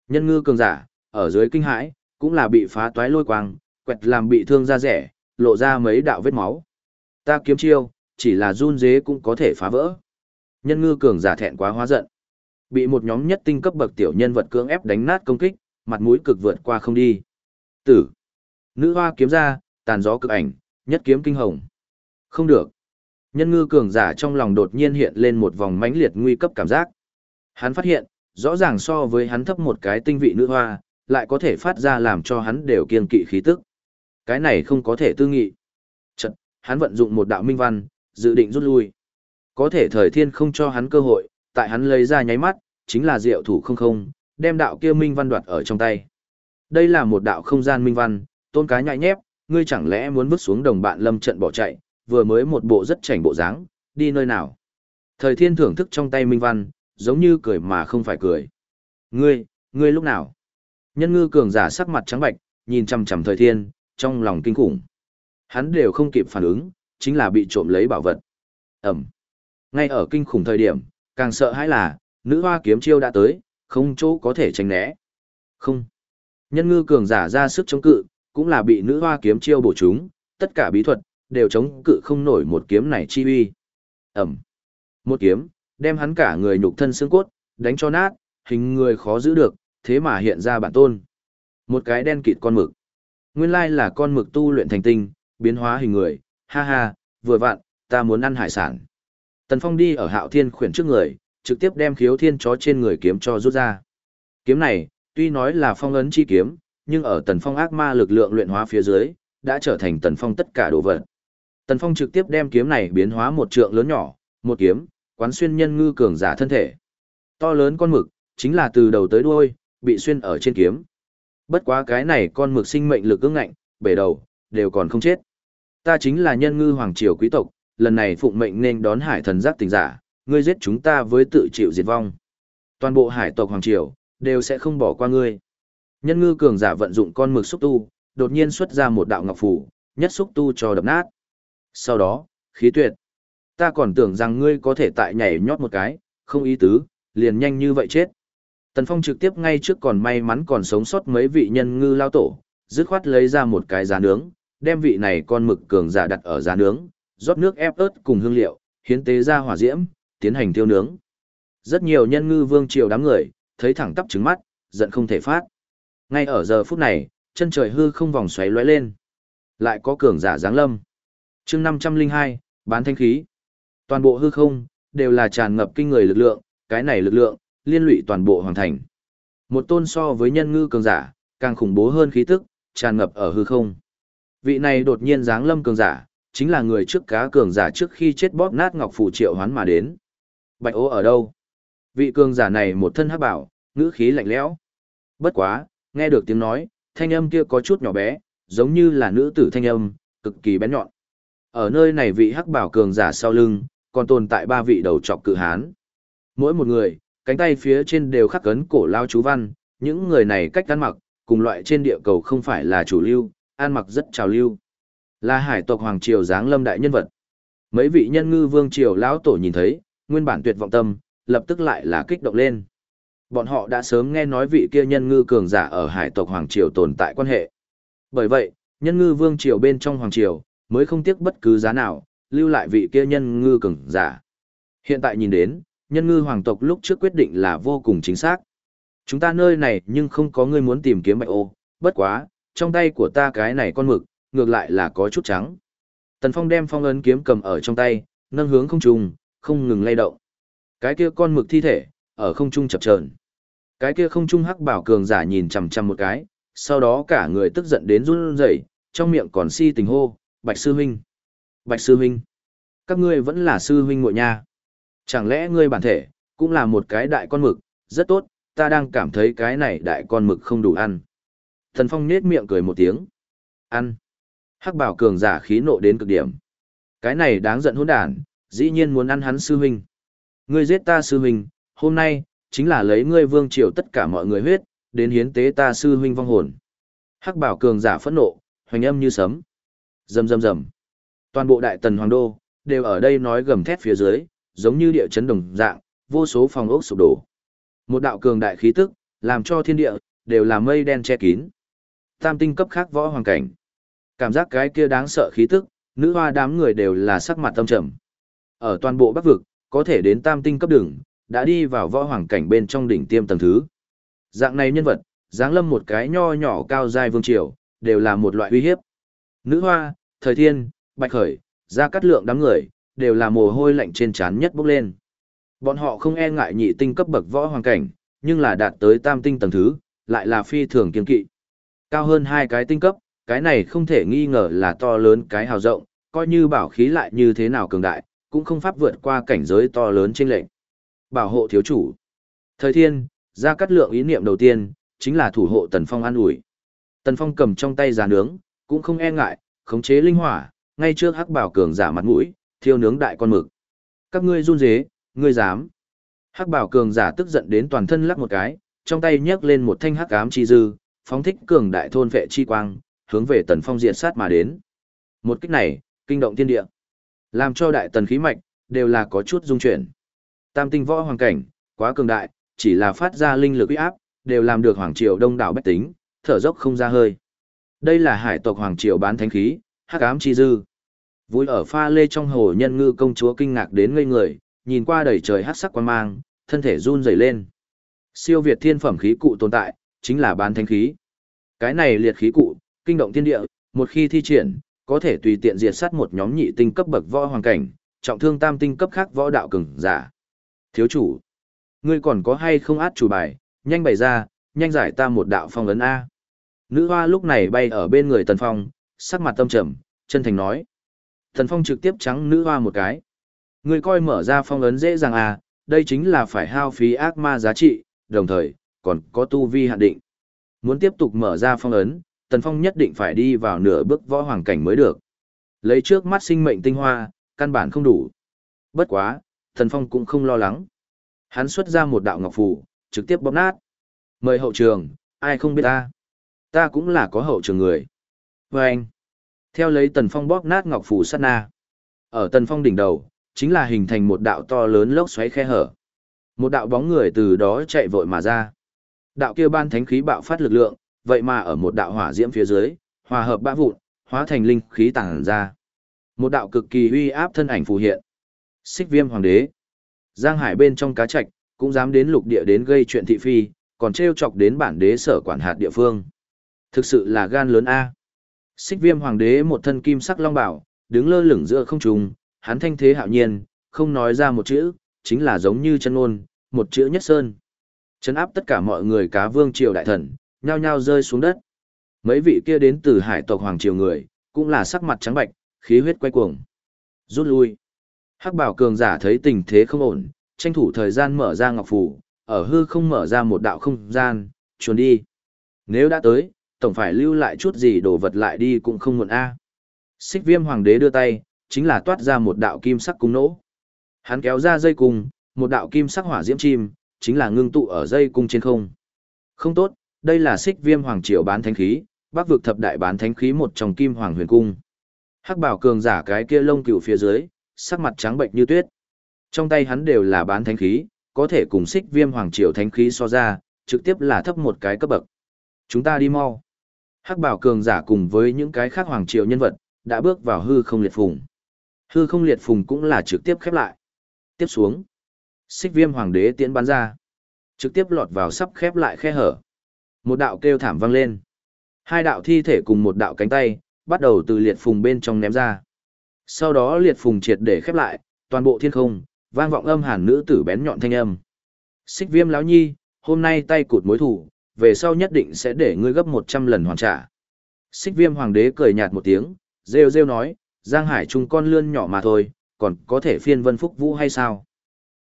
Nhân ngư cường giả, ở dưới kinh hãi, cũng là bị phá toái lôi quang, quẹt làm bị thương da rẻ, lộ ra mấy đạo vết máu. Ta kiếm chiêu, chỉ là run dế cũng có thể phá vỡ. Nhân ngư cường giả thẹn quá hóa giận. Bị một nhóm nhất tinh cấp bậc tiểu nhân vật cưỡng ép đánh nát công kích, mặt mũi cực vượt qua không đi. Tử. Nữ hoa kiếm ra, tàn gió cực ảnh, nhất kiếm kinh hồng. Không được. Nhân ngư cường giả trong lòng đột nhiên hiện lên một vòng mãnh liệt nguy cấp cảm giác. Hắn phát hiện, rõ ràng so với hắn thấp một cái tinh vị nữ hoa, lại có thể phát ra làm cho hắn đều kiên kỵ khí tức. Cái này không có thể tư nghị. Chật, hắn vận dụng một đạo minh văn, dự định rút lui. Có thể thời thiên không cho hắn cơ hội, tại hắn lấy ra nháy mắt, chính là diệu thủ không không, đem đạo kia minh văn đoạt ở trong tay. Đây là một đạo không gian minh văn, tôn cá nhại nhép, ngươi chẳng lẽ muốn vứt xuống đồng bạn lâm trận bỏ chạy, vừa mới một bộ rất chảnh bộ dáng, đi nơi nào. Thời thiên thưởng thức trong tay minh văn, giống như cười mà không phải cười. Ngươi, ngươi lúc nào? Nhân ngư cường giả sắc mặt trắng bạch, nhìn chằm chằm thời thiên, trong lòng kinh khủng. Hắn đều không kịp phản ứng, chính là bị trộm lấy bảo vật. Ẩm. Ngay ở kinh khủng thời điểm, càng sợ hãi là, nữ hoa kiếm chiêu đã tới, không chỗ có thể tránh né. Không. Nhân ngư cường giả ra sức chống cự, cũng là bị nữ hoa kiếm chiêu bổ chúng, tất cả bí thuật, đều chống cự không nổi một kiếm này chi uy. Ẩm. Một kiếm, đem hắn cả người nhục thân xương cốt, đánh cho nát, hình người khó giữ được, thế mà hiện ra bản tôn. Một cái đen kịt con mực. Nguyên lai là con mực tu luyện thành tinh, biến hóa hình người, ha ha, vừa vặn, ta muốn ăn hải sản. Tần Phong đi ở hạo thiên khuyển trước người, trực tiếp đem khiếu thiên chó trên người kiếm cho rút ra. Kiếm này, tuy nói là phong ấn chi kiếm, nhưng ở Tần Phong ác ma lực lượng luyện hóa phía dưới, đã trở thành Tần Phong tất cả đồ vật. Tần Phong trực tiếp đem kiếm này biến hóa một trượng lớn nhỏ, một kiếm, quán xuyên nhân ngư cường giả thân thể. To lớn con mực, chính là từ đầu tới đuôi, bị xuyên ở trên kiếm. Bất quá cái này con mực sinh mệnh lực ương ngạnh, bể đầu, đều còn không chết. Ta chính là nhân ngư hoàng triều quý tộc, lần này phụng mệnh nên đón hải thần giác tình giả, ngươi giết chúng ta với tự chịu diệt vong. Toàn bộ hải tộc hoàng triều, đều sẽ không bỏ qua ngươi. Nhân ngư cường giả vận dụng con mực xúc tu, đột nhiên xuất ra một đạo ngọc phủ, nhất xúc tu cho đập nát. Sau đó, khí tuyệt. Ta còn tưởng rằng ngươi có thể tại nhảy nhót một cái, không ý tứ, liền nhanh như vậy chết. Tần Phong trực tiếp ngay trước còn may mắn còn sống sót mấy vị nhân ngư lao tổ, dứt khoát lấy ra một cái giá nướng, đem vị này con mực cường giả đặt ở giá nướng, rót nước ép ớt cùng hương liệu, hiến tế ra hỏa diễm, tiến hành tiêu nướng. Rất nhiều nhân ngư vương triều đám người, thấy thẳng tắp trứng mắt, giận không thể phát. Ngay ở giờ phút này, chân trời hư không vòng xoáy lóe lên. Lại có cường giả giáng lâm. chương 502, bán thanh khí. Toàn bộ hư không, đều là tràn ngập kinh người lực lượng, cái này lực lượng, liên lụy toàn bộ hoàng thành. Một tôn so với nhân ngư cường giả, càng khủng bố hơn khí tức, tràn ngập ở hư không. Vị này đột nhiên giáng lâm cường giả, chính là người trước cá cường giả trước khi chết bóp nát ngọc phủ triệu hoán mà đến. Bạch ố ở đâu? Vị cường giả này một thân hắc bảo, ngữ khí lạnh lẽo. Bất quá, nghe được tiếng nói, thanh âm kia có chút nhỏ bé, giống như là nữ tử thanh âm, cực kỳ bén nhọn. Ở nơi này vị hắc bảo cường giả sau lưng, còn tồn tại ba vị đầu trọc cự hán. Mỗi một người, cánh tay phía trên đều khắc cấn cổ lao chú văn, những người này cách ăn mặc, cùng loại trên địa cầu không phải là chủ lưu, ăn mặc rất trào lưu. Là hải tộc Hoàng Triều giáng lâm đại nhân vật. Mấy vị nhân ngư vương triều lão tổ nhìn thấy, nguyên bản tuyệt vọng tâm, lập tức lại là kích động lên. Bọn họ đã sớm nghe nói vị kia nhân ngư cường giả ở hải tộc Hoàng Triều tồn tại quan hệ. Bởi vậy, nhân ngư vương triều bên trong Hoàng Triều, mới không tiếc bất cứ giá nào, lưu lại vị kia nhân ngư cường giả. Hiện tại nhìn đến, nhân ngư hoàng tộc lúc trước quyết định là vô cùng chính xác. Chúng ta nơi này nhưng không có người muốn tìm kiếm bạch ô, bất quá, trong tay của ta cái này con mực, ngược lại là có chút trắng. Tần Phong đem phong ấn kiếm cầm ở trong tay, nâng hướng không trung, không ngừng lay động. Cái kia con mực thi thể, ở không trung chập chờn. Cái kia không trung hắc bảo cường giả nhìn chằm chằm một cái, sau đó cả người tức giận đến run rẩy, trong miệng còn si tình hô, "Bạch sư huynh, Bạch sư huynh, các ngươi vẫn là sư huynh muội nha. Chẳng lẽ ngươi bản thể cũng là một cái đại con mực, rất tốt, ta đang cảm thấy cái này đại con mực không đủ ăn." Thần Phong nhếch miệng cười một tiếng. "Ăn?" Hắc bảo cường giả khí nộ đến cực điểm. Cái này đáng giận hỗn đản, dĩ nhiên muốn ăn hắn sư huynh. Ngươi giết ta sư huynh, hôm nay, chính là lấy ngươi vương triều tất cả mọi người huyết, đến hiến tế ta sư huynh vong hồn. Hắc bảo cường giả phẫn nộ, hoành âm như sấm. Rầm rầm rầm. Toàn bộ đại tần hoàng đô, đều ở đây nói gầm thét phía dưới, giống như địa chấn đồng dạng, vô số phòng ốc sụp đổ. Một đạo cường đại khí tức, làm cho thiên địa, đều là mây đen che kín. Tam tinh cấp khác võ hoàng cảnh. Cảm giác cái kia đáng sợ khí tức, nữ hoa đám người đều là sắc mặt tâm trầm. Ở toàn bộ bắc vực, có thể đến tam tinh cấp đường, đã đi vào võ hoàng cảnh bên trong đỉnh tiêm tầng thứ. Dạng này nhân vật, dáng lâm một cái nho nhỏ cao dài vương triều, đều là một loại uy hiếp. Nữ hoa, thời thiên, bạch khởi, ra cắt lượng đám người, đều là mồ hôi lạnh trên trán nhất bốc lên. Bọn họ không e ngại nhị tinh cấp bậc võ hoàng cảnh, nhưng là đạt tới tam tinh tầng thứ, lại là phi thường kiên kỵ. Cao hơn hai cái tinh cấp, cái này không thể nghi ngờ là to lớn cái hào rộng, coi như bảo khí lại như thế nào cường đại, cũng không pháp vượt qua cảnh giới to lớn trên lệnh. Bảo hộ thiếu chủ. Thời thiên, ra cắt lượng ý niệm đầu tiên, chính là thủ hộ Tần Phong an ủi. Tần Phong cầm trong tay giá nướng, cũng không e ngại, khống chế linh hỏa, ngay trước hắc bảo cường giả mặt mũi, thiêu nướng đại con mực. Các ngươi run rế, ngươi dám. Hắc bảo cường giả tức giận đến toàn thân lắc một cái, trong tay nhấc lên một thanh hắc ám chi dư, phóng thích cường đại thôn vệ chi quang, hướng về Tần Phong diệt sát mà đến. Một kích này, kinh động thiên địa, làm cho đại tần khí mạch đều là có chút dung chuyển. Tam tinh võ hoàng cảnh, quá cường đại, chỉ là phát ra linh lực uy áp, đều làm được hoàng triều đông đảo bách tính, thở dốc không ra hơi. Đây là hải tộc hoàng triều bán thánh khí, hắc ám chi dư. Vui ở pha lê trong hồ nhân ngư công chúa kinh ngạc đến ngây người, nhìn qua đầy trời hắc sắc quan mang, thân thể run rẩy lên. Siêu việt thiên phẩm khí cụ tồn tại, chính là bán thánh khí. Cái này liệt khí cụ, kinh động thiên địa, một khi thi triển, có thể tùy tiện diệt sát một nhóm nhị tinh cấp bậc võ hoàng cảnh, trọng thương tam tinh cấp khác võ đạo cường giả. Thiếu chủ, ngươi còn có hay không át chủ bài, nhanh bày ra, nhanh giải ta một đạo phong ấn A. Nữ hoa lúc này bay ở bên người Tần Phong, sắc mặt tâm trầm, chân thành nói. Tần Phong trực tiếp trắng nữ hoa một cái. Ngươi coi mở ra phong ấn dễ dàng à, đây chính là phải hao phí ác ma giá trị, đồng thời, còn có tu vi hạn định. Muốn tiếp tục mở ra phong ấn, Tần Phong nhất định phải đi vào nửa bước võ hoàng cảnh mới được. Lấy trước mắt sinh mệnh tinh hoa, căn bản không đủ. Bất quá, Tần Phong cũng không lo lắng. Hắn xuất ra một đạo ngọc phù, trực tiếp bóp nát. Mời hậu trường, ai không biết ta. Ta cũng là có hậu trường người. Và anh, theo lấy Tần Phong bóp nát ngọc phù sát na. Ở Tần Phong đỉnh đầu, chính là hình thành một đạo to lớn lốc xoáy khe hở. Một đạo bóng người từ đó chạy vội mà ra. Đạo kia ban thánh khí bạo phát lực lượng, vậy mà ở một đạo hỏa diễm phía dưới, hòa hợp bã vụn, hóa thành linh khí tàng ra. Một đạo cực kỳ uy áp thân ảnh phù hiện. Xích viêm hoàng đế. Giang hải bên trong cá trạch, cũng dám đến lục địa đến gây chuyện thị phi, còn treo chọc đến bản đế sở quản hạt địa phương. Thực sự là gan lớn A. Xích viêm hoàng đế một thân kim sắc long bảo, đứng lơ lửng giữa không trung, hắn thanh thế hạo nhiên, không nói ra một chữ, chính là giống như chân ngôn, một chữ nhất sơn. Chấn áp tất cả mọi người cá vương triều đại thần, nhao nhao rơi xuống đất. Mấy vị kia đến từ hải tộc hoàng triều người, cũng là sắc mặt trắng bạch, khí huyết quay cuồng. Rút lui. Hắc bảo cường giả thấy tình thế không ổn, tranh thủ thời gian mở ra ngọc phủ, ở hư không mở ra một đạo không gian, chuồn đi. Nếu đã tới, tổng phải lưu lại chút gì đồ vật lại đi cũng không muộn a. Xích viêm hoàng đế đưa tay, chính là toát ra một đạo kim sắc cung nỗ. Hắn kéo ra dây cung, một đạo kim sắc hỏa diễm chim, chính là ngưng tụ ở dây cung trên không. Không tốt, đây là xích viêm hoàng triều bán thánh khí, bắc vực thập đại bán thánh khí một trong kim hoàng huyền cung. Hắc bảo cường giả cái kia lông cựu phía dưới, sắc mặt trắng bệnh như tuyết. Trong tay hắn đều là bán thánh khí, có thể cùng xích viêm hoàng triều thánh khí so ra, trực tiếp là thấp một cái cấp bậc. Chúng ta đi mau. Hắc bảo cường giả cùng với những cái khác hoàng triều nhân vật, đã bước vào hư không liệt phùng. Hư không liệt phùng cũng là trực tiếp khép lại. Tiếp xuống. Xích viêm hoàng đế tiễn bắn ra. Trực tiếp lọt vào sắp khép lại khe hở. Một đạo kêu thảm vang lên. Hai đạo thi thể cùng một đạo cánh tay, bắt đầu từ liệt phùng bên trong ném ra. Sau đó liệt phùng triệt để khép lại, toàn bộ thiên không, vang vọng âm hàn nữ tử bén nhọn thanh âm. Xích viêm lão nhi, hôm nay tay cụt mối thủ, về sau nhất định sẽ để ngươi gấp 100 lần hoàn trả. Xích viêm hoàng đế cười nhạt một tiếng, rêu rêu nói, Giang Hải trung con lươn nhỏ mà thôi, còn có thể phiên vân phúc vũ hay sao?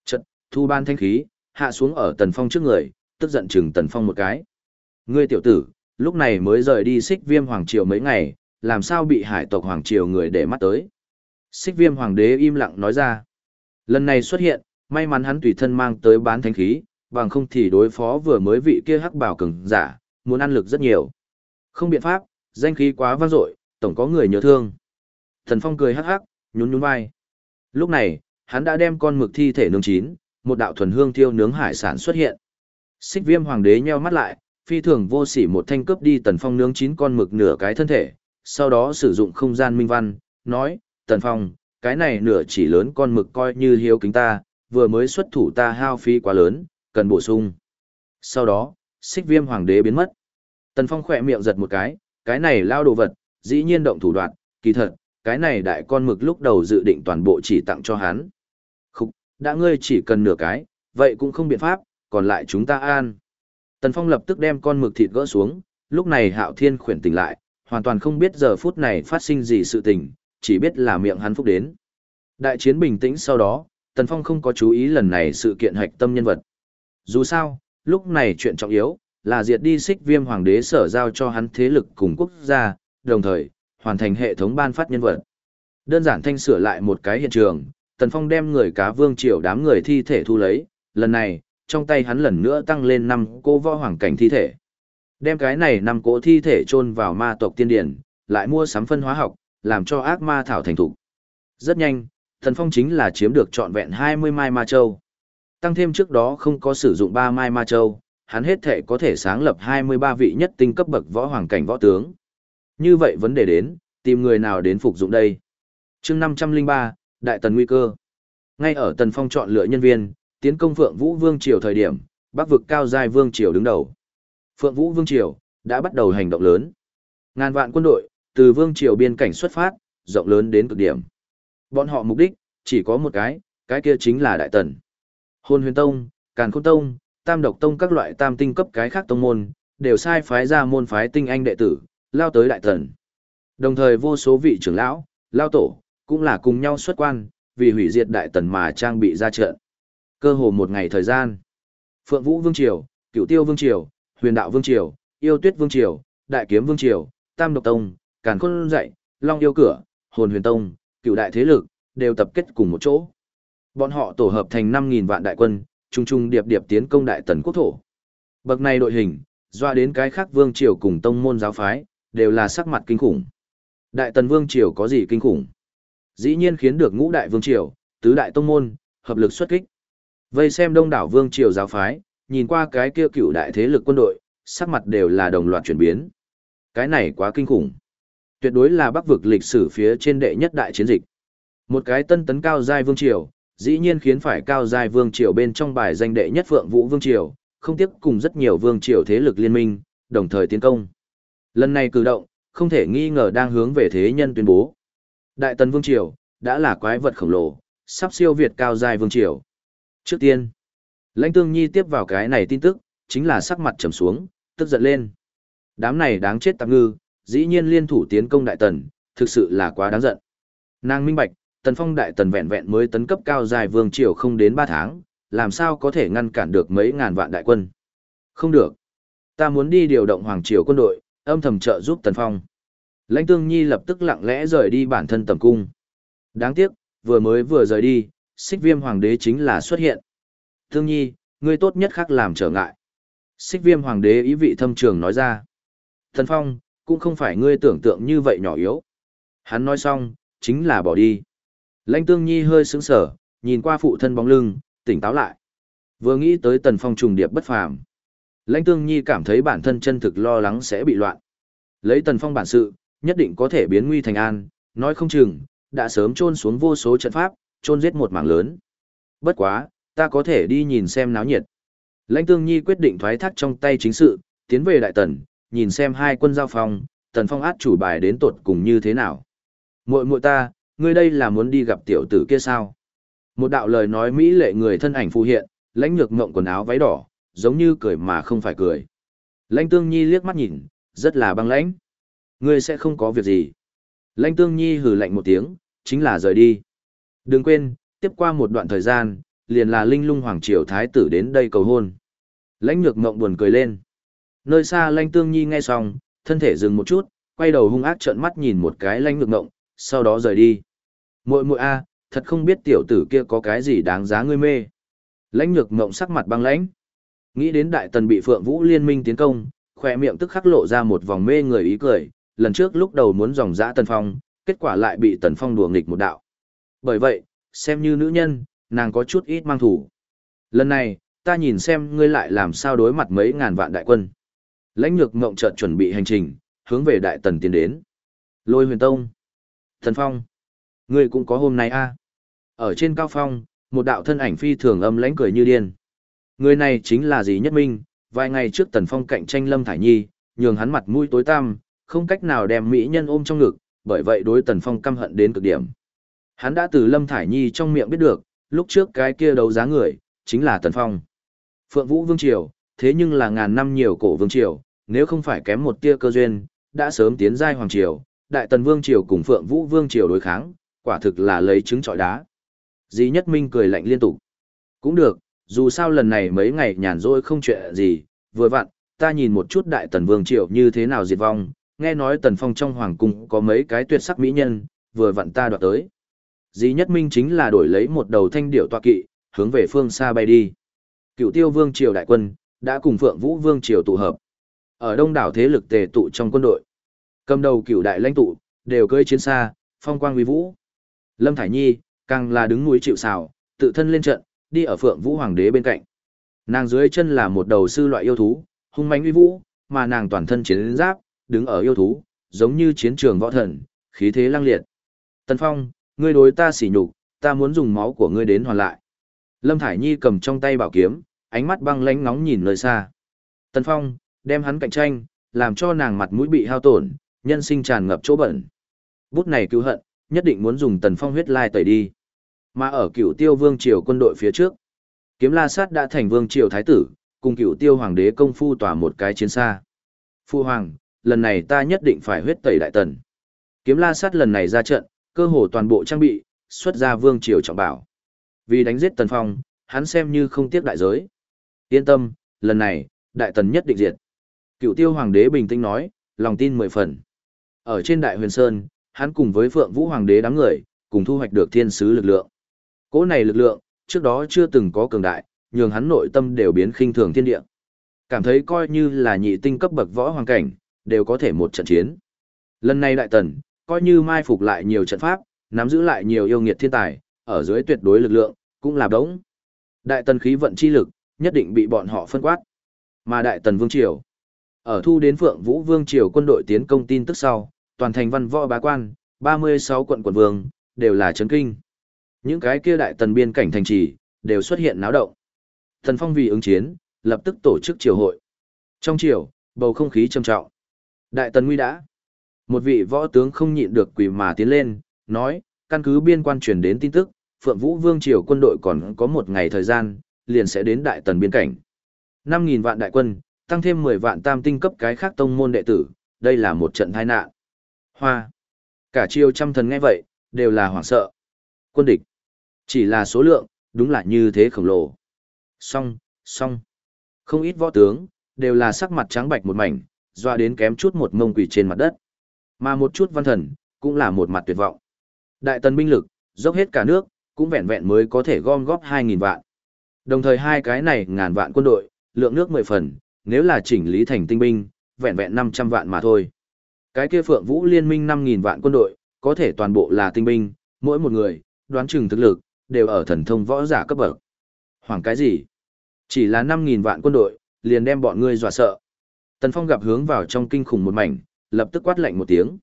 Chật, thu ban thanh khí, hạ xuống ở tần phong trước người, tức giận chừng tần phong một cái. Ngươi tiểu tử, lúc này mới rời đi xích viêm hoàng triều mấy ngày, làm sao bị hải tộc hoàng triều người để mắt tới. Xích viêm hoàng đế im lặng nói ra. Lần này xuất hiện, may mắn hắn tùy thân mang tới bán thanh khí, bằng không thì đối phó vừa mới vị kia hắc bảo cường giả, muốn ăn lực rất nhiều. Không biện pháp, danh khí quá vang dội, tổng có người nhớ thương. Thần Phong cười hắc hắc, nhún nhún vai. Lúc này, hắn đã đem con mực thi thể nướng chín, một đạo thuần hương thiêu nướng hải sản xuất hiện. Xích Viêm hoàng đế nheo mắt lại, phi thường vô sỉ một thanh cướp đi Tần Phong nướng chín con mực nửa cái thân thể, sau đó sử dụng không gian minh văn, nói, Tần Phong, cái này nửa chỉ lớn con mực coi như hiếu kính ta, vừa mới xuất thủ ta hao phí quá lớn, cần bổ sung. Sau đó, xích viêm hoàng đế biến mất. Tần Phong khỏe miệng giật một cái, cái này lao đồ vật, dĩ nhiên động thủ đoạn, kỳ thật, cái này đại con mực lúc đầu dự định toàn bộ chỉ tặng cho hắn. Khúc, đã ngươi chỉ cần nửa cái, vậy cũng không biện pháp, còn lại chúng ta an. Tần Phong lập tức đem con mực thịt gỡ xuống, lúc này Hạo Thiên khuyển tỉnh lại, hoàn toàn không biết giờ phút này phát sinh gì sự tình, chỉ biết là miệng hắn phúc đến. Đại chiến bình tĩnh sau đó, Tần Phong không có chú ý lần này sự kiện hạch tâm nhân vật. Dù sao, lúc này chuyện trọng yếu, là diệt đi xích viêm hoàng đế sở giao cho hắn thế lực cùng quốc gia, đồng thời, hoàn thành hệ thống ban phát nhân vật. Đơn giản thanh sửa lại một cái hiện trường, Tần Phong đem người cá vương triều đám người thi thể thu lấy, lần này, trong tay hắn lần nữa tăng lên năm cô võ hoàng cảnh thi thể. Đem cái này năm cỗ thi thể chôn vào ma tộc tiên điển, lại mua sắm phân hóa học, làm cho ác ma thảo thành thủ. Rất nhanh, thần Phong chính là chiếm được trọn vẹn 20 mai ma châu. Tăng thêm trước đó không có sử dụng 3 mai ma châu, hắn hết thể có thể sáng lập 23 vị nhất tinh cấp bậc võ hoàng cảnh võ tướng. Như vậy vấn đề đến, tìm người nào đến phục dụng đây? chương 503, Đại Tần Nguy cơ. Ngay ở Tần Phong chọn lựa nhân viên, tiến công Phượng Vũ Vương Triều thời điểm, Bắc vực cao giai Vương Triều đứng đầu. Phượng Vũ Vương Triều đã bắt đầu hành động lớn. Ngàn vạn quân đội, từ Vương Triều biên cảnh xuất phát, rộng lớn đến cực điểm. Bọn họ mục đích, chỉ có một cái, cái kia chính là Đại Tần. Hôn huyền tông, càn khôn tông, tam độc tông các loại tam tinh cấp cái khác tông môn, đều sai phái ra môn phái tinh anh đệ tử, lao tới đại tần Đồng thời vô số vị trưởng lão, lao tổ, cũng là cùng nhau xuất quan, vì hủy diệt đại tần mà trang bị ra trận. Cơ hồ một ngày thời gian. Phượng Vũ Vương Triều, Cửu Tiêu Vương Triều, Huyền Đạo Vương Triều, Yêu Tuyết Vương Triều, Đại Kiếm Vương Triều, Tam Độc Tông, Càn Khôn Dạy, Long Yêu Cửa, Hồn Huyền Tông, Cửu Đại Thế Lực, đều tập kết cùng một chỗ. Bọn họ tổ hợp thành 5.000 vạn đại quân, trung trung điệp điệp tiến công đại tần quốc thổ. Bậc này đội hình, doa đến cái khác vương triều cùng tông môn giáo phái, đều là sắc mặt kinh khủng. Đại tần vương triều có gì kinh khủng? Dĩ nhiên khiến được ngũ đại vương triều, tứ đại tông môn, hợp lực xuất kích. Vây xem đông đảo vương triều giáo phái, nhìn qua cái kia cựu đại thế lực quân đội, sắc mặt đều là đồng loạt chuyển biến. Cái này quá kinh khủng. Tuyệt đối là bắc vực lịch sử phía trên đệ nhất đại chiến dịch. Một cái tân tấn cao giai vương triều, Dĩ nhiên khiến phải cao giai vương triều bên trong bài danh đệ nhất vượng Vũ vương triều, không tiếc cùng rất nhiều vương triều thế lực liên minh, đồng thời tiến công. Lần này cử động, không thể nghi ngờ đang hướng về thế nhân tuyên bố. Đại tần vương triều, đã là quái vật khổng lồ, sắp siêu việt cao giai vương triều. Trước tiên, lãnh tương nhi tiếp vào cái này tin tức, chính là sắc mặt trầm xuống, tức giận lên. Đám này đáng chết tạp ngư, dĩ nhiên liên thủ tiến công đại tần, thực sự là quá đáng giận. Nàng minh bạch, tần phong đại tần vẹn vẹn mới tấn cấp cao dài vương triều không đến 3 tháng, làm sao có thể ngăn cản được mấy ngàn vạn đại quân. Không được. Ta muốn đi điều động hoàng triều quân đội, âm thầm trợ giúp tần phong. Lãnh tương nhi lập tức lặng lẽ rời đi bản thân tầm cung. Đáng tiếc, vừa mới vừa rời đi, xích viêm hoàng đế chính là xuất hiện. Thương nhi, ngươi tốt nhất khác làm trở ngại. Xích viêm hoàng đế ý vị thâm trường nói ra. Thần phong, cũng không phải ngươi tưởng tượng như vậy nhỏ yếu. Hắn nói xong, chính là bỏ đi. Lãnh tương nhi hơi sững sờ, nhìn qua phụ thân bóng lưng, tỉnh táo lại. Vừa nghĩ tới tần phong trùng điệp bất phàm. Lãnh tương nhi cảm thấy bản thân chân thực lo lắng sẽ bị loạn. Lấy tần phong bản sự, nhất định có thể biến nguy thành an, nói không chừng, đã sớm trôn xuống vô số trận pháp, chôn giết một mảng lớn. Bất quá, ta có thể đi nhìn xem náo nhiệt. Lãnh Tương Nhi quyết định thoái thác trong tay chính sự, tiến về Đại Tần, nhìn xem hai quân giao phong, Tần Phong át chủ bài đến tột cùng như thế nào. Muội muội ta, ngươi đây là muốn đi gặp tiểu tử kia sao? Một đạo lời nói mỹ lệ người thân ảnh phù hiện, lãnh nhược ngộng quần áo váy đỏ, giống như cười mà không phải cười. Lãnh Tương Nhi liếc mắt nhìn, rất là băng lãnh. Ngươi sẽ không có việc gì. Lãnh Tương Nhi hừ lạnh một tiếng, chính là rời đi. Đừng quên, tiếp qua một đoạn thời gian, liền là Linh Lung Hoàng Triều Thái tử đến đây cầu hôn. Lãnh nhược mộng buồn cười lên. Nơi xa Lãnh Tương Nhi nghe xong, thân thể dừng một chút, quay đầu hung ác trợn mắt nhìn một cái Lãnh nhược mộng, sau đó rời đi. Muội muội a, thật không biết tiểu tử kia có cái gì đáng giá ngươi mê. Lãnh nhược mộng sắc mặt băng lãnh. Nghĩ đến đại tần bị Phượng Vũ liên minh tiến công, khỏe miệng tức khắc lộ ra một vòng mê người ý cười, lần trước lúc đầu muốn dòng dã Tần Phong, kết quả lại bị Tần Phong đùa nghịch một đạo. Bởi vậy, xem như nữ nhân, nàng có chút ít mang thủ. Lần này, ta nhìn xem ngươi lại làm sao đối mặt mấy ngàn vạn đại quân. Lãnh nhược ngộng chợt chuẩn bị hành trình, hướng về đại tần tiến đến. Lôi huyền tông. Thần phong. Ngươi cũng có hôm nay a à? Ở trên cao phong, một đạo thân ảnh phi thường âm lãnh cười như điên. Người này chính là gì nhất minh, vài ngày trước tần phong cạnh tranh lâm thải nhi, nhường hắn mặt mũi tối tăm, không cách nào đem mỹ nhân ôm trong ngực, bởi vậy đối tần phong căm hận đến cực điểm. Hắn đã từ lâm thải nhi trong miệng biết được, lúc trước cái kia đấu giá người, chính là tần phong. Phượng Vũ Vương Triều, thế nhưng là ngàn năm nhiều cổ Vương Triều, nếu không phải kém một tia cơ duyên, đã sớm tiến giai Hoàng Triều, Đại Tần Vương Triều cùng Phượng Vũ Vương Triều đối kháng, quả thực là lấy trứng trọi đá. Dĩ Nhất Minh cười lạnh liên tục. Cũng được, dù sao lần này mấy ngày nhàn rỗi không chuyện gì, vừa vặn, ta nhìn một chút Đại Tần Vương Triều như thế nào diệt vong, nghe nói Tần Phong trong Hoàng Cung có mấy cái tuyệt sắc mỹ nhân, vừa vặn ta đoạt tới. Dĩ Nhất Minh chính là đổi lấy một đầu thanh điệu tọa kỵ, hướng về phương xa bay đi cựu tiêu vương triều đại quân, đã cùng phượng vũ vương triều tụ hợp. Ở đông đảo thế lực tề tụ trong quân đội. Cầm đầu cựu đại lãnh tụ, đều cưỡi chiến xa, phong quang uy vũ. Lâm Thải Nhi, càng là đứng núi chịu sào, tự thân lên trận, đi ở phượng vũ hoàng đế bên cạnh. Nàng dưới chân là một đầu sư loại yêu thú, hung mãnh uy vũ, mà nàng toàn thân chiến giáp, đứng ở yêu thú, giống như chiến trường võ thần, khí thế lăng liệt. Tần Phong, ngươi đối ta sỉ nhục, ta muốn dùng máu của ngươi đến hoàn lại. Lâm Thải Nhi cầm trong tay bảo kiếm, ánh mắt băng lánh ngóng nhìn nơi xa. Tần Phong, đem hắn cạnh tranh, làm cho nàng mặt mũi bị hao tổn, nhân sinh tràn ngập chỗ bẩn. Bút này cứu hận, nhất định muốn dùng Tần Phong huyết lai tẩy đi. Mà ở cựu tiêu vương triều quân đội phía trước, kiếm la sát đã thành vương triều thái tử, cùng cựu tiêu hoàng đế công phu tỏa một cái chiến xa. Phu hoàng, lần này ta nhất định phải huyết tẩy đại tần. Kiếm la sát lần này ra trận, cơ hồ toàn bộ trang bị, xuất ra vương triều trọng bảo. Vì đánh giết tần phong, hắn xem như không tiếc đại giới. Yên tâm, lần này, đại tần nhất định diệt. Cựu tiêu hoàng đế bình tĩnh nói, lòng tin mười phần. Ở trên đại huyền sơn, hắn cùng với phượng vũ hoàng đế đám người, cùng thu hoạch được thiên sứ lực lượng. Cỗ này lực lượng, trước đó chưa từng có cường đại, nhường hắn nội tâm đều biến khinh thường thiên địa. Cảm thấy coi như là nhị tinh cấp bậc võ hoàng cảnh, đều có thể một trận chiến. Lần này đại tần, coi như mai phục lại nhiều trận pháp, nắm giữ lại nhiều yêu nghiệt thiên tài, ở dưới tuyệt đối lực lượng, cũng là đống. Đại tần khí vận chi lực, nhất định bị bọn họ phân quát. Mà Đại Tần Vương Triều, ở thu đến Phượng Vũ Vương Triều quân đội tiến công tin tức sau, toàn thành văn võ bá quan, 36 quận quận vương, đều là chấn kinh. Những cái kia đại tần biên cảnh thành trì, đều xuất hiện náo động. Thần Phong vì ứng chiến, lập tức tổ chức triều hội. Trong triều, bầu không khí trầm trọng. Đại tần nguy đã. Một vị võ tướng không nhịn được quỳ mà tiến lên, nói, căn cứ biên quan truyền đến tin tức, Phượng Vũ Vương triều quân đội còn có một ngày thời gian, liền sẽ đến đại tần biên cảnh. 5.000 vạn đại quân, tăng thêm 10 vạn tam tinh cấp cái khác tông môn đệ tử, đây là một trận tai nạn. Hoa. Cả triều trăm thần nghe vậy, đều là hoảng sợ. Quân địch. Chỉ là số lượng, đúng là như thế khổng lồ. Song, song. Không ít võ tướng, đều là sắc mặt trắng bạch một mảnh, doa đến kém chút một mông quỷ trên mặt đất. Mà một chút văn thần, cũng là một mặt tuyệt vọng. Đại tần binh lực, dốc hết cả nước, cũng vẹn vẹn mới có thể gom góp 2.000 vạn. Đồng thời hai cái này ngàn vạn quân đội, lượng nước 10 phần, nếu là chỉnh lý thành tinh binh, vẹn vẹn 500 vạn mà thôi. Cái kia Phượng Vũ Liên minh 5.000 vạn quân đội, có thể toàn bộ là tinh binh, mỗi một người, đoán chừng thực lực, đều ở thần thông võ giả cấp bậc. Hoàng cái gì? Chỉ là 5.000 vạn quân đội, liền đem bọn ngươi dọa sợ. Tần Phong gặp hướng vào trong kinh khủng một mảnh, lập tức quát lạnh một tiếng.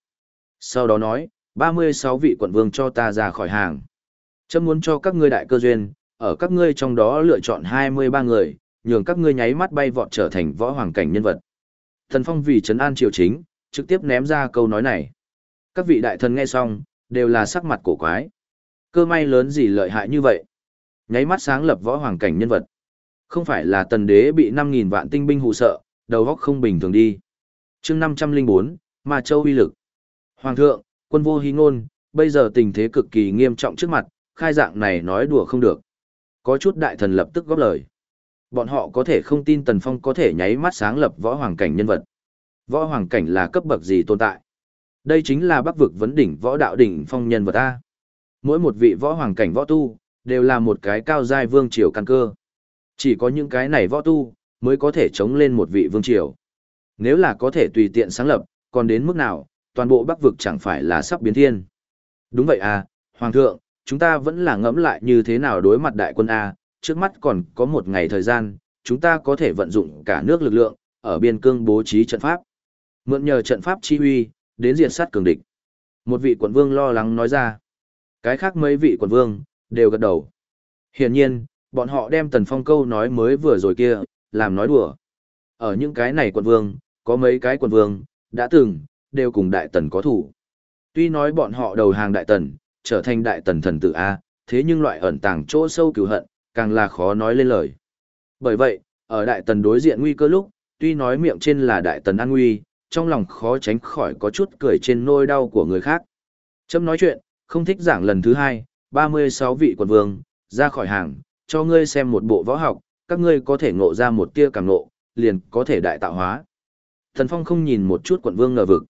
Sau đó nói, 36 vị quận vương cho ta ra khỏi hàng. Chấm muốn cho các ngươi đại cơ duyên, ở các ngươi trong đó lựa chọn 23 người, nhường các ngươi nháy mắt bay vọt trở thành võ hoàng cảnh nhân vật. Thần Phong vì trấn an triều chính, trực tiếp ném ra câu nói này. Các vị đại thần nghe xong, đều là sắc mặt cổ quái. Cơ may lớn gì lợi hại như vậy? Nháy mắt sáng lập võ hoàng cảnh nhân vật. Không phải là tần đế bị 5.000 vạn tinh binh hù sợ, đầu óc không bình thường đi chương 504, Ma Châu uy lực. Hoàng thượng, quân vô hy ngôn, bây giờ tình thế cực kỳ nghiêm trọng trước mặt, khai dạng này nói đùa không được. Có chút đại thần lập tức góp lời. Bọn họ có thể không tin Tần Phong có thể nháy mắt sáng lập võ hoàng cảnh nhân vật. Võ hoàng cảnh là cấp bậc gì tồn tại? Đây chính là bắc vực vấn đỉnh võ đạo đỉnh phong nhân vật A. Mỗi một vị võ hoàng cảnh võ tu, đều là một cái cao giai vương triều căn cơ. Chỉ có những cái này võ tu, mới có thể chống lên một vị vương triều. Nếu là có thể tùy tiện sáng lập, còn đến mức nào, toàn bộ bắc vực chẳng phải là sắp biến thiên. Đúng vậy à, Hoàng thượng, chúng ta vẫn là ngẫm lại như thế nào đối mặt đại quân A, trước mắt còn có một ngày thời gian, chúng ta có thể vận dụng cả nước lực lượng, ở biên cương bố trí trận pháp. Mượn nhờ trận pháp chi huy, đến diệt sát cường địch. Một vị quận vương lo lắng nói ra. Cái khác mấy vị quận vương, đều gật đầu. Hiển nhiên, bọn họ đem tần phong câu nói mới vừa rồi kia, làm nói đùa. Ở những cái này quận vương, có mấy cái quần vương, đã từng, đều cùng đại tần có thủ. Tuy nói bọn họ đầu hàng đại tần, trở thành đại tần thần tử A, thế nhưng loại ẩn tàng chỗ sâu cứu hận, càng là khó nói lên lời. Bởi vậy, ở đại tần đối diện nguy cơ lúc, tuy nói miệng trên là đại tần an nguy, trong lòng khó tránh khỏi có chút cười trên nôi đau của người khác. Chấm nói chuyện, không thích giảng lần thứ hai, 36 vị quần vương, ra khỏi hàng, cho ngươi xem một bộ võ học, các ngươi có thể ngộ ra một tia càng ngộ, liền có thể đại tạo hóa. Thần Phong không nhìn một chút quận vương ngờ vực.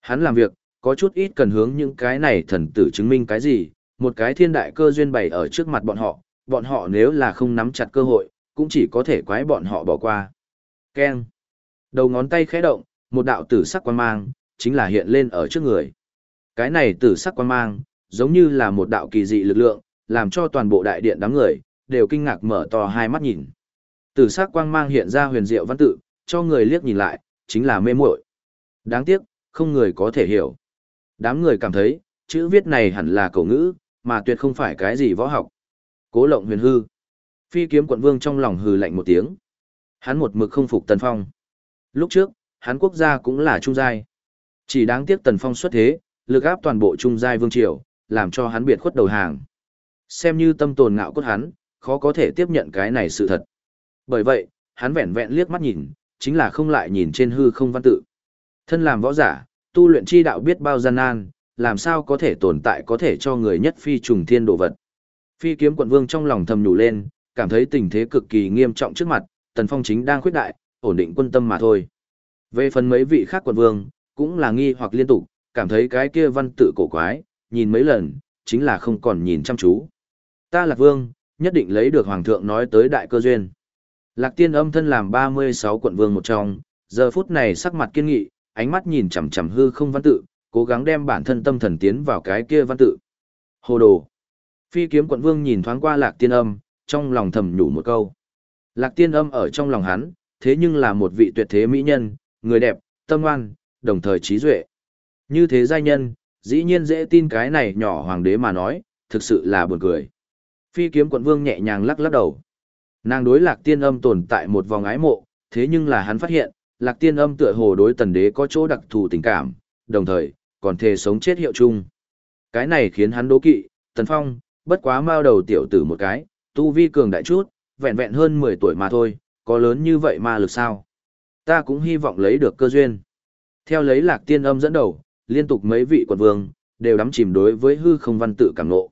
Hắn làm việc, có chút ít cần hướng những cái này thần tử chứng minh cái gì, một cái thiên đại cơ duyên bày ở trước mặt bọn họ, bọn họ nếu là không nắm chặt cơ hội, cũng chỉ có thể quái bọn họ bỏ qua. Keng. Đầu ngón tay khẽ động, một đạo tử sắc quan mang, chính là hiện lên ở trước người. Cái này tử sắc quan mang, giống như là một đạo kỳ dị lực lượng, làm cho toàn bộ đại điện đám người, đều kinh ngạc mở to hai mắt nhìn. Tử sắc quang mang hiện ra huyền diệu văn tự, cho người liếc nhìn lại, chính là mê muội. Đáng tiếc, không người có thể hiểu. Đám người cảm thấy, chữ viết này hẳn là cổ ngữ, mà tuyệt không phải cái gì võ học. Cố lộng huyền hư. Phi kiếm quận vương trong lòng hừ lạnh một tiếng. Hắn một mực không phục Tần Phong. Lúc trước, hắn quốc gia cũng là trung giai. Chỉ đáng tiếc Tần Phong xuất thế, lực áp toàn bộ trung giai vương triều, làm cho hắn biệt khuất đầu hàng. Xem như tâm tồn ngạo cốt hắn, khó có thể tiếp nhận cái này sự thật. Bởi vậy, hắn vẹn vẹn liếc mắt nhìn, chính là không lại nhìn trên hư không văn tự. Thân làm võ giả, tu luyện chi đạo biết bao gian nan, làm sao có thể tồn tại có thể cho người nhất phi trùng thiên đồ vật. Phi kiếm quận vương trong lòng thầm nhủ lên, cảm thấy tình thế cực kỳ nghiêm trọng trước mặt, tần phong chính đang khuyết đại, ổn định quân tâm mà thôi. Về phần mấy vị khác quận vương, cũng là nghi hoặc liên tục, cảm thấy cái kia văn tự cổ quái, nhìn mấy lần, chính là không còn nhìn chăm chú. Ta là vương, nhất định lấy được hoàng thượng nói tới đại cơ duyên. Lạc tiên âm thân làm 36 quận vương một trong, giờ phút này sắc mặt kiên nghị, ánh mắt nhìn chằm chằm hư không văn tự, cố gắng đem bản thân tâm thần tiến vào cái kia văn tự. Hồ đồ. Phi kiếm quận vương nhìn thoáng qua lạc tiên âm, trong lòng thầm nhủ một câu. Lạc tiên âm ở trong lòng hắn, thế nhưng là một vị tuyệt thế mỹ nhân, người đẹp, tâm ngoan, đồng thời trí duệ. Như thế giai nhân, dĩ nhiên dễ tin cái này nhỏ hoàng đế mà nói, thực sự là buồn cười. Phi kiếm quận vương nhẹ nhàng lắc lắc đầu. Nàng đối lạc tiên âm tồn tại một vòng ái mộ, thế nhưng là hắn phát hiện, lạc tiên âm tựa hồ đối tần đế có chỗ đặc thù tình cảm, đồng thời, còn thề sống chết hiệu chung. Cái này khiến hắn đố kỵ, tần phong, bất quá mao đầu tiểu tử một cái, tu vi cường đại chút, vẹn vẹn hơn 10 tuổi mà thôi, có lớn như vậy mà lực sao. Ta cũng hy vọng lấy được cơ duyên. Theo lấy lạc tiên âm dẫn đầu, liên tục mấy vị quận vương, đều đắm chìm đối với hư không văn tự cảm ngộ.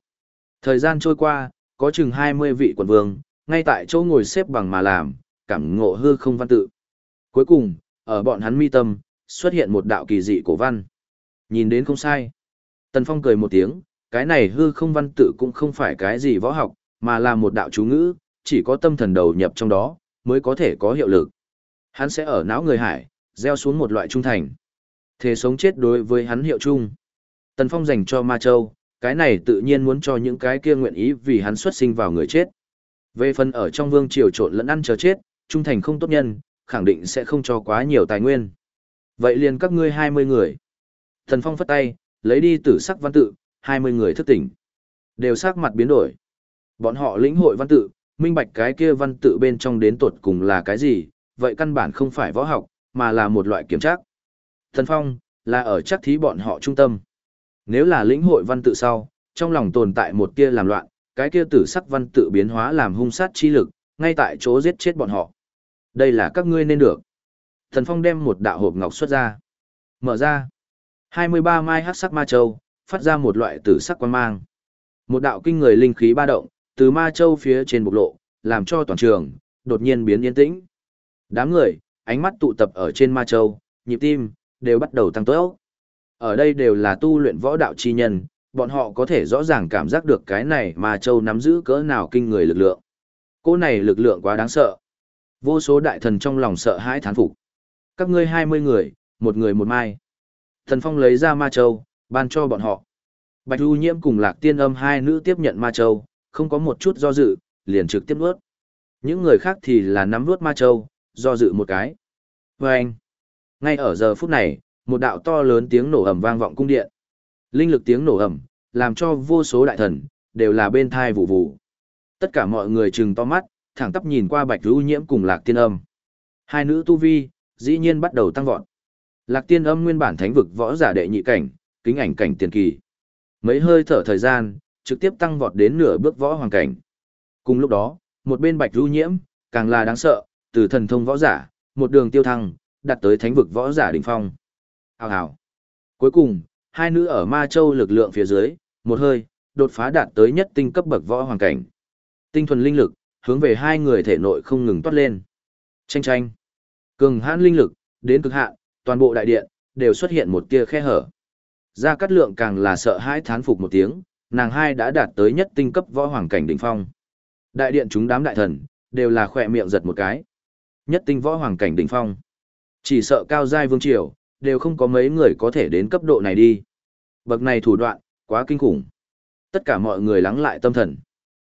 Thời gian trôi qua, có chừng 20 vị quận vương, ngay tại chỗ ngồi xếp bằng mà làm, cảm ngộ hư không văn tự. Cuối cùng, ở bọn hắn mi tâm, xuất hiện một đạo kỳ dị cổ văn. Nhìn đến không sai. Tần Phong cười một tiếng, cái này hư không văn tự cũng không phải cái gì võ học, mà là một đạo chú ngữ, chỉ có tâm thần đầu nhập trong đó, mới có thể có hiệu lực. Hắn sẽ ở não người hải, gieo xuống một loại trung thành. Thế sống chết đối với hắn hiệu chung. Tần Phong dành cho Ma Châu, cái này tự nhiên muốn cho những cái kia nguyện ý vì hắn xuất sinh vào người chết. Về phần ở trong vương triều trộn lẫn ăn chờ chết, trung thành không tốt nhân, khẳng định sẽ không cho quá nhiều tài nguyên. Vậy liền các ngươi 20 người. Thần Phong phất tay, lấy đi tử sắc văn tự, 20 người thức tỉnh. Đều sắc mặt biến đổi. Bọn họ lĩnh hội văn tự, minh bạch cái kia văn tự bên trong đến tột cùng là cái gì, vậy căn bản không phải võ học, mà là một loại kiểm trắc. Thần Phong, là ở chắc thí bọn họ trung tâm. Nếu là lĩnh hội văn tự sau, trong lòng tồn tại một kia làm loạn, cái kia tử sắc văn tự biến hóa làm hung sát chi lực, ngay tại chỗ giết chết bọn họ. Đây là các ngươi nên được. Thần Phong đem một đạo hộp ngọc xuất ra. Mở ra. 23 mai hắc sắc ma châu, phát ra một loại tử sắc quan mang. Một đạo kinh người linh khí ba động, từ ma châu phía trên bộc lộ, làm cho toàn trường, đột nhiên biến yên tĩnh. Đám người, ánh mắt tụ tập ở trên ma châu, nhịp tim, đều bắt đầu tăng tốc. Ở đây đều là tu luyện võ đạo chi nhân, bọn họ có thể rõ ràng cảm giác được cái này mà châu nắm giữ cỡ nào kinh người lực lượng. Cô này lực lượng quá đáng sợ. Vô số đại thần trong lòng sợ hãi thán phục. Các ngươi 20 người, một người một mai. Thần Phong lấy ra ma châu, ban cho bọn họ. Bạch Du Nhiễm cùng Lạc Tiên Âm hai nữ tiếp nhận ma châu, không có một chút do dự, liền trực tiếp nuốt. Những người khác thì là nắm nuốt ma châu, do dự một cái. Và anh, ngay ở giờ phút này, một đạo to lớn tiếng nổ ầm vang vọng cung điện. Linh lực tiếng nổ ầm, làm cho vô số đại thần, đều là bên thai vụ vụ. Tất cả mọi người trừng to mắt, thẳng tắp nhìn qua Bạch Du Nhiễm cùng Lạc Tiên Âm. Hai nữ tu vi, dĩ nhiên bắt đầu tăng vọt. Lạc Tiên Âm nguyên bản thánh vực võ giả đệ nhị cảnh, kính ảnh cảnh tiền kỳ. Mấy hơi thở thời gian, trực tiếp tăng vọt đến nửa bước võ hoàng cảnh. Cùng lúc đó, một bên Bạch Du Nhiễm, càng là đáng sợ, từ thần thông võ giả, một đường tiêu thăng, đạt tới thánh vực võ giả đỉnh phong. Hào hào. Cuối cùng, hai nữ ở Ma Châu lực lượng phía dưới, một hơi, đột phá đạt tới nhất tinh cấp bậc võ hoàng cảnh. Tinh thuần linh lực, hướng về hai người thể nội không ngừng toát lên. Tranh tranh. Cường hãn linh lực, đến cực hạn, toàn bộ đại điện, đều xuất hiện một tia khe hở. Gia Cát Lượng càng là sợ hãi thán phục một tiếng, nàng hai đã đạt tới nhất tinh cấp võ hoàng cảnh đỉnh phong. Đại điện chúng đám đại thần, đều là khỏe miệng giật một cái. Nhất tinh võ hoàng cảnh đỉnh phong. Chỉ sợ cao giai vương triều, đều không có mấy người có thể đến cấp độ này đi. Bậc này thủ đoạn, quá kinh khủng. Tất cả mọi người lắng lại tâm thần.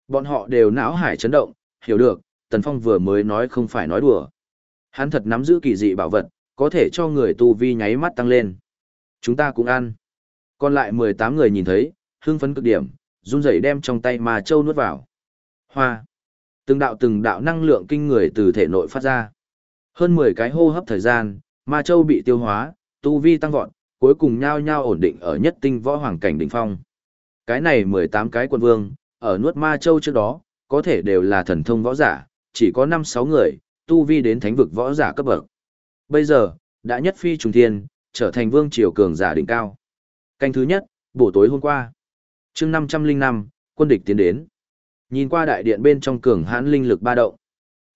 Bọn họ đều não hải chấn động, hiểu được, Tần Phong vừa mới nói không phải nói đùa. Hắn thật nắm giữ kỳ dị bảo vật, có thể cho người tu vi nháy mắt tăng lên. Chúng ta cũng ăn. Còn lại 18 người nhìn thấy, hưng phấn cực điểm, run rẩy đem trong tay mà châu nuốt vào. Hoa. Từng đạo từng đạo năng lượng kinh người từ thể nội phát ra. Hơn 10 cái hô hấp thời gian, ma châu bị tiêu hóa, tu vi tăng vọt, cuối cùng nhao nhao ổn định ở nhất tinh võ hoàng cảnh đỉnh phong. Cái này 18 cái quân vương, ở nuốt ma châu trước đó, có thể đều là thần thông võ giả, chỉ có 5-6 người, tu vi đến thánh vực võ giả cấp bậc. Bây giờ, đã nhất phi trùng thiên, trở thành vương triều cường giả đỉnh cao. Canh thứ nhất, buổi tối hôm qua. chương 505, quân địch tiến đến. Nhìn qua đại điện bên trong cường hãn linh lực ba động.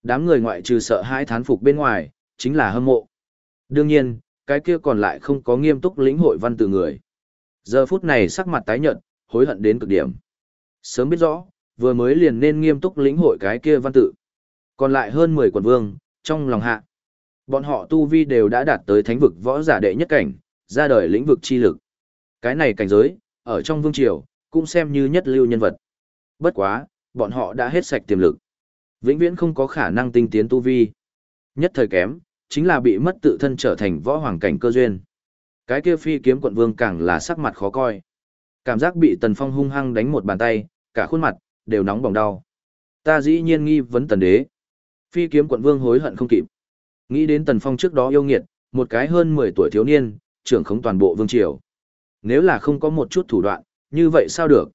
Đám người ngoại trừ sợ hãi thán phục bên ngoài, chính là hâm mộ. Đương nhiên, cái kia còn lại không có nghiêm túc lĩnh hội văn từ người. Giờ phút này sắc mặt tái nhợt, hối hận đến cực điểm. Sớm biết rõ, vừa mới liền nên nghiêm túc lĩnh hội cái kia văn tự. Còn lại hơn 10 quần vương, trong lòng hạ. Bọn họ tu vi đều đã đạt tới thánh vực võ giả đệ nhất cảnh, ra đời lĩnh vực chi lực. Cái này cảnh giới, ở trong vương triều, cũng xem như nhất lưu nhân vật. Bất quá, bọn họ đã hết sạch tiềm lực. Vĩnh viễn không có khả năng tinh tiến tu vi. Nhất thời kém, chính là bị mất tự thân trở thành võ hoàng cảnh cơ duyên. Cái kia phi kiếm quận vương càng là sắc mặt khó coi. Cảm giác bị Tần Phong hung hăng đánh một bàn tay, cả khuôn mặt, đều nóng bỏng đau. Ta dĩ nhiên nghi vấn Tần Đế. Phi kiếm quận vương hối hận không kịp. Nghĩ đến Tần Phong trước đó yêu nghiệt, một cái hơn 10 tuổi thiếu niên, trưởng khống toàn bộ vương triều. Nếu là không có một chút thủ đoạn, như vậy sao được?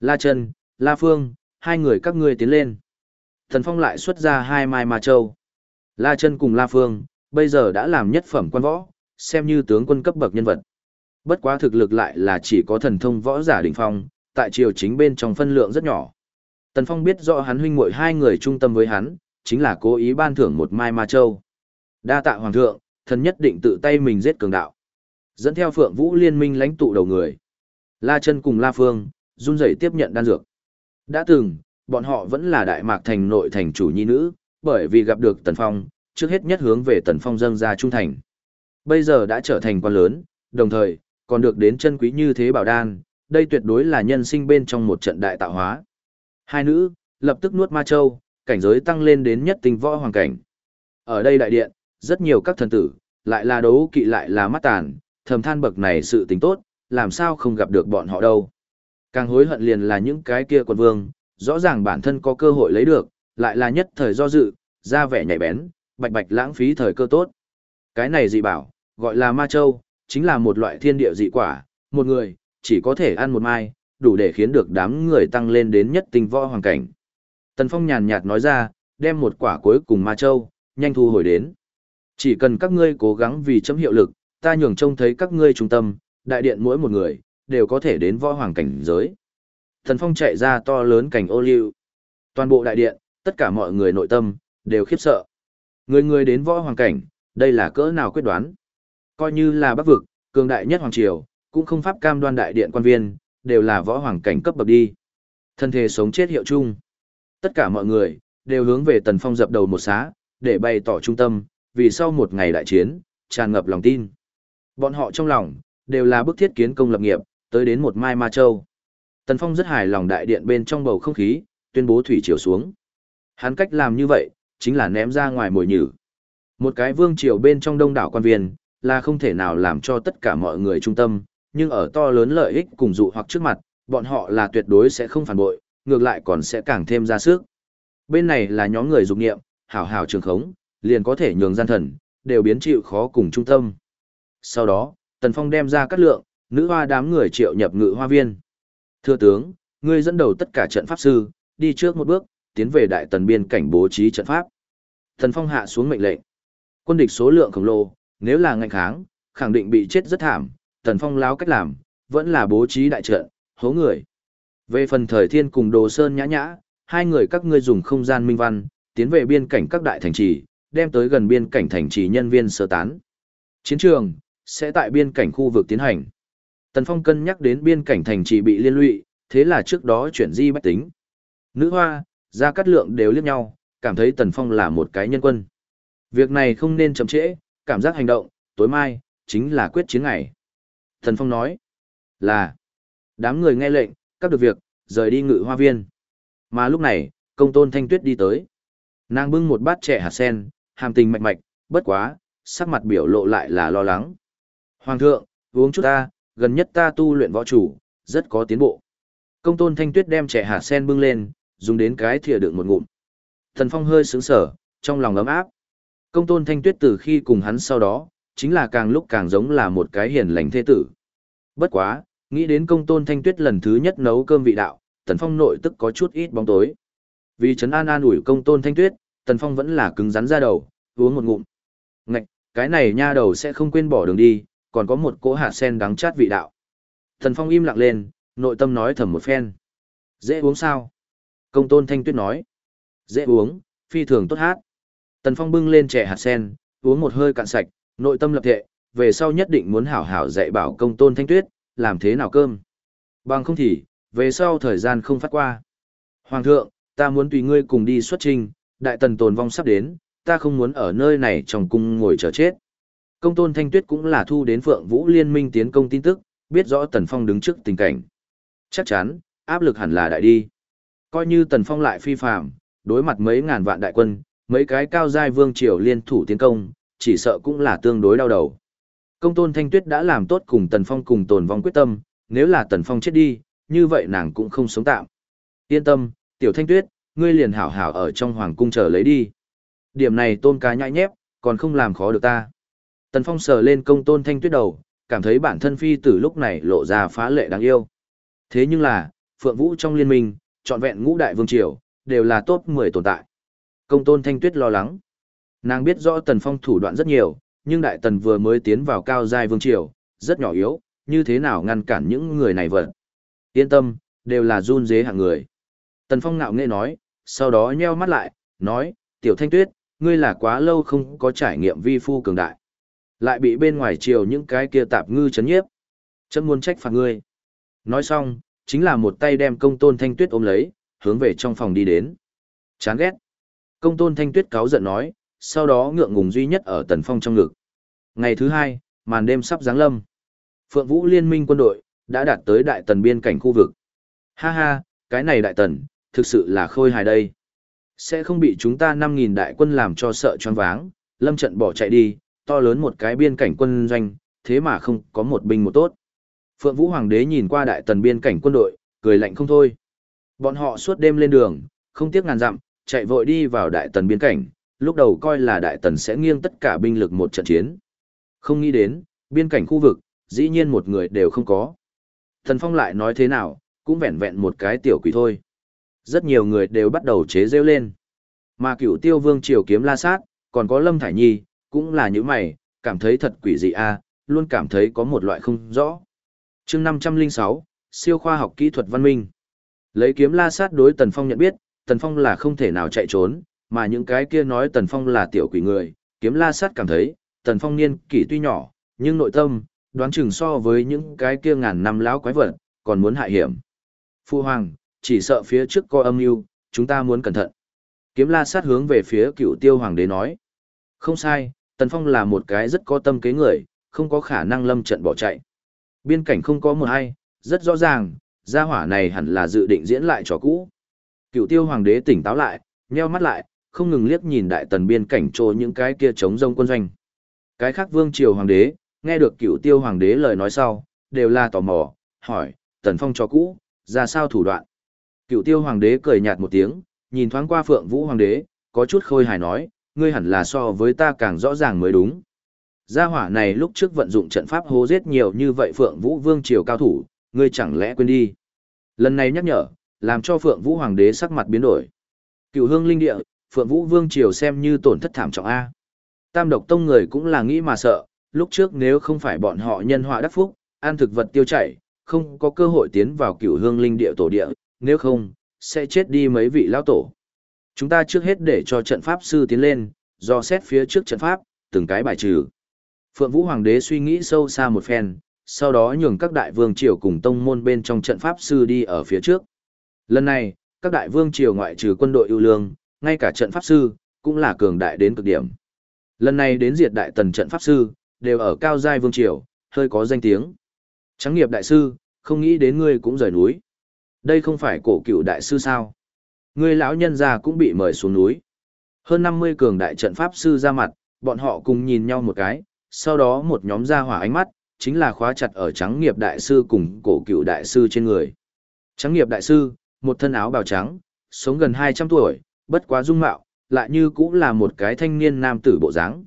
La Trần, La Phương, hai người các ngươi tiến lên. Tần Phong lại xuất ra hai mai ma châu. La Trân cùng La Phương, bây giờ đã làm nhất phẩm quan võ, xem như tướng quân cấp bậc nhân vật. Bất quá thực lực lại là chỉ có thần thông võ giả đỉnh phong, tại triều chính bên trong phân lượng rất nhỏ. Tần Phong biết rõ hắn huynh muội hai người trung tâm với hắn, chính là cố ý ban thưởng một mai ma châu. Đa tạ hoàng thượng, thần nhất định tự tay mình giết cường đạo. Dẫn theo Phượng Vũ liên minh lãnh tụ đầu người. La Chân cùng La Phương, run rẩy tiếp nhận đan dược. Đã từng, bọn họ vẫn là đại mạc thành nội thành chủ nhi nữ, bởi vì gặp được Tần Phong, trước hết nhất hướng về Tần Phong dâng ra trung thành. Bây giờ đã trở thành quan lớn, đồng thời, còn được đến chân quý như thế bảo đan, đây tuyệt đối là nhân sinh bên trong một trận đại tạo hóa. Hai nữ, lập tức nuốt ma châu, cảnh giới tăng lên đến nhất tinh võ hoàng cảnh. Ở đây đại điện, rất nhiều các thần tử, lại là đấu kỵ lại là mắt tàn, thầm than bậc này sự tình tốt, làm sao không gặp được bọn họ đâu. Càng hối hận liền là những cái kia quần vương, rõ ràng bản thân có cơ hội lấy được, lại là nhất thời do dự, ra vẻ nhạy bén, bạch bạch lãng phí thời cơ tốt. Cái này dị bảo, gọi là ma châu, chính là một loại thiên địa dị quả, một người, chỉ có thể ăn một mai, đủ để khiến được đám người tăng lên đến nhất tinh võ hoàng cảnh. Tần Phong nhàn nhạt nói ra, đem một quả cuối cùng ma châu, nhanh thu hồi đến. Chỉ cần các ngươi cố gắng vì chấm hiệu lực, ta nhường trông thấy các ngươi trung tâm, đại điện mỗi một người, đều có thể đến võ hoàng cảnh giới. Tần Phong chạy ra to lớn cảnh ô liu. Toàn bộ đại điện, tất cả mọi người nội tâm, đều khiếp sợ. Người người đến võ hoàng cảnh, đây là cỡ nào quyết đoán. Coi như là bắc vực, cường đại nhất hoàng triều, cũng không pháp cam đoan đại điện quan viên, đều là võ hoàng cảnh cấp bậc đi. Thân thể sống chết hiệu chung. Tất cả mọi người, đều hướng về tần phong dập đầu một xá, để bày tỏ trung tâm, vì sau một ngày đại chiến, tràn ngập lòng tin. Bọn họ trong lòng, đều là bức thiết kiến công lập nghiệp, tới đến một mai ma châu. Tần phong rất hài lòng đại điện bên trong bầu không khí, tuyên bố thủy triều xuống. Hắn cách làm như vậy, chính là ném ra ngoài mồi nhử. Một cái vương triều bên trong đông đảo quan viên, là không thể nào làm cho tất cả mọi người trung tâm, nhưng ở to lớn lợi ích cùng dụ hoặc trước mặt, bọn họ là tuyệt đối sẽ không phản bội, ngược lại còn sẽ càng thêm ra sức. Bên này là nhóm người dục nghiệm, hảo hảo trường khống, liền có thể nhường gian thần, đều biến chịu khó cùng trung tâm. Sau đó, Tần Phong đem ra cắt lượng, nữ hoa đám người triệu nhập ngự hoa viên. Thưa tướng, ngươi dẫn đầu tất cả trận pháp sư, đi trước một bước, tiến về đại tần biên cảnh bố trí trận pháp. Tần Phong hạ xuống mệnh lệnh. Quân địch số lượng khổng lồ, nếu là ngành kháng, khẳng định bị chết rất thảm, Tần Phong láo cách làm, vẫn là bố trí đại trận, hố người. Về phần thời thiên cùng đồ sơn nhã nhã, hai người các ngươi dùng không gian minh văn, tiến về biên cảnh các đại thành trì, đem tới gần biên cảnh thành trì nhân viên sơ tán. Chiến trường, sẽ tại biên cảnh khu vực tiến hành. Tần Phong cân nhắc đến biên cảnh thành trì bị liên lụy, thế là trước đó chuyển di bách tính. Nữ hoa, Gia Cát Lượng đều liếc nhau, cảm thấy Tần Phong là một cái nhân quân. Việc này không nên chậm trễ, cảm giác hành động, tối mai, chính là quyết chiến ngày. Tần Phong nói, là, đám người nghe lệnh, các được việc, rời đi ngự hoa viên. Mà lúc này, công tôn thanh tuyết đi tới. Nàng bưng một bát trẻ hạt sen, hàm tình mạch mạch, bất quá, sắc mặt biểu lộ lại là lo lắng. Hoàng thượng, uống chút ta, gần nhất ta tu luyện võ chủ, rất có tiến bộ. Công tôn thanh tuyết đem trẻ hạt sen bưng lên, dùng đến cái thìa đựng một ngụm. Thần Phong hơi sướng sở, trong lòng ấm áp. Công tôn thanh tuyết từ khi cùng hắn sau đó, chính là càng lúc càng giống là một cái hiền lành thế tử. Bất quá, nghĩ đến công tôn thanh tuyết lần thứ nhất nấu cơm vị đạo, Tần Phong nội tức có chút ít bóng tối. Vì trấn an an ủi công tôn thanh tuyết, Tần Phong vẫn là cứng rắn ra đầu, uống một ngụm. Ngạch, cái này nha đầu sẽ không quên bỏ đường đi, còn có một cỗ hạt sen đắng chát vị đạo. Tần Phong im lặng lên, nội tâm nói thầm một phen. Dễ uống sao? Công tôn thanh tuyết nói. Dễ uống, phi thường tốt hát. Tần Phong bưng lên trẻ hạt sen, uống một hơi cạn sạch, nội tâm lập thệ, về sau nhất định muốn hảo hảo dạy bảo công tôn thanh tuyết, làm thế nào cơm. Bằng không thì, về sau thời gian không phát qua. Hoàng thượng, ta muốn tùy ngươi cùng đi xuất trình, đại tần tồn vong sắp đến, ta không muốn ở nơi này trong cung ngồi chờ chết. Công tôn thanh tuyết cũng là thu đến phượng vũ liên minh tiến công tin tức, biết rõ tần phong đứng trước tình cảnh. Chắc chắn, áp lực hẳn là đại đi. Coi như tần phong lại phi phạm, đối mặt mấy ngàn vạn đại quân, mấy cái cao giai vương triều liên thủ tiến công, chỉ sợ cũng là tương đối đau đầu. Công tôn thanh tuyết đã làm tốt cùng tần phong cùng tồn vong quyết tâm, nếu là Tần Phong chết đi, như vậy nàng cũng không sống tạm. Yên tâm, tiểu thanh tuyết, ngươi liền hảo hảo ở trong hoàng cung chờ lấy đi. Điểm này tôn cá nhãi nhép, còn không làm khó được ta. Tần Phong sờ lên công tôn thanh tuyết đầu, cảm thấy bản thân phi tử lúc này lộ ra phá lệ đáng yêu. Thế nhưng là, Phượng Vũ trong liên minh, trọn vẹn ngũ đại vương triều, đều là top 10 tồn tại. Công tôn thanh tuyết lo lắng. Nàng biết rõ Tần Phong thủ đoạn rất nhiều, nhưng Đại Tần vừa mới tiến vào cao giai vương triều, rất nhỏ yếu, như thế nào ngăn cản những người này vật. Yên tâm, đều là run dế hạng người. Tần Phong ngạo nghễ nói, sau đó nheo mắt lại, nói, tiểu thanh tuyết, ngươi là quá lâu không có trải nghiệm vi phu cường đại. Lại bị bên ngoài triều những cái kia tạp ngư chấn nhiếp. Chấm muốn trách phạt ngươi. Nói xong, chính là một tay đem công tôn thanh tuyết ôm lấy, hướng về trong phòng đi đến. Chán ghét. Công tôn thanh tuyết cáu giận nói, sau đó ngượng ngùng duy nhất ở tần phong trong ngực. Ngày thứ hai, màn đêm sắp giáng lâm. Phượng Vũ liên minh quân đội, đã đạt tới đại tần biên cảnh khu vực. Ha ha, cái này đại tần, thực sự là khôi hài đây. Sẽ không bị chúng ta 5.000 đại quân làm cho sợ choáng váng, lâm trận bỏ chạy đi, to lớn một cái biên cảnh quân doanh, thế mà không có một binh một tốt. Phượng Vũ Hoàng đế nhìn qua đại tần biên cảnh quân đội, cười lạnh không thôi. Bọn họ suốt đêm lên đường, không tiếc ngàn dặm, chạy vội đi vào đại tần biên cảnh, lúc đầu coi là đại tần sẽ nghiêng tất cả binh lực một trận chiến. Không nghĩ đến, biên cảnh khu vực, dĩ nhiên một người đều không có. Thần Phong lại nói thế nào, cũng vẹn vẹn một cái tiểu quỷ thôi. Rất nhiều người đều bắt đầu chế rêu lên. Mà Cửu tiêu vương triều kiếm la sát, còn có Lâm Thải Nhi, cũng là những mày, cảm thấy thật quỷ dị a luôn cảm thấy có một loại không rõ chương 506, siêu khoa học kỹ thuật văn minh. Lấy kiếm la sát đối Tần Phong nhận biết, Tần Phong là không thể nào chạy trốn, mà những cái kia nói Tần Phong là tiểu quỷ người, kiếm la sát cảm thấy, Tần Phong niên kỷ tuy nhỏ, nhưng nội tâm, đoán chừng so với những cái kia ngàn năm lão quái vật, còn muốn hại hiểm. Phu Hoàng, chỉ sợ phía trước có âm mưu, chúng ta muốn cẩn thận. Kiếm la sát hướng về phía cựu tiêu hoàng đế nói. Không sai, Tần Phong là một cái rất có tâm kế người, không có khả năng lâm trận bỏ chạy. Biên cảnh không có một ai, rất rõ ràng, gia hỏa này hẳn là dự định diễn lại trò cũ. Cựu tiêu hoàng đế tỉnh táo lại, nheo mắt lại, không ngừng liếc nhìn đại tần biên cảnh trô những cái kia chống rông quân doanh. Cái khác vương triều hoàng đế, nghe được cựu tiêu hoàng đế lời nói sau, đều là tò mò, hỏi, tần phong trò cũ, ra sao thủ đoạn. Cựu tiêu hoàng đế cười nhạt một tiếng, nhìn thoáng qua phượng vũ hoàng đế, có chút khôi hài nói, ngươi hẳn là so với ta càng rõ ràng mới đúng. Gia hỏa này lúc trước vận dụng trận pháp hố giết nhiều như vậy Phượng Vũ Vương triều cao thủ, ngươi chẳng lẽ quên đi. Lần này nhắc nhở, làm cho Phượng Vũ Hoàng đế sắc mặt biến đổi. Cựu hương linh địa, Phượng Vũ Vương triều xem như tổn thất thảm trọng A. Tam độc tông người cũng là nghĩ mà sợ, lúc trước nếu không phải bọn họ nhân họa đắc phúc, ăn thực vật tiêu chảy, không có cơ hội tiến vào cựu hương linh địa tổ địa, nếu không, sẽ chết đi mấy vị lão tổ. Chúng ta trước hết để cho trận pháp sư tiến lên, do xét phía trước trận pháp, từng cái bài trừ. Phượng Vũ Hoàng đế suy nghĩ sâu xa một phen, sau đó nhường các đại vương triều cùng tông môn bên trong trận pháp sư đi ở phía trước. Lần này, các đại vương triều ngoại trừ quân đội ưu lương, ngay cả trận pháp sư, cũng là cường đại đến cực điểm. Lần này đến diệt đại tần trận pháp sư, đều ở cao giai vương triều, hơi có danh tiếng. Trắng nghiệp đại sư, không nghĩ đến ngươi cũng rời núi. Đây không phải cổ cựu đại sư sao? Ngươi lão nhân già cũng bị mời xuống núi. Hơn 50 cường đại trận pháp sư ra mặt, bọn họ cùng nhìn nhau một cái, sau đó một nhóm ra hỏa ánh mắt, chính là khóa chặt ở trắng nghiệp đại sư cùng cổ cựu đại sư trên người. Trắng nghiệp đại sư, một thân áo bào trắng, sống gần 200 tuổi, bất quá dung mạo, lại như cũng là một cái thanh niên nam tử bộ dáng.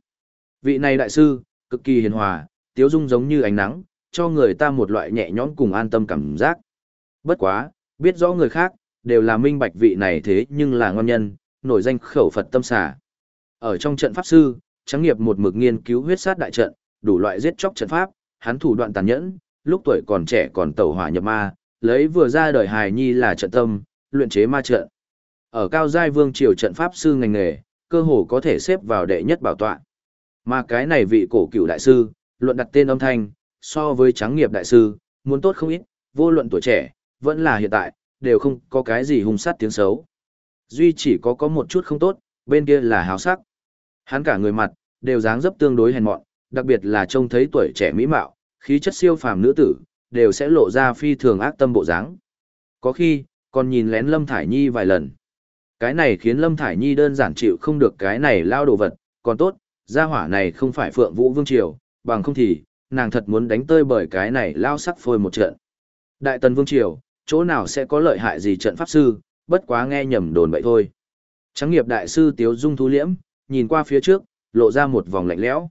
Vị này đại sư, cực kỳ hiền hòa, tiếu dung giống như ánh nắng, cho người ta một loại nhẹ nhõm cùng an tâm cảm giác. Bất quá, biết rõ người khác, đều là minh bạch vị này thế nhưng là ngon nhân, nổi danh khẩu Phật tâm xà. Ở trong trận pháp sư, trắng nghiệp một mực nghiên cứu huyết sát đại trận, đủ loại giết chóc trận pháp, hắn thủ đoạn tàn nhẫn, lúc tuổi còn trẻ còn tẩu hỏa nhập ma, lấy vừa ra đời hài nhi là trận tâm, luyện chế ma trận. Ở cao giai vương triều trận pháp sư ngành nghề, cơ hồ có thể xếp vào đệ nhất bảo tọa. Mà cái này vị cổ cửu đại sư, luận đặt tên âm thanh, so với trắng nghiệp đại sư, muốn tốt không ít, vô luận tuổi trẻ, vẫn là hiện tại, đều không có cái gì hung sát tiếng xấu. Duy chỉ có có một chút không tốt, bên kia là háo sắc. Hắn cả người mặt, đều dáng dấp tương đối hèn mọn, đặc biệt là trông thấy tuổi trẻ mỹ mạo, khí chất siêu phàm nữ tử, đều sẽ lộ ra phi thường ác tâm bộ dáng. Có khi, còn nhìn lén Lâm Thải Nhi vài lần. Cái này khiến Lâm Thải Nhi đơn giản chịu không được cái này lao đồ vật, còn tốt, gia hỏa này không phải Phượng Vũ Vương Triều, bằng không thì, nàng thật muốn đánh tơi bởi cái này lao sắc phôi một trận. Đại tần vương triều, chỗ nào sẽ có lợi hại gì trận pháp sư, bất quá nghe nhầm đồn vậy thôi. Trắng nghiệp đại sư Tiếu Dung thu liễm, nhìn qua phía trước, lộ ra một vòng lạnh lẽo.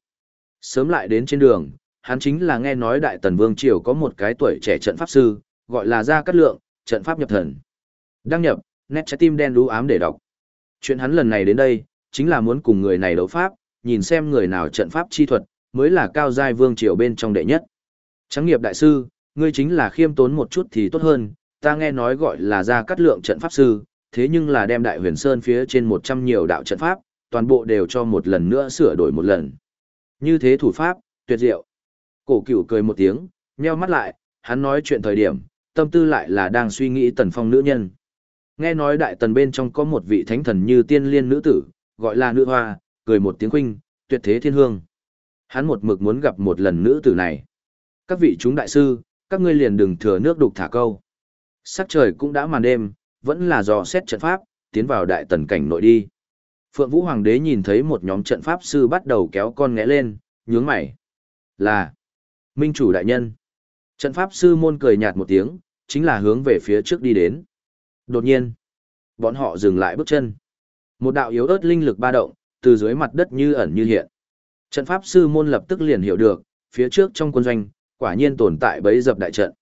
Sớm lại đến trên đường, hắn chính là nghe nói Đại Tần Vương Triều có một cái tuổi trẻ trận pháp sư, gọi là Gia Cát Lượng, trận pháp nhập thần. Đăng nhập, nét trái tim đen đú ám để đọc. Chuyện hắn lần này đến đây, chính là muốn cùng người này đấu pháp, nhìn xem người nào trận pháp chi thuật, mới là cao giai vương triều bên trong đệ nhất. Trắng nghiệp đại sư, ngươi chính là khiêm tốn một chút thì tốt hơn, ta nghe nói gọi là Gia Cát Lượng trận pháp sư, thế nhưng là đem Đại Huyền Sơn phía trên 100 nhiều đạo trận pháp, toàn bộ đều cho một lần nữa sửa đổi một lần. Như thế thủ pháp, tuyệt diệu. Cổ cửu cười một tiếng, nheo mắt lại, hắn nói chuyện thời điểm, tâm tư lại là đang suy nghĩ tần phong nữ nhân. Nghe nói đại tần bên trong có một vị thánh thần như tiên liên nữ tử, gọi là nữ hoa, cười một tiếng khinh tuyệt thế thiên hương. Hắn một mực muốn gặp một lần nữ tử này. Các vị chúng đại sư, các ngươi liền đừng thừa nước đục thả câu. Sắc trời cũng đã màn đêm, vẫn là dò xét trận pháp, tiến vào đại tần cảnh nội đi. Phượng Vũ Hoàng đế nhìn thấy một nhóm trận pháp sư bắt đầu kéo con ngẽ lên, nhướng mày. Là Minh chủ đại nhân. Trận pháp sư môn cười nhạt một tiếng, chính là hướng về phía trước đi đến. Đột nhiên, bọn họ dừng lại bước chân. Một đạo yếu ớt linh lực ba động, từ dưới mặt đất như ẩn như hiện. Trận pháp sư môn lập tức liền hiểu được, phía trước trong quân doanh, quả nhiên tồn tại bấy dập đại trận.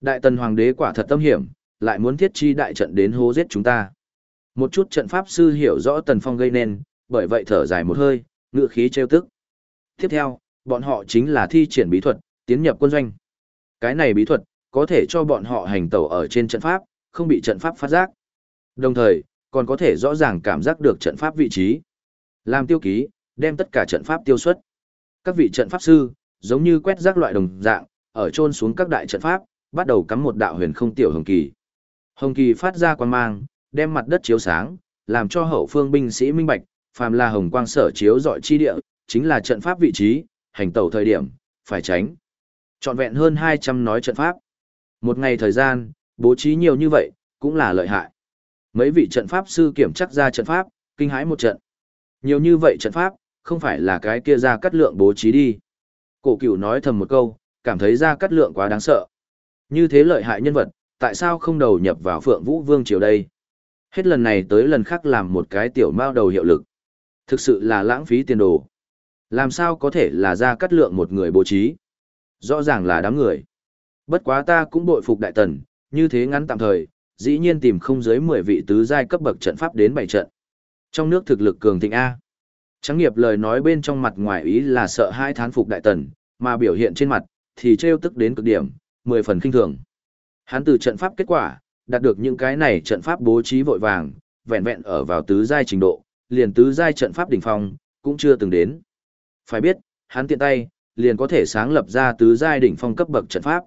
Đại tần hoàng đế quả thật tâm hiểm, lại muốn thiết chi đại trận đến hô giết chúng ta. Một chút trận pháp sư hiểu rõ tần phong gây nên, bởi vậy thở dài một hơi, ngựa khí trêu tức. Tiếp theo, bọn họ chính là thi triển bí thuật, tiến nhập quân doanh. Cái này bí thuật, có thể cho bọn họ hành tẩu ở trên trận pháp, không bị trận pháp phát giác. Đồng thời, còn có thể rõ ràng cảm giác được trận pháp vị trí. Làm tiêu ký, đem tất cả trận pháp tiêu xuất. Các vị trận pháp sư, giống như quét rác loại đồng dạng, ở trôn xuống các đại trận pháp, bắt đầu cắm một đạo huyền không tiểu hồng kỳ. Hồng kỳ phát ra quan mang, đem mặt đất chiếu sáng, làm cho hậu phương binh sĩ minh bạch, phàm là hồng quang sở chiếu dọi chi địa, chính là trận pháp vị trí, hành tẩu thời điểm, phải tránh. Trọn vẹn hơn 200 nói trận pháp. Một ngày thời gian, bố trí nhiều như vậy, cũng là lợi hại. Mấy vị trận pháp sư kiểm chắc ra trận pháp, kinh hãi một trận. Nhiều như vậy trận pháp, không phải là cái kia ra cắt lượng bố trí đi. Cổ cửu nói thầm một câu, cảm thấy ra cắt lượng quá đáng sợ. Như thế lợi hại nhân vật, tại sao không đầu nhập vào phượng vũ vương triều đây? Hết lần này tới lần khác làm một cái tiểu mao đầu hiệu lực. Thực sự là lãng phí tiền đồ. Làm sao có thể là ra cắt lượng một người bố trí? Rõ ràng là đám người. Bất quá ta cũng bội phục đại tần, như thế ngắn tạm thời, dĩ nhiên tìm không dưới 10 vị tứ giai cấp bậc trận pháp đến 7 trận. Trong nước thực lực cường thịnh A. Trắng nghiệp lời nói bên trong mặt ngoài ý là sợ hai thán phục đại tần, mà biểu hiện trên mặt, thì trêu tức đến cực điểm, 10 phần kinh thường. Hắn từ trận pháp kết quả, đạt được những cái này trận pháp bố trí vội vàng, vẹn vẹn ở vào tứ giai trình độ, liền tứ giai trận pháp đỉnh phong, cũng chưa từng đến. Phải biết, hắn tiện tay, liền có thể sáng lập ra tứ giai đỉnh phong cấp bậc trận pháp.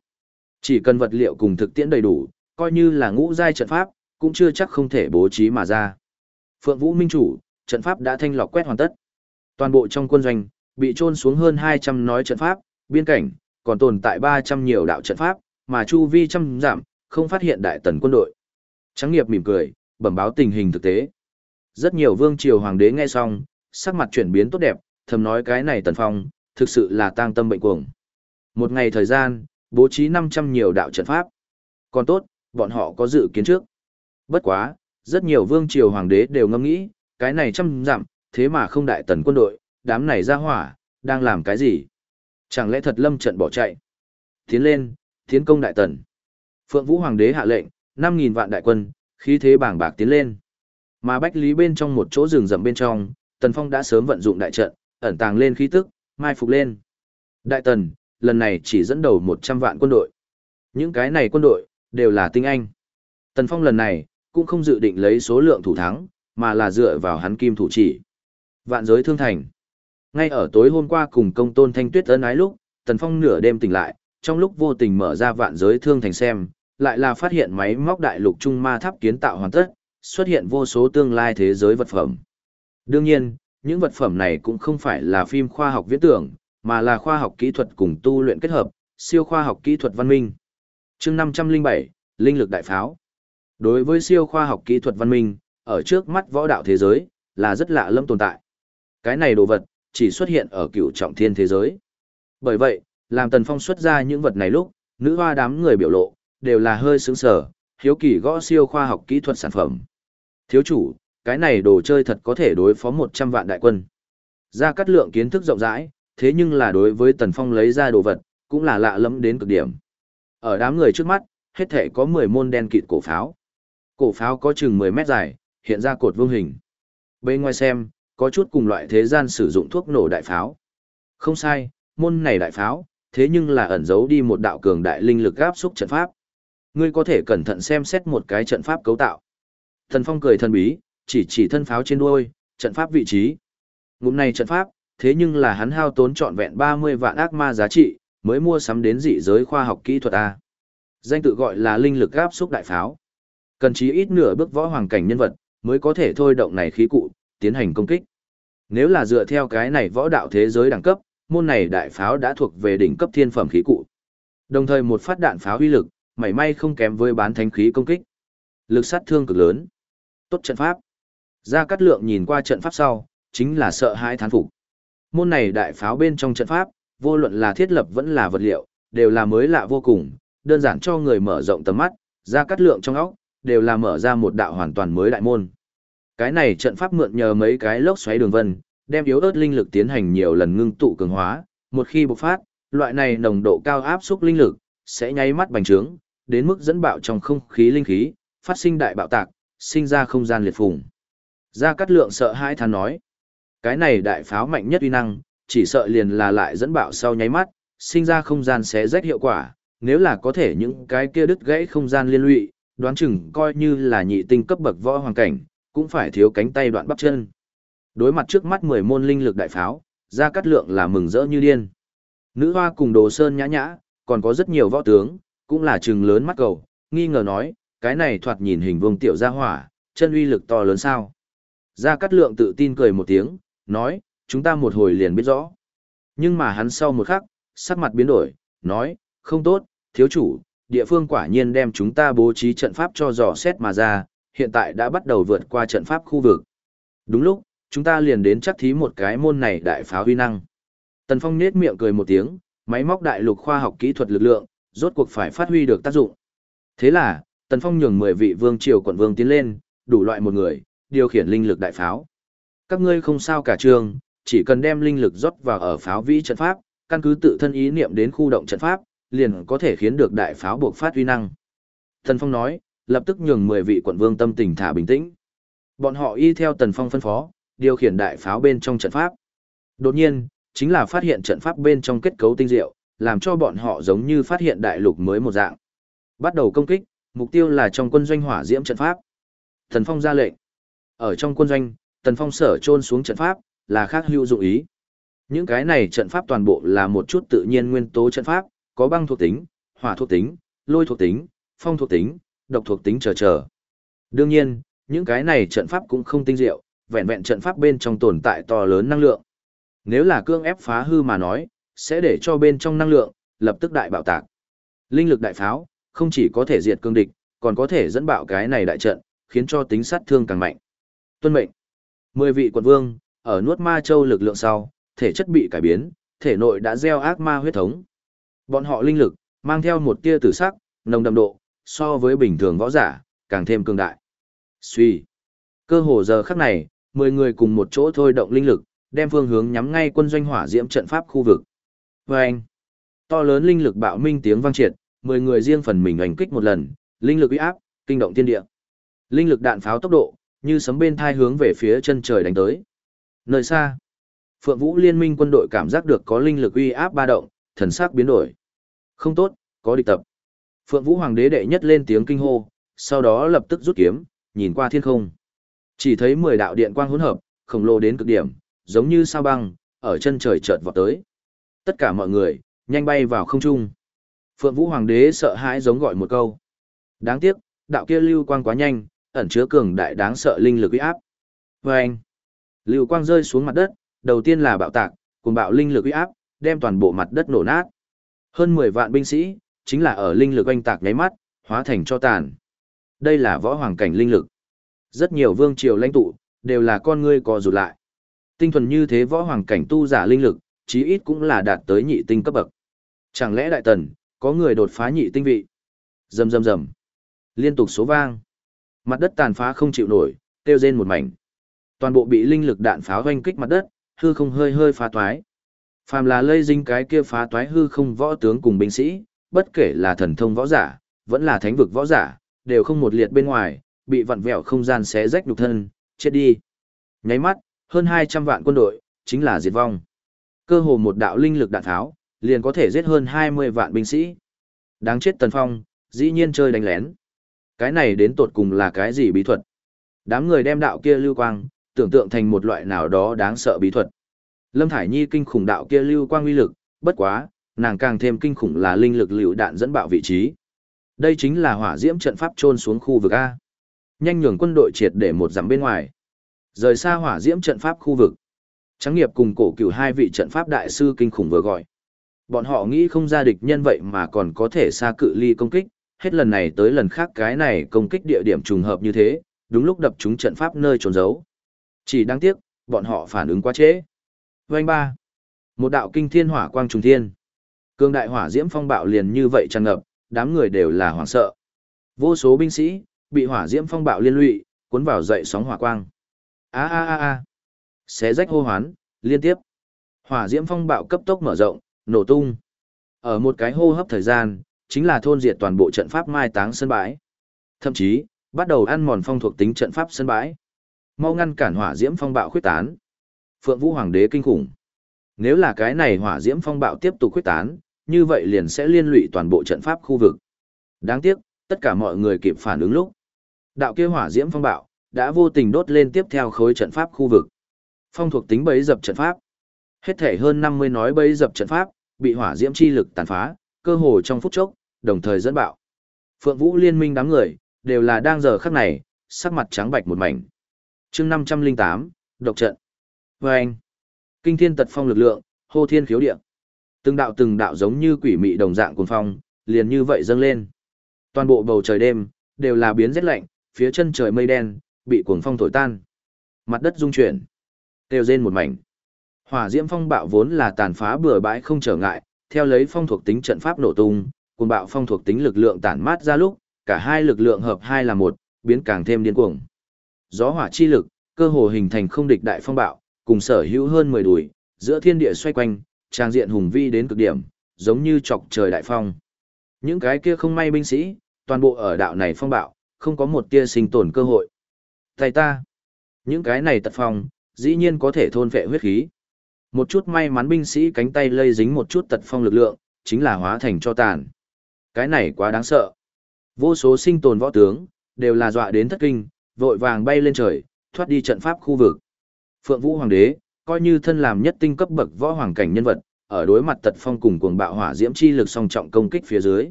Chỉ cần vật liệu cùng thực tiễn đầy đủ, coi như là ngũ giai trận pháp, cũng chưa chắc không thể bố trí mà ra. Phượng Vũ Minh chủ, trận pháp đã thanh lọc quét hoàn tất. Toàn bộ trong quân doanh, bị trôn xuống hơn 200 nói trận pháp, biên cảnh, còn tồn tại 300 nhiều đạo trận pháp, mà chu vi trăm giảm, không phát hiện đại tần quân đội. Trắng nghiệp mỉm cười, bẩm báo tình hình thực tế. Rất nhiều vương triều hoàng đế nghe xong, sắc mặt chuyển biến tốt đẹp, thầm nói cái này tần phong, thực sự là tang tâm bệnh cuồng. Một ngày thời gian, bố trí 500 nhiều đạo trận pháp. Còn tốt, bọn họ có dự kiến trước. Bất quá, rất nhiều vương triều hoàng đế đều ngẫm nghĩ, cái này trăm dặm, thế mà không đại tần quân đội, đám này ra hỏa, đang làm cái gì? Chẳng lẽ thật lâm trận bỏ chạy? Tiến lên, tiến công đại tần. Phượng Vũ Hoàng đế hạ lệnh, 5.000 vạn đại quân, khí thế bảng bạc tiến lên. Mà Bách Lý bên trong một chỗ rừng rậm bên trong, Tần Phong đã sớm vận dụng đại trận, ẩn tàng lên khí tức, mai phục lên. Đại tần, lần này chỉ dẫn đầu 100 vạn quân đội. Những cái này quân đội, đều là tinh anh. Tần Phong lần này, cũng không dự định lấy số lượng thủ thắng, mà là dựa vào hắn kim thủ chỉ. Vạn giới thương thành. Ngay ở tối hôm qua cùng công tôn thanh tuyết ân ái lúc, Tần Phong nửa đêm tỉnh lại, trong lúc vô tình mở ra vạn giới thương thành xem, lại là phát hiện máy móc đại lục trung ma tháp kiến tạo hoàn tất, xuất hiện vô số tương lai thế giới vật phẩm. Đương nhiên, những vật phẩm này cũng không phải là phim khoa học viễn tưởng, mà là khoa học kỹ thuật cùng tu luyện kết hợp, siêu khoa học kỹ thuật văn minh. chương 507, Linh lực đại pháo. Đối với siêu khoa học kỹ thuật văn minh, ở trước mắt võ đạo thế giới, là rất lạ lâm tồn tại. Cái này đồ vật, chỉ xuất hiện ở cựu trọng thiên thế giới. Bởi vậy, làm Tần Phong xuất ra những vật này lúc, nữ hoa đám người biểu lộ, đều là hơi sướng sở, hiếu kỳ gõ siêu khoa học kỹ thuật sản phẩm. Thiếu chủ, cái này đồ chơi thật có thể đối phó 100 vạn đại quân. Gia Cát Lượng kiến thức rộng rãi, thế nhưng là đối với Tần Phong lấy ra đồ vật, cũng là lạ lẫm đến cực điểm. Ở đám người trước mắt, hết thể có 10 môn đen kịt cổ pháo. Cổ pháo có chừng 10 mét dài, hiện ra cột vương hình. Bên ngoài xem, có chút cùng loại thế gian sử dụng thuốc nổ đại pháo. Không sai, môn này đại pháo, thế nhưng là ẩn giấu đi một đạo cường đại linh lực áp xúc trận pháp. Ngươi có thể cẩn thận xem xét một cái trận pháp cấu tạo. Thần Phong cười thần bí, chỉ chỉ thân pháo trên đuôi, trận pháp vị trí. Ngụm này trận pháp, thế nhưng là hắn hao tốn trọn vẹn 30 vạn ác ma giá trị, mới mua sắm đến dị giới khoa học kỹ thuật A. Danh tự gọi là linh lực áp xúc đại pháo. Cần chí ít nửa bước võ hoàng cảnh nhân vật, mới có thể thôi động này khí cụ, tiến hành công kích. Nếu là dựa theo cái này võ đạo thế giới đẳng cấp, môn này đại pháo đã thuộc về đỉnh cấp thiên phẩm khí cụ. Đồng thời một phát đạn pháo uy lực, mảy may không kém với bán thánh khí công kích. Lực sát thương cực lớn. Tốt trận pháp. Gia Cát Lượng nhìn qua trận pháp sau, chính là sợ hãi thán phục. Môn này đại pháo bên trong trận pháp, vô luận là thiết lập vẫn là vật liệu, đều là mới lạ vô cùng, đơn giản cho người mở rộng tầm mắt, Gia Cát Lượng trong óc, đều là mở ra một đạo hoàn toàn mới đại môn. Cái này trận pháp mượn nhờ mấy cái lốc xoáy đường vân, đem yếu ớt linh lực tiến hành nhiều lần ngưng tụ cường hóa, một khi bộc phát, loại này nồng độ cao áp xúc linh lực sẽ nháy mắt bành trướng, đến mức dẫn bạo trong không khí linh khí, phát sinh đại bạo tạc, sinh ra không gian liệt phùng. Gia Cát Lượng sợ hãi than nói, cái này đại pháo mạnh nhất uy năng, chỉ sợ liền là lại dẫn bạo sau nháy mắt, sinh ra không gian xé rách hiệu quả, nếu là có thể những cái kia đứt gãy không gian liên lụy, đoán chừng coi như là nhị tinh cấp bậc võ hoàng cảnh, cũng phải thiếu cánh tay đoạn bắp chân. Đối mặt trước mắt 10 môn linh lực đại pháo, Gia Cát Lượng là mừng rỡ như điên. Nữ hoa cùng Đồ Sơn nhã nhã, còn có rất nhiều võ tướng, cũng là chừng lớn mắt cầu, nghi ngờ nói, cái này thoạt nhìn hình vuông tiểu gia hỏa, chân uy lực to lớn sao. Gia Cát Lượng tự tin cười một tiếng, nói, chúng ta một hồi liền biết rõ. Nhưng mà hắn sau một khắc, sắc mặt biến đổi, nói, không tốt, thiếu chủ, địa phương quả nhiên đem chúng ta bố trí trận pháp cho dò xét mà ra, hiện tại đã bắt đầu vượt qua trận pháp khu vực. Đúng lúc, chúng ta liền đến chắc thí một cái môn này đại phá huy năng. Tần Phong nết miệng cười một tiếng, máy móc đại lục khoa học kỹ thuật lực lượng, rốt cuộc phải phát huy được tác dụng. Thế là, Tần Phong nhường 10 vị vương triều quận vương tiến lên, đủ loại một người, điều khiển linh lực đại pháo. Các ngươi không sao cả trường, chỉ cần đem linh lực rót vào ở pháo vĩ trận pháp, căn cứ tự thân ý niệm đến khu động trận pháp, liền có thể khiến được đại pháo buộc phát uy năng. Tần Phong nói, lập tức nhường 10 vị quận vương tâm tình thả bình tĩnh. Bọn họ y theo Tần Phong phân phó, điều khiển đại pháo bên trong trận pháp. Đột nhiên, chính là phát hiện trận pháp bên trong kết cấu tinh diệu, làm cho bọn họ giống như phát hiện đại lục mới một dạng. Bắt đầu công kích, mục tiêu là trong quân doanh hỏa diễm trận pháp. Thần Phong ra lệnh. Ở trong quân doanh, Tần Phong sở trôn xuống trận pháp, là khác hữu dụng ý. Những cái này trận pháp toàn bộ là một chút tự nhiên nguyên tố trận pháp, có băng thuộc tính, hỏa thuộc tính, lôi thuộc tính, phong thuộc tính, độc thuộc tính chờ chờ. Đương nhiên, những cái này trận pháp cũng không tinh diệu, vẹn vẹn trận pháp bên trong tồn tại to lớn năng lượng. Nếu là cương ép phá hư mà nói, sẽ để cho bên trong năng lượng lập tức đại bạo tạc. Linh lực đại pháo không chỉ có thể diệt cương địch, còn có thể dẫn bạo cái này đại trận, khiến cho tính sát thương càng mạnh. Tuân mệnh. Mười vị quận vương ở nuốt ma châu lực lượng sau, thể chất bị cải biến, thể nội đã gieo ác ma huyết thống. Bọn họ linh lực mang theo một tia tử sắc, nồng đậm độ, so với bình thường võ giả, càng thêm cường đại. Suy. Cơ hồ giờ khắc này, 10 người cùng một chỗ thôi động linh lực, đem phương hướng nhắm ngay quân doanh hỏa diễm trận pháp khu vực. Và anh, to lớn linh lực bạo minh tiếng vang triệt, 10 người riêng phần mình hành kích một lần, linh lực uy áp, kinh động thiên địa. Linh lực đạn pháo tốc độ, như sấm bên thai hướng về phía chân trời đánh tới. Nơi xa, Phượng Vũ Liên minh quân đội cảm giác được có linh lực uy áp ba động, thần sắc biến đổi. Không tốt, có địch tập. Phượng Vũ Hoàng đế đệ nhất lên tiếng kinh hô, sau đó lập tức rút kiếm, nhìn qua thiên không. Chỉ thấy mười đạo điện quang hỗn hợp, khổng lồ đến cực điểm, giống như sao băng, ở chân trời chợt vọt tới. Tất cả mọi người, nhanh bay vào không trung. Phượng Vũ Hoàng đế sợ hãi giống gọi một câu. Đáng tiếc, đạo kia lưu quang quá nhanh, ẩn chứa cường đại đáng sợ linh lực uy áp. Và anh, lưu quang rơi xuống mặt đất, đầu tiên là bạo tạc, cùng bạo linh lực uy áp, đem toàn bộ mặt đất nổ nát. Hơn 10 vạn binh sĩ, chính là ở linh lực oanh tạc nháy mắt, hóa thành cho tàn. Đây là võ hoàng cảnh linh lực. Rất nhiều vương triều lãnh tụ, đều là con ngươi co rụt lại. Tinh thuần như thế võ hoàng cảnh tu giả linh lực, chí ít cũng là đạt tới nhị tinh cấp bậc. Chẳng lẽ đại tần, có người đột phá nhị tinh vị? Rầm rầm rầm. Liên tục số vang. Mặt đất tàn phá không chịu nổi, tiêu rên một mảnh. Toàn bộ bị linh lực đạn pháo hoanh kích mặt đất, hư không hơi hơi phá toái. Phàm là lây dinh cái kia phá toái hư không võ tướng cùng binh sĩ, bất kể là thần thông võ giả, vẫn là thánh vực võ giả, đều không một liệt bên ngoài, bị vặn vẹo không gian xé rách nhục thân, chết đi. Nháy mắt, hơn 200 vạn quân đội, chính là diệt vong. Cơ hồ một đạo linh lực đạn tháo, liền có thể giết hơn 20 vạn binh sĩ. Đáng chết Tần Phong, dĩ nhiên chơi đánh lén. Cái này đến tột cùng là cái gì bí thuật? Đám người đem đạo kia lưu quang, tưởng tượng thành một loại nào đó đáng sợ bí thuật. Lâm Thải Nhi kinh khủng đạo kia lưu quang uy lực, bất quá, nàng càng thêm kinh khủng là linh lực liều đạn dẫn bạo vị trí. Đây chính là hỏa diễm trận pháp trôn xuống khu vực A. Nhanh nhường quân đội triệt để một dặm bên ngoài. Rời xa hỏa diễm trận pháp khu vực. Trắng nghiệp cùng cổ cửu hai vị trận pháp đại sư kinh khủng vừa gọi. Bọn họ nghĩ không ra địch nhân vậy mà còn có thể xa cự ly công kích, hết lần này tới lần khác cái này công kích địa điểm trùng hợp như thế, đúng lúc đập chúng trận pháp nơi trốn giấu. Chỉ đáng tiếc, bọn họ phản ứng quá trễ. Vành ba. Một đạo kinh thiên hỏa quang trùng thiên. Cương đại hỏa diễm phong bạo liền như vậy tràn ngập, đám người đều là hoảng sợ. Vô số binh sĩ bị hỏa diễm phong bạo liên lụy, cuốn vào dậy sóng hỏa quang. A a a a. Xé rách hô hoán, liên tiếp. Hỏa diễm phong bạo cấp tốc mở rộng, nổ tung. Ở một cái hô hấp thời gian, chính là thôn diệt toàn bộ trận pháp mai táng sân bãi. Thậm chí, bắt đầu ăn mòn phong thuộc tính trận pháp sân bãi. Mau ngăn cản hỏa diễm phong bạo khuyết tán. Phượng Vũ Hoàng đế kinh khủng. Nếu là cái này hỏa diễm phong bạo tiếp tục khuyết tán, như vậy liền sẽ liên lụy toàn bộ trận pháp khu vực. Đáng tiếc, tất cả mọi người kịp phản ứng lúc. Đạo kia hỏa diễm phong bạo đã vô tình đốt lên tiếp theo khối trận pháp khu vực. Phong thuộc tính bấy dập trận pháp. Hết thể hơn 50 nói bấy dập trận pháp, bị hỏa diễm chi lực tàn phá, cơ hồ trong phút chốc, đồng thời dẫn bạo. Phượng Vũ liên minh đám người, đều là đang giờ khắc này, sắc mặt trắng bạch một mảnh. chương 508, độc trận. Vâng! anh, kinh thiên tật phong lực lượng, hô thiên khiếu địa. Từng đạo từng đạo giống như quỷ mị đồng dạng cuồng phong, liền như vậy dâng lên. Toàn bộ bầu trời đêm, đều là biến rét lạnh, phía chân trời mây đen, bị cuồng phong thổi tan. Mặt đất rung chuyển, kêu rên một mảnh. Hỏa diễm phong bạo vốn là tàn phá bừa bãi không trở ngại, theo lấy phong thuộc tính trận pháp nổ tung, cuồng bạo phong thuộc tính lực lượng tản mát ra lúc, cả hai lực lượng hợp hai là một, biến càng thêm điên cuồng. Gió hỏa chi lực, cơ hồ hình thành không địch đại phong bạo, cùng sở hữu hơn 10 đùi, giữa thiên địa xoay quanh, trang diện hùng vi đến cực điểm, giống như chọc trời đại phong. Những cái kia không may binh sĩ, toàn bộ ở đạo này phong bạo, không có một tia sinh tồn cơ hội. Tay ta, những cái này tật phong, dĩ nhiên có thể thôn phệ huyết khí. Một chút may mắn binh sĩ cánh tay lây dính một chút tật phong lực lượng, chính là hóa thành cho tàn. Cái này quá đáng sợ. Vô số sinh tồn võ tướng, đều là dọa đến thất kinh, vội vàng bay lên trời, thoát đi trận pháp khu vực. Phượng Vũ Hoàng đế, coi như thân làm nhất tinh cấp bậc võ hoàng cảnh nhân vật, ở đối mặt tật phong cùng cuồng bạo hỏa diễm chi lực song trọng công kích phía dưới,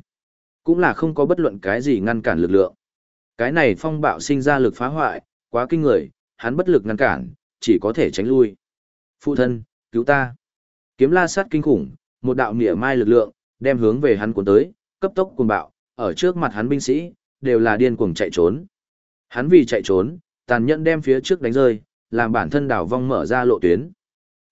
cũng là không có bất luận cái gì ngăn cản lực lượng. Cái này phong bạo sinh ra lực phá hoại, quá kinh người, hắn bất lực ngăn cản, chỉ có thể tránh lui. Phụ thân, cứu ta. Kiếm la sát kinh khủng, một đạo mỉa mai lực lượng, đem hướng về hắn cuốn tới, cấp tốc cuồng bạo, ở trước mặt hắn binh sĩ, đều là điên cuồng chạy trốn. Hắn vì chạy trốn, tàn nhẫn đem phía trước đánh rơi, làm bản thân đảo vong mở ra lộ tuyến.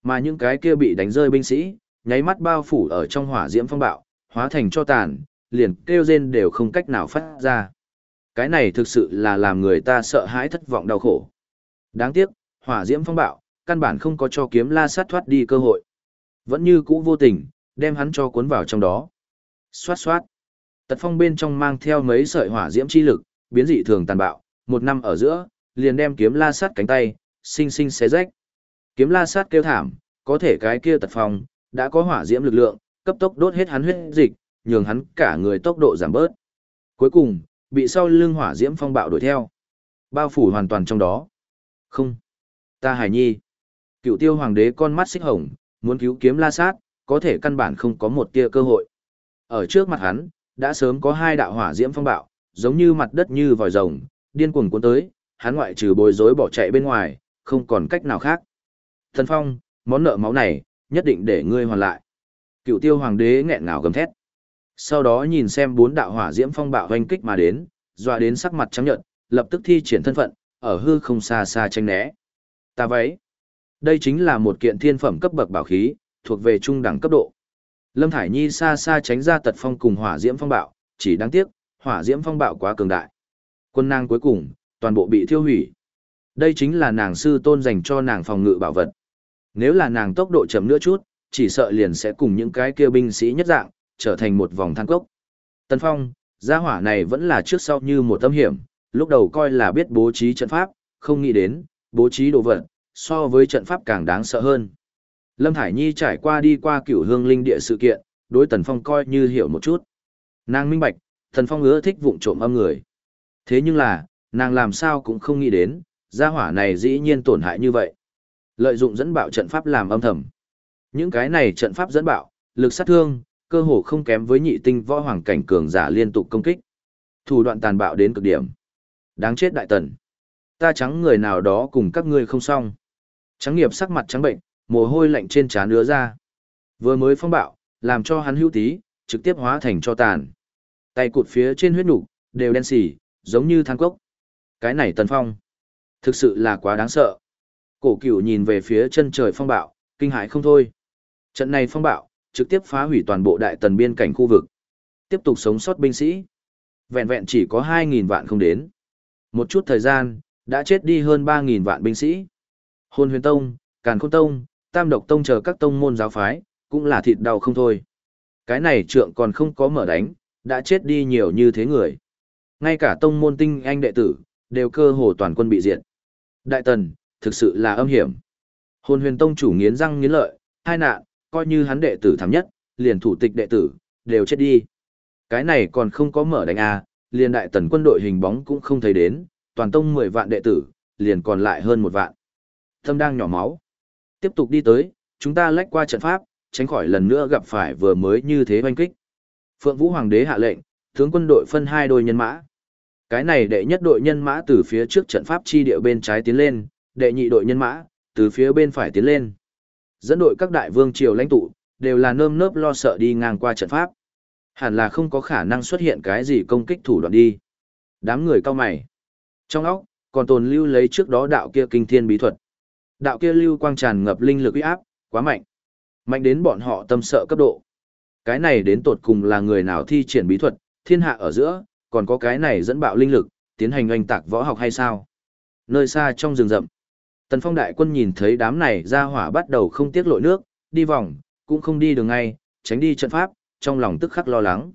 Mà những cái kia bị đánh rơi binh sĩ, nháy mắt bao phủ ở trong hỏa diễm phong bạo, hóa thành cho tàn, liền kêu rên đều không cách nào phát ra. Cái này thực sự là làm người ta sợ hãi thất vọng đau khổ. Đáng tiếc, hỏa diễm phong bạo, căn bản không có cho kiếm la sát thoát đi cơ hội. Vẫn như cũ vô tình, đem hắn cho cuốn vào trong đó. Xoát xoát. Tật phong bên trong mang theo mấy sợi hỏa diễm chi lực, biến dị thường tàn bạo, một năm ở giữa, liền đem kiếm la sát cánh tay, xinh xinh xé rách. Kiếm la sát kêu thảm, có thể cái kia tật phong, đã có hỏa diễm lực lượng, cấp tốc đốt hết hắn huyết dịch, nhường hắn cả người tốc độ giảm bớt. Cuối cùng, bị sau lưng hỏa diễm phong bạo đuổi theo. Bao phủ hoàn toàn trong đó. Không. Ta hải nhi. Cựu tiêu hoàng đế con mắt xích hồng, muốn cứu kiếm la sát, có thể căn bản không có một tia cơ hội. Ở trước mặt hắn, đã sớm có hai đạo hỏa diễm phong bạo, giống như mặt đất như vòi rồng, điên cuồng cuốn tới, hắn ngoại trừ bối rối bỏ chạy bên ngoài, không còn cách nào khác. Thần Phong, món nợ máu này, nhất định để ngươi hoàn lại. Cựu tiêu hoàng đế nghẹn ngào gầm thét. Sau đó nhìn xem bốn đạo hỏa diễm phong bạo hoanh kích mà đến, dọa đến sắc mặt trắng nhợt, lập tức thi triển thân phận, ở hư không xa xa tranh né. Ta váy. Đây chính là một kiện thiên phẩm cấp bậc bảo khí, thuộc về trung đẳng cấp độ. Lâm Thải Nhi xa xa tránh ra tật phong cùng hỏa diễm phong bạo, chỉ đáng tiếc, hỏa diễm phong bạo quá cường đại. Quân nàng cuối cùng, toàn bộ bị thiêu hủy. Đây chính là nàng sư tôn dành cho nàng phòng ngự bảo vật. Nếu là nàng tốc độ chậm nữa chút, chỉ sợ liền sẽ cùng những cái kia binh sĩ nhất dạng, trở thành một vòng than cốc. Tân Phong, gia hỏa này vẫn là trước sau như một tâm hiểm, lúc đầu coi là biết bố trí trận pháp, không nghĩ đến, bố trí đồ vật, so với trận pháp càng đáng sợ hơn. Lâm Thải Nhi trải qua đi qua cửu hương linh địa sự kiện, đối Tần Phong coi như hiểu một chút. Nàng minh bạch, Tần Phong ưa thích vụng trộm âm người. Thế nhưng là, nàng làm sao cũng không nghĩ đến, gia hỏa này dĩ nhiên tổn hại như vậy. Lợi dụng dẫn bạo trận pháp làm âm thầm. Những cái này trận pháp dẫn bạo, lực sát thương, cơ hồ không kém với nhị tinh võ hoàng cảnh cường giả liên tục công kích. Thủ đoạn tàn bạo đến cực điểm. Đáng chết đại tần. Ta trắng người nào đó cùng các ngươi không xong. Trắng nghiệp sắc mặt trắng bệnh, mồ hôi lạnh trên trán ứa ra. Vừa mới phong bạo, làm cho hắn hữu tí, trực tiếp hóa thành cho tàn. Tay cụt phía trên huyết nục đều đen xỉ, giống như than cốc. Cái này tần phong. Thực sự là quá đáng sợ. Cổ cửu nhìn về phía chân trời phong bạo, kinh hãi không thôi. Trận này phong bạo, trực tiếp phá hủy toàn bộ đại tần biên cảnh khu vực. Tiếp tục sống sót binh sĩ. Vẹn vẹn chỉ có 2.000 vạn không đến. Một chút thời gian, đã chết đi hơn 3.000 vạn binh sĩ. Hôn huyền tông, càn khôn tông, tam độc tông chờ các tông môn giáo phái, cũng là thịt đau không thôi. Cái này trượng còn không có mở đánh, đã chết đi nhiều như thế người. Ngay cả tông môn tinh anh đệ tử, đều cơ hồ toàn quân bị diệt. Đại tần, thực sự là âm hiểm. Hồn huyền tông chủ nghiến răng nghiến lợi, hai nạn, coi như hắn đệ tử thảm nhất, liền thủ tịch đệ tử, đều chết đi. Cái này còn không có mở đánh à, liền đại tần quân đội hình bóng cũng không thấy đến, toàn tông 10 vạn đệ tử, liền còn lại hơn một vạn. Thâm đang nhỏ máu. Tiếp tục đi tới, chúng ta lách qua trận pháp, tránh khỏi lần nữa gặp phải vừa mới như thế oanh kích. Phượng Vũ Hoàng đế hạ lệnh, tướng quân đội phân hai đôi nhân mã. Cái này đệ nhất đội nhân mã từ phía trước trận pháp chi địa bên trái tiến lên, đệ nhị đội nhân mã, từ phía bên phải tiến lên. Dẫn đội các đại vương triều lãnh tụ, đều là nơm nớp lo sợ đi ngang qua trận pháp. Hẳn là không có khả năng xuất hiện cái gì công kích thủ đoạn đi. Đám người cao mày. Trong óc, còn tồn lưu lấy trước đó đạo kia kinh thiên bí thuật. Đạo kia lưu quang tràn ngập linh lực uy áp, quá mạnh. Mạnh đến bọn họ tâm sợ cấp độ. Cái này đến tột cùng là người nào thi triển bí thuật, thiên hạ ở giữa, còn có cái này dẫn bạo linh lực, tiến hành oanh tạc võ học hay sao? Nơi xa trong rừng rậm, Tần Phong đại quân nhìn thấy đám này ra hỏa bắt đầu không tiết lội nước, đi vòng, cũng không đi đường ngay, tránh đi trận pháp, trong lòng tức khắc lo lắng.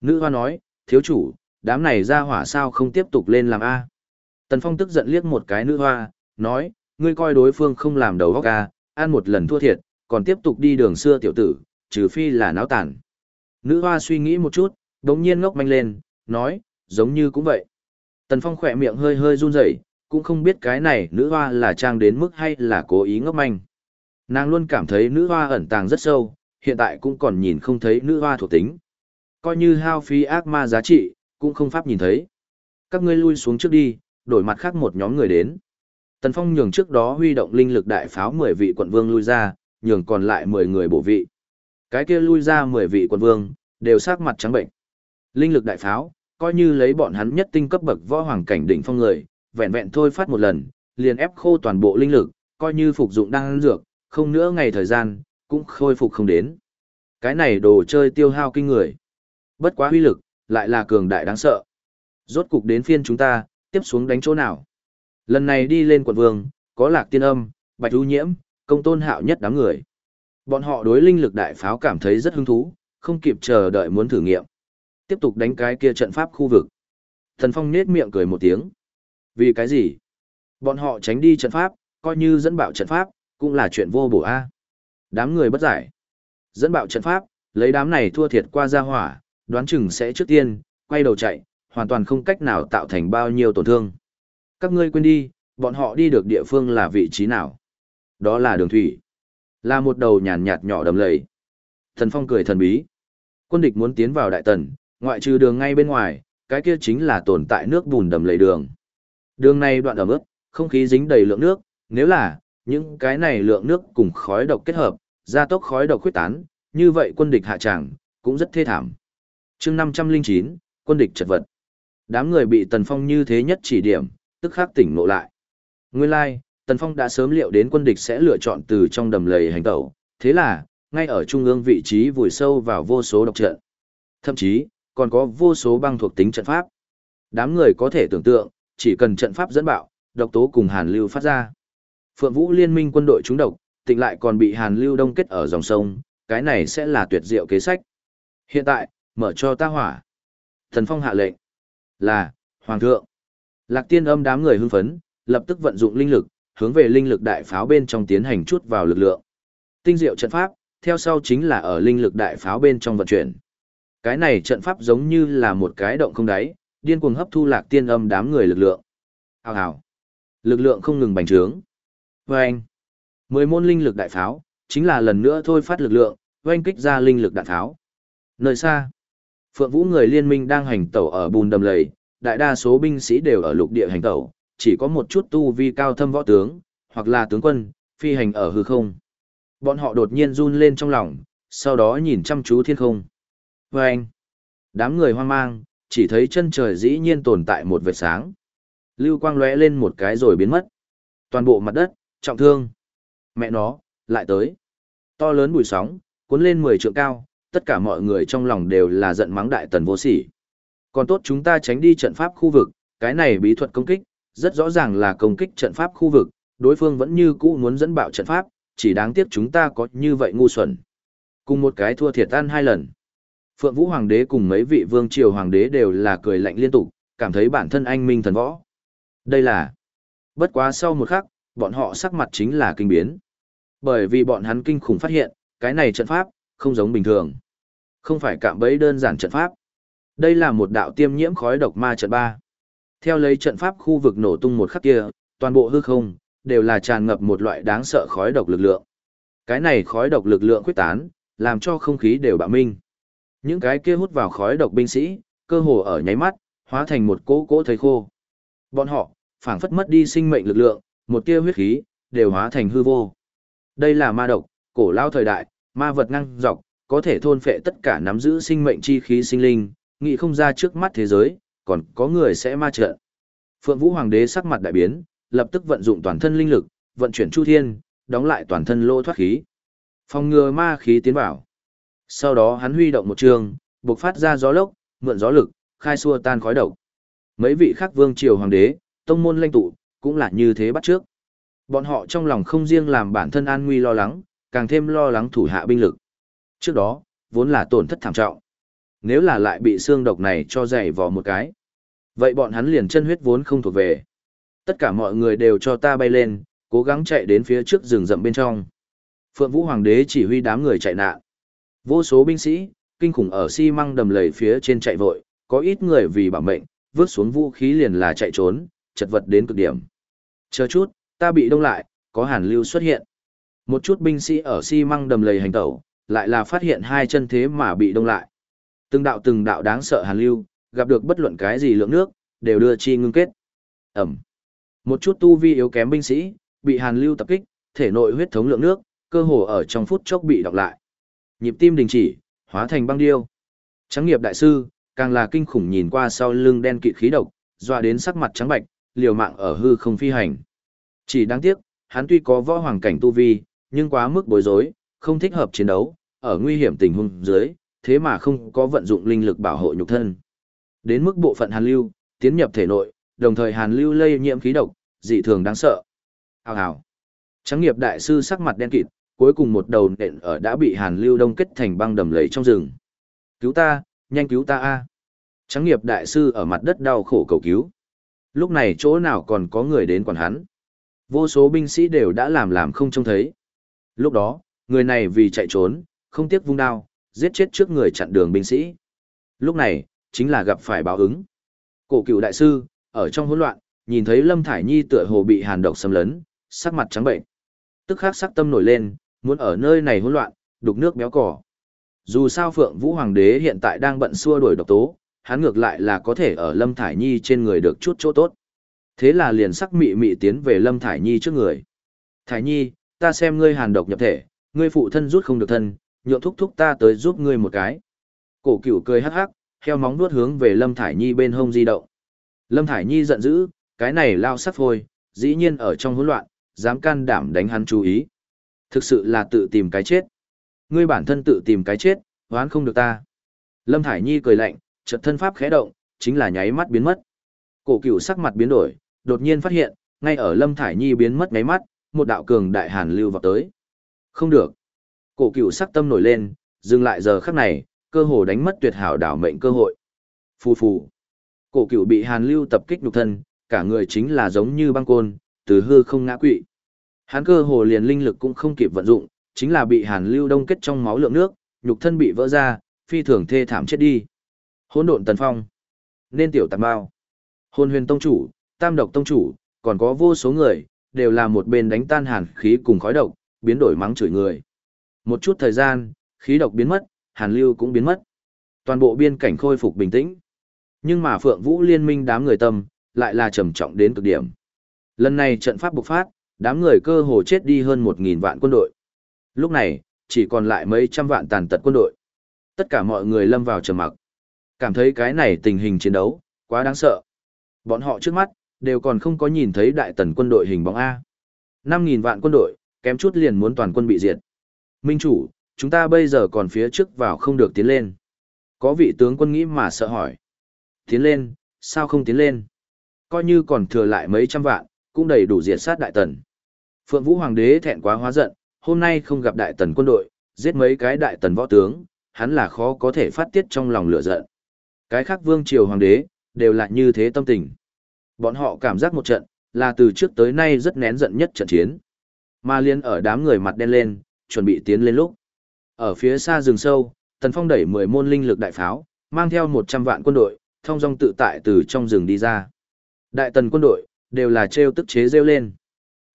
Nữ hoa nói, thiếu chủ, đám này ra hỏa sao không tiếp tục lên làm A. Tần Phong tức giận liếc một cái nữ hoa, nói, ngươi coi đối phương không làm đầu góc ca, à, ăn một lần thua thiệt, còn tiếp tục đi đường xưa tiểu tử, trừ phi là náo tản. Nữ hoa suy nghĩ một chút, đống nhiên ngốc manh lên, nói, giống như cũng vậy. Tần Phong khỏe miệng hơi hơi run rẩy, cũng không biết cái này nữ hoa là trang đến mức hay là cố ý ngốc manh. Nàng luôn cảm thấy nữ hoa ẩn tàng rất sâu, hiện tại cũng còn nhìn không thấy nữ hoa thuộc tính. Coi như hao phí ác ma giá trị, cũng không pháp nhìn thấy. Các ngươi lui xuống trước đi, đổi mặt khác một nhóm người đến. Tần Phong nhường trước đó huy động linh lực đại pháo 10 vị quận vương lui ra, nhường còn lại 10 người bổ vị. Cái kia lui ra 10 vị quận vương, đều sắc mặt trắng bệnh. Linh lực đại pháo, coi như lấy bọn hắn nhất tinh cấp bậc võ hoàng cảnh đỉnh phong người, vẹn vẹn thôi phát một lần, liền ép khô toàn bộ linh lực, coi như phục dụng đang dược, không nữa ngày thời gian, cũng khôi phục không đến. Cái này đồ chơi tiêu hao kinh người. Bất quá huy lực, lại là cường đại đáng sợ. Rốt cục đến phiên chúng ta, tiếp xuống đánh chỗ nào. Lần này đi lên quận vương, có lạc tiên âm, bạch ưu nhiễm, công tôn hạo nhất đám người. Bọn họ đối linh lực đại pháo cảm thấy rất hứng thú, không kịp chờ đợi muốn thử nghiệm. Tiếp tục đánh cái kia trận pháp khu vực. Thần Phong nết miệng cười một tiếng. Vì cái gì? Bọn họ tránh đi trận pháp, coi như dẫn bạo trận pháp, cũng là chuyện vô bổ a. Đám người bất giải. Dẫn bạo trận pháp, lấy đám này thua thiệt qua ra hỏa, đoán chừng sẽ trước tiên, quay đầu chạy, hoàn toàn không cách nào tạo thành bao nhiêu tổn thương. Các ngươi quên đi, bọn họ đi được địa phương là vị trí nào? Đó là đường thủy. Là một đầu nhàn nhạt nhỏ đầm lầy. Thần Phong cười thần bí. Quân địch muốn tiến vào đại tần, ngoại trừ đường ngay bên ngoài, cái kia chính là tồn tại nước bùn đầm lầy đường. Đường này đoạn ẩm ướt, không khí dính đầy lượng nước, nếu là những cái này lượng nước cùng khói độc kết hợp, gia tốc khói độc khuyết tán, như vậy quân địch hạ tràng cũng rất thê thảm. Chương 509, quân địch chật vật. Đám người bị Tần Phong như thế nhất chỉ điểm, tức khắc tỉnh ngộ lại. Nguyên lai, like, Tần Phong đã sớm liệu đến quân địch sẽ lựa chọn từ trong đầm lầy hành tẩu, thế là, ngay ở trung ương vị trí vùi sâu vào vô số độc trận. Thậm chí, còn có vô số băng thuộc tính trận pháp. Đám người có thể tưởng tượng, chỉ cần trận pháp dẫn bạo, độc tố cùng hàn lưu phát ra. Phượng Vũ liên minh quân đội trúng độc, tịnh lại còn bị hàn lưu đông kết ở dòng sông, cái này sẽ là tuyệt diệu kế sách. Hiện tại, mở cho ta hỏa. Thần Phong hạ lệnh. Là, Hoàng thượng. Lạc tiên âm đám người hưng phấn, lập tức vận dụng linh lực, hướng về linh lực đại pháo bên trong tiến hành chút vào lực lượng. Tinh diệu trận pháp, theo sau chính là ở linh lực đại pháo bên trong vận chuyển. Cái này trận pháp giống như là một cái động không đáy, điên cuồng hấp thu lạc tiên âm đám người lực lượng. Hào hào. Lực lượng không ngừng bành trướng. Vâng. Mười môn linh lực đại pháo, chính là lần nữa thôi phát lực lượng, oanh kích ra linh lực đạn pháo. Nơi xa, Phượng Vũ người liên minh đang hành tẩu ở bùn đầm lầy, đại đa số binh sĩ đều ở lục địa hành tẩu, chỉ có một chút tu vi cao thâm võ tướng, hoặc là tướng quân, phi hành ở hư không. Bọn họ đột nhiên run lên trong lòng, sau đó nhìn chăm chú thiên không. Và anh, đám người hoang mang, chỉ thấy chân trời dĩ nhiên tồn tại một vệt sáng. Lưu quang lóe lên một cái rồi biến mất. Toàn bộ mặt đất, trọng thương. Mẹ nó, lại tới. To lớn bụi sóng, cuốn lên 10 trượng cao, tất cả mọi người trong lòng đều là giận mắng đại tần vô sỉ. Còn tốt chúng ta tránh đi trận pháp khu vực, cái này bí thuật công kích, rất rõ ràng là công kích trận pháp khu vực, đối phương vẫn như cũ muốn dẫn bạo trận pháp, chỉ đáng tiếc chúng ta có như vậy ngu xuẩn. Cùng một cái thua thiệt tan hai lần. Phượng Vũ Hoàng đế cùng mấy vị vương triều hoàng đế đều là cười lạnh liên tục, cảm thấy bản thân anh minh thần võ. Đây là... Bất quá sau một khắc, bọn họ sắc mặt chính là kinh biến. Bởi vì bọn hắn kinh khủng phát hiện, cái này trận pháp, không giống bình thường. Không phải cạm bẫy đơn giản trận pháp. Đây là một đạo tiêm nhiễm khói độc ma trận ba. Theo lấy trận pháp khu vực nổ tung một khắc kia, toàn bộ hư không, đều là tràn ngập một loại đáng sợ khói độc lực lượng. Cái này khói độc lực lượng quyết tán, làm cho không khí đều bạo minh. Những cái kia hút vào khói độc binh sĩ, cơ hồ ở nháy mắt, hóa thành một cỗ cỗ thấy khô. Bọn họ, phảng phất mất đi sinh mệnh lực lượng, một tia huyết khí, đều hóa thành hư vô. Đây là ma độc, cổ lao thời đại, ma vật ngang dọc, có thể thôn phệ tất cả nắm giữ sinh mệnh chi khí sinh linh, nghĩ không ra trước mắt thế giới, còn có người sẽ ma trợ. Phượng Vũ Hoàng đế sắc mặt đại biến, lập tức vận dụng toàn thân linh lực, vận chuyển chu thiên, đóng lại toàn thân lô thoát khí. Phòng ngừa ma khí tiến vào. Sau đó hắn huy động một trường, bộc phát ra gió lốc, mượn gió lực, khai xua tan khói độc. Mấy vị khác vương triều hoàng đế, tông môn lãnh tụ, cũng là như thế bắt trước. Bọn họ trong lòng không riêng làm bản thân an nguy lo lắng, càng thêm lo lắng thủ hạ binh lực. Trước đó, vốn là tổn thất thảm trọng. Nếu là lại bị xương độc này cho dày vò một cái. Vậy bọn hắn liền chân huyết vốn không thuộc về. Tất cả mọi người đều cho ta bay lên, cố gắng chạy đến phía trước rừng rậm bên trong. Phượng Vũ Hoàng đế chỉ huy đám người chạy nạn. Vô số binh sĩ, kinh khủng ở xi măng đầm lầy phía trên chạy vội, có ít người vì bảo mệnh, vứt xuống vũ khí liền là chạy trốn, chật vật đến cực điểm. Chờ chút, ta bị đông lại, có hàn lưu xuất hiện. Một chút binh sĩ ở xi măng đầm lầy hành tẩu, lại là phát hiện hai chân thế mà bị đông lại. Từng đạo từng đạo đáng sợ hàn lưu, gặp được bất luận cái gì lượng nước, đều đưa chi ngưng kết. Ẩm. Một chút tu vi yếu kém binh sĩ, bị hàn lưu tập kích, thể nội huyết thống lượng nước, cơ hồ ở trong phút chốc bị đọc lại. Nhịp tim đình chỉ, hóa thành băng điêu. Trắng nghiệp đại sư, càng là kinh khủng nhìn qua sau lưng đen kịt khí độc, dọa đến sắc mặt trắng bạch, liều mạng ở hư không phi hành. Chỉ đáng tiếc, hắn tuy có võ hoàng cảnh tu vi, nhưng quá mức bối rối, không thích hợp chiến đấu, ở nguy hiểm tình huống dưới, thế mà không có vận dụng linh lực bảo hộ nhục thân. Đến mức bộ phận hàn lưu, tiến nhập thể nội, đồng thời hàn lưu lây nhiễm khí độc, dị thường đáng sợ. Hào hào. Trắng nghiệp đại sư sắc mặt đen kịt, cuối cùng một đầu nện ở đã bị hàn lưu đông kết thành băng đầm lầy trong rừng. Cứu ta, nhanh cứu ta a! Trắng nghiệp đại sư ở mặt đất đau khổ cầu cứu. Lúc này chỗ nào còn có người đến quản hắn. Vô số binh sĩ đều đã làm làm không trông thấy. Lúc đó, người này vì chạy trốn, không tiếc vung đao, giết chết trước người chặn đường binh sĩ. Lúc này, chính là gặp phải báo ứng. Cổ cựu đại sư, ở trong hỗn loạn, nhìn thấy Lâm Thải Nhi tựa hồ bị hàn độc xâm lấn, sắc mặt trắng bệnh. Tức khắc sắc tâm nổi lên, muốn ở nơi này hỗn loạn, đục nước béo cỏ. Dù sao Phượng Vũ Hoàng đế hiện tại đang bận xua đuổi độc tố, hắn ngược lại là có thể ở Lâm Thải Nhi trên người được chút chỗ tốt. Thế là liền sắc mị mị tiến về Lâm Thải Nhi trước người. Thải Nhi, ta xem ngươi hàn độc nhập thể, ngươi phụ thân rút không được thân, nhượng thúc thúc ta tới giúp ngươi một cái. Cổ cửu cười hắc hắc, heo móng nuốt hướng về Lâm Thải Nhi bên hông di động. Lâm Thải Nhi giận dữ, cái này lao sắc phôi, dĩ nhiên ở trong hỗn loạn, dám can đảm đánh hắn chú ý. Thực sự là tự tìm cái chết. Ngươi bản thân tự tìm cái chết, hoán không được ta. Lâm Thải Nhi cười lạnh, chợt thân pháp khẽ động, chính là nháy mắt biến mất. Cổ cửu sắc mặt biến đổi, đột nhiên phát hiện, ngay ở Lâm Thải Nhi biến mất nháy mắt, một đạo cường đại hàn lưu vào tới. Không được. Cổ cửu sắc tâm nổi lên, dừng lại giờ khắc này, cơ hồ đánh mất tuyệt hảo đảo mệnh cơ hội. Phù phù. Cổ cửu bị hàn lưu tập kích nhục thân, cả người chính là giống như băng côn, từ hư không ngã quỵ. Hắn cơ hồ liền linh lực cũng không kịp vận dụng, chính là bị hàn lưu đông kết trong máu lượng nước, nhục thân bị vỡ ra, phi thường thê thảm chết đi. Hỗn độn tần phong, nên tiểu tạp bao. Hôn huyền tông chủ, tam độc tông chủ, còn có vô số người, đều là một bên đánh tan hàn khí cùng khói độc, biến đổi mắng chửi người. Một chút thời gian, khí độc biến mất, hàn lưu cũng biến mất. Toàn bộ biên cảnh khôi phục bình tĩnh. Nhưng mà Phượng Vũ liên minh đám người tâm, lại là trầm trọng đến cực điểm. Lần này trận pháp bộc phát, đám người cơ hồ chết đi hơn 1.000 vạn quân đội. Lúc này, chỉ còn lại mấy trăm vạn tàn tật quân đội. Tất cả mọi người lâm vào trầm mặc. Cảm thấy cái này tình hình chiến đấu, quá đáng sợ. Bọn họ trước mắt, đều còn không có nhìn thấy đại tần quân đội hình bóng A. 5.000 vạn quân đội, kém chút liền muốn toàn quân bị diệt. Minh chủ, chúng ta bây giờ còn phía trước vào không được tiến lên. Có vị tướng quân nghĩ mà sợ hỏi. Tiến lên, sao không tiến lên? Coi như còn thừa lại mấy trăm vạn, cũng đầy đủ diệt sát đại tần. Phượng Vũ Hoàng đế thẹn quá hóa giận, hôm nay không gặp đại tần quân đội, giết mấy cái đại tần võ tướng, hắn là khó có thể phát tiết trong lòng lửa giận. Cái khác vương triều hoàng đế, đều là như thế tâm tình. Bọn họ cảm giác một trận, là từ trước tới nay rất nén giận nhất trận chiến. Mà liên ở đám người mặt đen lên, chuẩn bị tiến lên lúc. Ở phía xa rừng sâu, Tần Phong đẩy 10 môn linh lực đại pháo, mang theo 100 vạn quân đội, thông dong tự tại từ trong rừng đi ra. Đại tần quân đội, đều là treo tức chế rêu lên.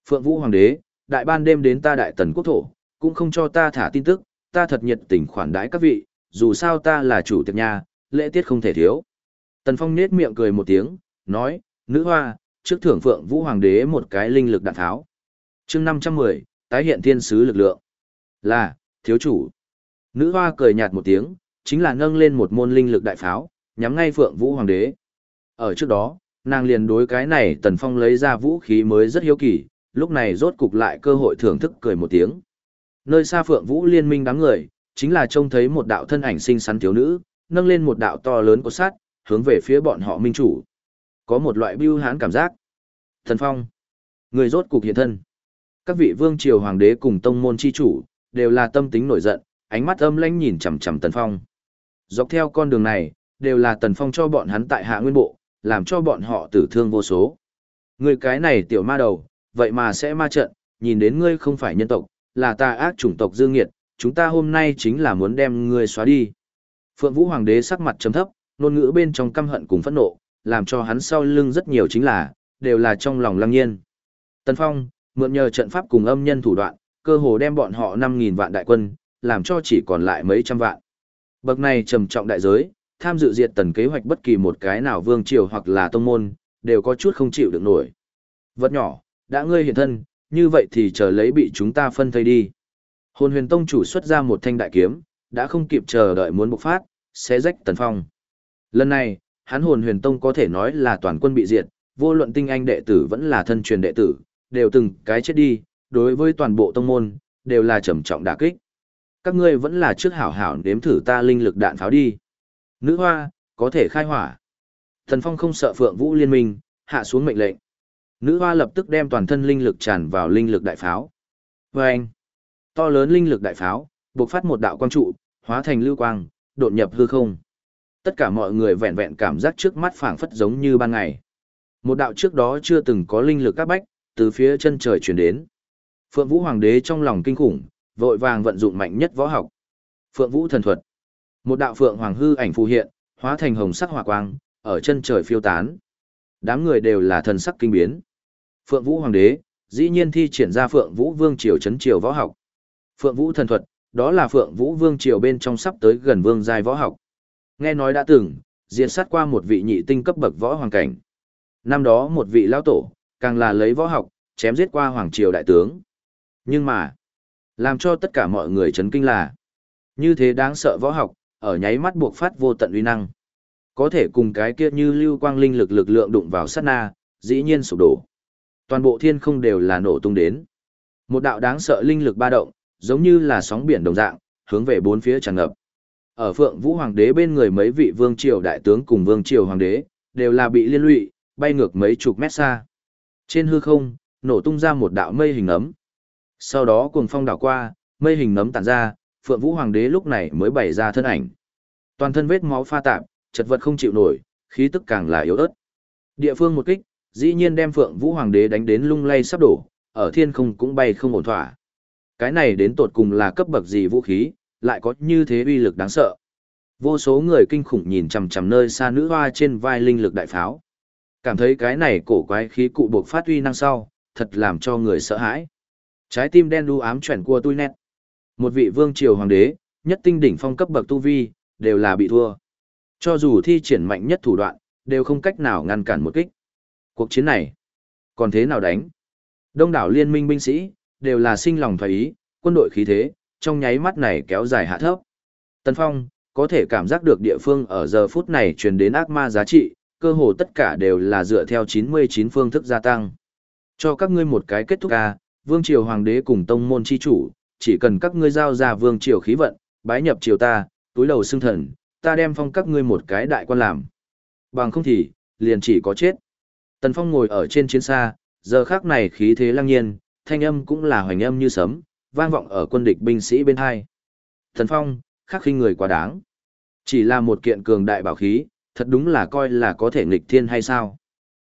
Phượng Vũ Hoàng đế, đại ban đêm đến ta đại tần quốc thổ, cũng không cho ta thả tin tức, ta thật nhiệt tình khoản đãi các vị, dù sao ta là chủ tiệc nhà, lễ tiết không thể thiếu. Tần Phong nết miệng cười một tiếng, nói, nữ hoa, trước thưởng Phượng Vũ Hoàng đế một cái linh lực đạn tháo. chương 510, tái hiện thiên sứ lực lượng. Là, thiếu chủ. Nữ hoa cười nhạt một tiếng, chính là nâng lên một môn linh lực đại pháo, nhắm ngay Phượng Vũ Hoàng đế. Ở trước đó, nàng liền đối cái này Tần Phong lấy ra vũ khí mới rất hiếu kỳ, lúc này rốt cục lại cơ hội thưởng thức cười một tiếng. Nơi xa Phượng Vũ liên minh đám người, chính là trông thấy một đạo thân ảnh xinh xắn thiếu nữ, nâng lên một đạo to lớn của sát, hướng về phía bọn họ minh chủ. Có một loại bưu hán cảm giác. Thần Phong, người rốt cục hiện thân. Các vị vương triều hoàng đế cùng tông môn chi chủ, đều là tâm tính nổi giận, ánh mắt âm lãnh nhìn chằm chằm Tần Phong. Dọc theo con đường này, đều là Tần Phong cho bọn hắn tại hạ nguyên bộ, làm cho bọn họ tử thương vô số. Người cái này tiểu ma đầu, vậy mà sẽ ma trận, nhìn đến ngươi không phải nhân tộc, là ta ác chủng tộc dương nghiệt, chúng ta hôm nay chính là muốn đem ngươi xóa đi. Phượng Vũ Hoàng đế sắc mặt trầm thấp, ngôn ngữ bên trong căm hận cùng phẫn nộ, làm cho hắn sau lưng rất nhiều chính là, đều là trong lòng lăng nhiên. Tần Phong, mượn nhờ trận pháp cùng âm nhân thủ đoạn, cơ hồ đem bọn họ 5.000 vạn đại quân, làm cho chỉ còn lại mấy trăm vạn. Bậc này trầm trọng đại giới, tham dự diệt tần kế hoạch bất kỳ một cái nào vương triều hoặc là tông môn, đều có chút không chịu được nổi. Vật nhỏ, đã ngươi hiện thân, như vậy thì chờ lấy bị chúng ta phân thây đi. Hồn huyền tông chủ xuất ra một thanh đại kiếm, đã không kịp chờ đợi muốn bộc phát, sẽ rách tần phong. Lần này, hắn hồn huyền tông có thể nói là toàn quân bị diệt, vô luận tinh anh đệ tử vẫn là thân truyền đệ tử, đều từng cái chết đi, đối với toàn bộ tông môn, đều là trầm trọng đả kích. Các ngươi vẫn là trước hảo hảo nếm thử ta linh lực đạn pháo đi. Nữ hoa, có thể khai hỏa. Thần Phong không sợ Phượng Vũ liên minh, hạ xuống mệnh lệnh. Nữ hoa lập tức đem toàn thân linh lực tràn vào linh lực đại pháo. Và anh, to lớn linh lực đại pháo, bộc phát một đạo quang trụ, hóa thành lưu quang, đột nhập hư không. Tất cả mọi người vẹn vẹn cảm giác trước mắt phảng phất giống như ban ngày. Một đạo trước đó chưa từng có linh lực các bách, từ phía chân trời chuyển đến. Phượng Vũ Hoàng đế trong lòng kinh khủng, vội vàng vận dụng mạnh nhất võ học. Phượng Vũ thần thuật. Một đạo phượng hoàng hư ảnh phù hiện, hóa thành hồng sắc hỏa quang, ở chân trời phiêu tán. Đám người đều là thần sắc kinh biến. Phượng Vũ Hoàng đế, dĩ nhiên thi triển ra Phượng Vũ Vương triều chấn triều võ học. Phượng Vũ thần thuật, đó là Phượng Vũ Vương triều bên trong sắp tới gần vương giai võ học. Nghe nói đã từng, diệt sát qua một vị nhị tinh cấp bậc võ hoàng cảnh. Năm đó một vị lão tổ, càng là lấy võ học, chém giết qua hoàng triều đại tướng. Nhưng mà, làm cho tất cả mọi người chấn kinh là, như thế đáng sợ võ học, ở nháy mắt buộc phát vô tận uy năng. Có thể cùng cái kia như lưu quang linh lực lực lượng đụng vào sát na, dĩ nhiên sụp đổ. Toàn bộ thiên không đều là nổ tung đến. Một đạo đáng sợ linh lực ba động, giống như là sóng biển đồng dạng, hướng về bốn phía tràn ngập. Ở Phượng Vũ Hoàng đế bên người mấy vị vương triều đại tướng cùng vương triều hoàng đế, đều là bị liên lụy, bay ngược mấy chục mét xa. Trên hư không, nổ tung ra một đạo mây hình ấm. Sau đó cuồng phong đảo qua, mây hình nấm tản ra, Phượng Vũ Hoàng đế lúc này mới bày ra thân ảnh. Toàn thân vết máu pha tạp, chật vật không chịu nổi, khí tức càng là yếu ớt. Địa phương một kích, dĩ nhiên đem Phượng Vũ Hoàng đế đánh đến lung lay sắp đổ, ở thiên không cũng bay không ổn thỏa. Cái này đến tột cùng là cấp bậc gì vũ khí, lại có như thế uy lực đáng sợ. Vô số người kinh khủng nhìn chằm chằm nơi xa nữ hoa trên vai linh lực đại pháo. Cảm thấy cái này cổ quái khí cụ buộc phát uy năng sau, thật làm cho người sợ hãi. Trái tim đen đu ám chuyển qua tôi nét. Một vị vương triều hoàng đế, nhất tinh đỉnh phong cấp bậc tu vi, đều là bị thua. Cho dù thi triển mạnh nhất thủ đoạn, đều không cách nào ngăn cản một kích. Cuộc chiến này, còn thế nào đánh? Đông đảo liên minh binh sĩ, đều là sinh lòng thoái ý, quân đội khí thế, trong nháy mắt này kéo dài hạ thấp. Tân Phong, có thể cảm giác được địa phương ở giờ phút này truyền đến ác ma giá trị, cơ hồ tất cả đều là dựa theo 99 phương thức gia tăng. Cho các ngươi một cái kết thúc a, vương triều hoàng đế cùng tông môn chi chủ, chỉ cần các ngươi giao ra vương triều khí vận, bái nhập triều ta, túi đầu xưng thần, ta đem phong các ngươi một cái đại quan làm. Bằng không thì, liền chỉ có chết. Tần Phong ngồi ở trên chiến xa, giờ khác này khí thế lăng nhiên, thanh âm cũng là hoành âm như sấm, vang vọng ở quân địch binh sĩ bên hai. thần Phong, khắc khinh người quá đáng. Chỉ là một kiện cường đại bảo khí, thật đúng là coi là có thể nghịch thiên hay sao.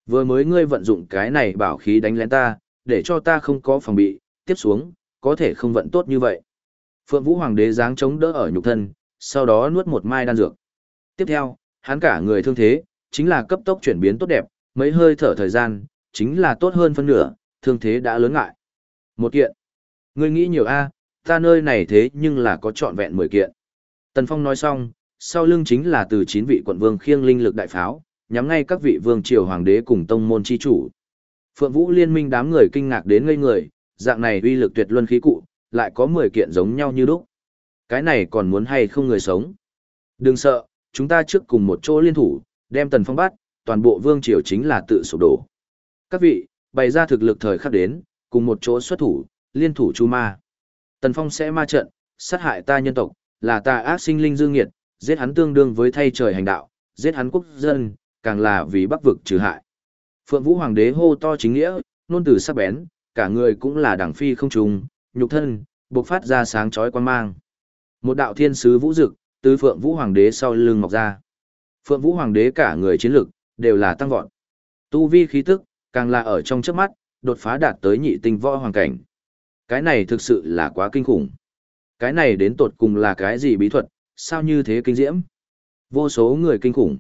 Vừa mới ngươi vận dụng cái này bảo khí đánh lén ta, để cho ta không có phòng bị, tiếp xuống, có thể không vận tốt như vậy. Phượng Vũ Hoàng đế dáng chống đỡ ở nhục thân, sau đó nuốt một mai đan dược. Tiếp theo, hắn cả người thương thế, chính là cấp tốc chuyển biến tốt đẹp, mấy hơi thở thời gian, chính là tốt hơn phân nửa, thương thế đã lớn ngại. Một kiện. Ngươi nghĩ nhiều a, ta nơi này thế nhưng là có trọn vẹn 10 kiện. Tần Phong nói xong, sau lưng chính là từ 9 vị quận vương khiêng linh lực đại pháo, nhắm ngay các vị vương triều hoàng đế cùng tông môn chi chủ. Phượng Vũ liên minh đám người kinh ngạc đến ngây người, dạng này uy lực tuyệt luân khí cụ, lại có 10 kiện giống nhau như lúc. Cái này còn muốn hay không người sống? Đừng sợ, chúng ta trước cùng một chỗ liên thủ, đem Tần Phong bắt, toàn bộ vương triều chính là tự sụp đổ. Các vị, bày ra thực lực thời khắc đến, cùng một chỗ xuất thủ, liên thủ chu ma. Tần Phong sẽ ma trận, sát hại ta nhân tộc, là ta ác sinh linh dương nghiệt, giết hắn tương đương với thay trời hành đạo, giết hắn quốc dân, càng là vì bắc vực trừ hại. Phượng Vũ Hoàng đế hô to chính nghĩa, nôn từ sắc bén, cả người cũng là đẳng phi không trùng, nhục thân, bộc phát ra sáng chói quan mang. Một đạo thiên sứ vũ dực, từ Phượng Vũ Hoàng đế sau lưng mọc ra. Phượng Vũ Hoàng đế cả người chiến lực, đều là tăng vọt. Tu vi khí tức, càng là ở trong trước mắt, đột phá đạt tới nhị tinh võ hoàng cảnh. Cái này thực sự là quá kinh khủng. Cái này đến tột cùng là cái gì bí thuật, sao như thế kinh diễm? Vô số người kinh khủng.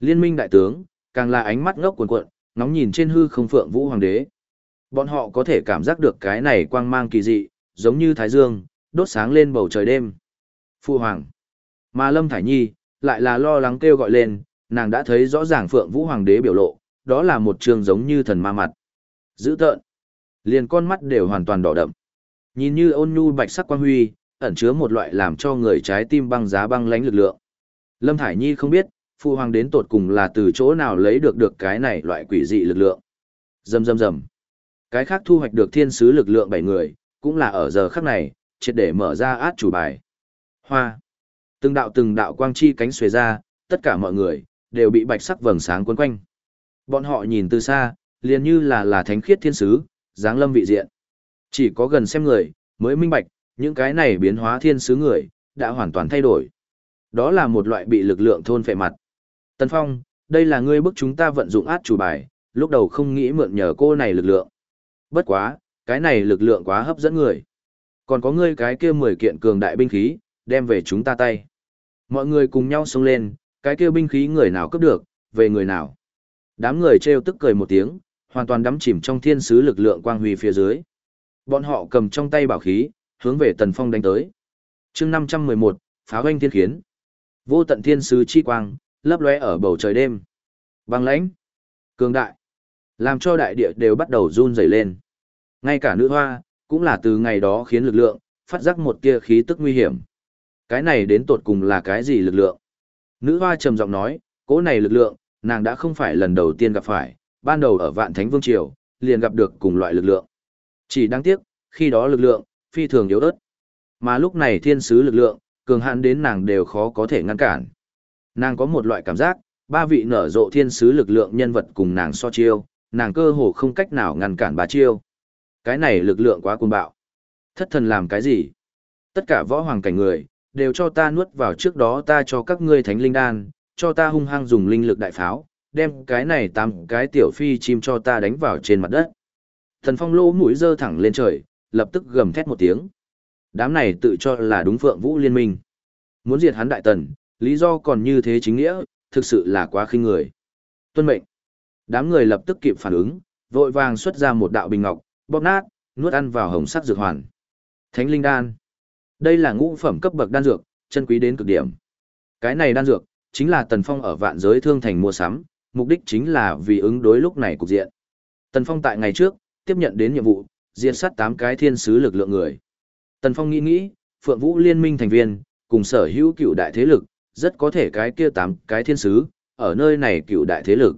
Liên minh đại tướng, càng là ánh mắt ngốc cuồn cuộn, ngóng nhìn trên hư không Phượng Vũ Hoàng đế. Bọn họ có thể cảm giác được cái này quang mang kỳ dị, giống như thái dương, đốt sáng lên bầu trời đêm. Phu Hoàng. Mà Lâm Thải Nhi, lại là lo lắng kêu gọi lên, nàng đã thấy rõ ràng Phượng Vũ Hoàng đế biểu lộ, đó là một trường giống như thần ma mặt. Dữ tợn. Liền con mắt đều hoàn toàn đỏ đậm. Nhìn như ôn nhu bạch sắc quang huy, ẩn chứa một loại làm cho người trái tim băng giá băng lãnh lực lượng. Lâm Thải Nhi không biết, Phu Hoàng đến tột cùng là từ chỗ nào lấy được được cái này loại quỷ dị lực lượng. Dầm dầm dầm. Cái khác thu hoạch được thiên sứ lực lượng bảy người, cũng là ở giờ khắc này, triệt để mở ra át chủ bài. Hoa. Từng đạo từng đạo quang chi cánh xuề ra, tất cả mọi người, đều bị bạch sắc vầng sáng quấn quanh. Bọn họ nhìn từ xa, liền như là là thánh khiết thiên sứ, dáng lâm vị diện. Chỉ có gần xem người, mới minh bạch, những cái này biến hóa thiên sứ người, đã hoàn toàn thay đổi. Đó là một loại bị lực lượng thôn phệ mặt. Tân Phong, đây là ngươi bức chúng ta vận dụng át chủ bài, lúc đầu không nghĩ mượn nhờ cô này lực lượng. Bất quá, cái này lực lượng quá hấp dẫn người. Còn có ngươi cái kia mười kiện cường đại binh khí, đem về chúng ta tay. Mọi người cùng nhau xông lên, cái kia binh khí người nào cướp được, về người nào. Đám người trêu tức cười một tiếng, hoàn toàn đắm chìm trong thiên sứ lực lượng quang huy phía dưới. Bọn họ cầm trong tay bảo khí, hướng về Tần Phong đánh tới. chương 511, phá hoành thiên khiến. Vô tận thiên sứ chi quang, lấp lóe ở bầu trời đêm. Băng lãnh, cường đại, làm cho đại địa đều bắt đầu run rẩy lên. Ngay cả nữ hoa, cũng là từ ngày đó khiến lực lượng, phát giác một tia khí tức nguy hiểm. Cái này đến tột cùng là cái gì lực lượng? Nữ hoa trầm giọng nói, cỗ này lực lượng, nàng đã không phải lần đầu tiên gặp phải, ban đầu ở vạn thánh vương triều, liền gặp được cùng loại lực lượng. Chỉ đáng tiếc, khi đó lực lượng, phi thường yếu ớt. Mà lúc này thiên sứ lực lượng, cường hạn đến nàng đều khó có thể ngăn cản. Nàng có một loại cảm giác, ba vị nở rộ thiên sứ lực lượng nhân vật cùng nàng so chiêu, nàng cơ hồ không cách nào ngăn cản bà chiêu. Cái này lực lượng quá cuồng bạo. Thất thần làm cái gì? Tất cả võ hoàng cảnh người, đều cho ta nuốt vào trước đó ta cho các ngươi thánh linh đan, cho ta hung hăng dùng linh lực đại pháo, đem cái này tám cái tiểu phi chim cho ta đánh vào trên mặt đất. Thần phong lỗ mũi dơ thẳng lên trời, lập tức gầm thét một tiếng. Đám này tự cho là đúng phượng vũ liên minh. Muốn diệt hắn đại tần, lý do còn như thế chính nghĩa, thực sự là quá khinh người. Tuân mệnh. Đám người lập tức kịp phản ứng, vội vàng xuất ra một đạo bình ngọc, bóp nát, nuốt ăn vào hồng sắc dược hoàn. Thánh linh đan. Đây là ngũ phẩm cấp bậc đan dược, chân quý đến cực điểm. Cái này đan dược, chính là Tần Phong ở vạn giới thương thành mua sắm, mục đích chính là vì ứng đối lúc này cục diện. Tần Phong tại ngày trước, tiếp nhận đến nhiệm vụ, diệt sát 8 cái thiên sứ lực lượng người. Tần Phong nghĩ nghĩ, Phượng Vũ Liên minh thành viên, cùng sở hữu cựu đại thế lực, rất có thể cái kia 8 cái thiên sứ, ở nơi này cựu đại thế lực.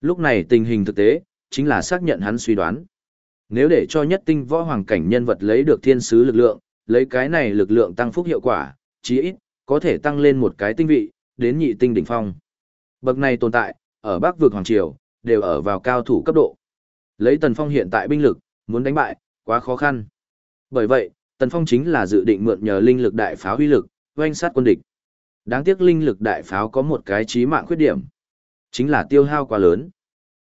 Lúc này tình hình thực tế, chính là xác nhận hắn suy đoán. Nếu để cho nhất tinh võ hoàng cảnh nhân vật lấy được thiên sứ lực lượng, lấy cái này lực lượng tăng phúc hiệu quả, chí ít, có thể tăng lên một cái tinh vị, đến nhị tinh đỉnh phong. Bậc này tồn tại, ở Bắc vực Hoàng Triều, đều ở vào cao thủ cấp độ. Lấy Tần Phong hiện tại binh lực, muốn đánh bại, quá khó khăn. Bởi vậy, Tần Phong chính là dự định mượn nhờ linh lực đại pháo huy lực, oanh sát quân địch. Đáng tiếc linh lực đại pháo có một cái chí mạng khuyết điểm, chính là tiêu hao quá lớn.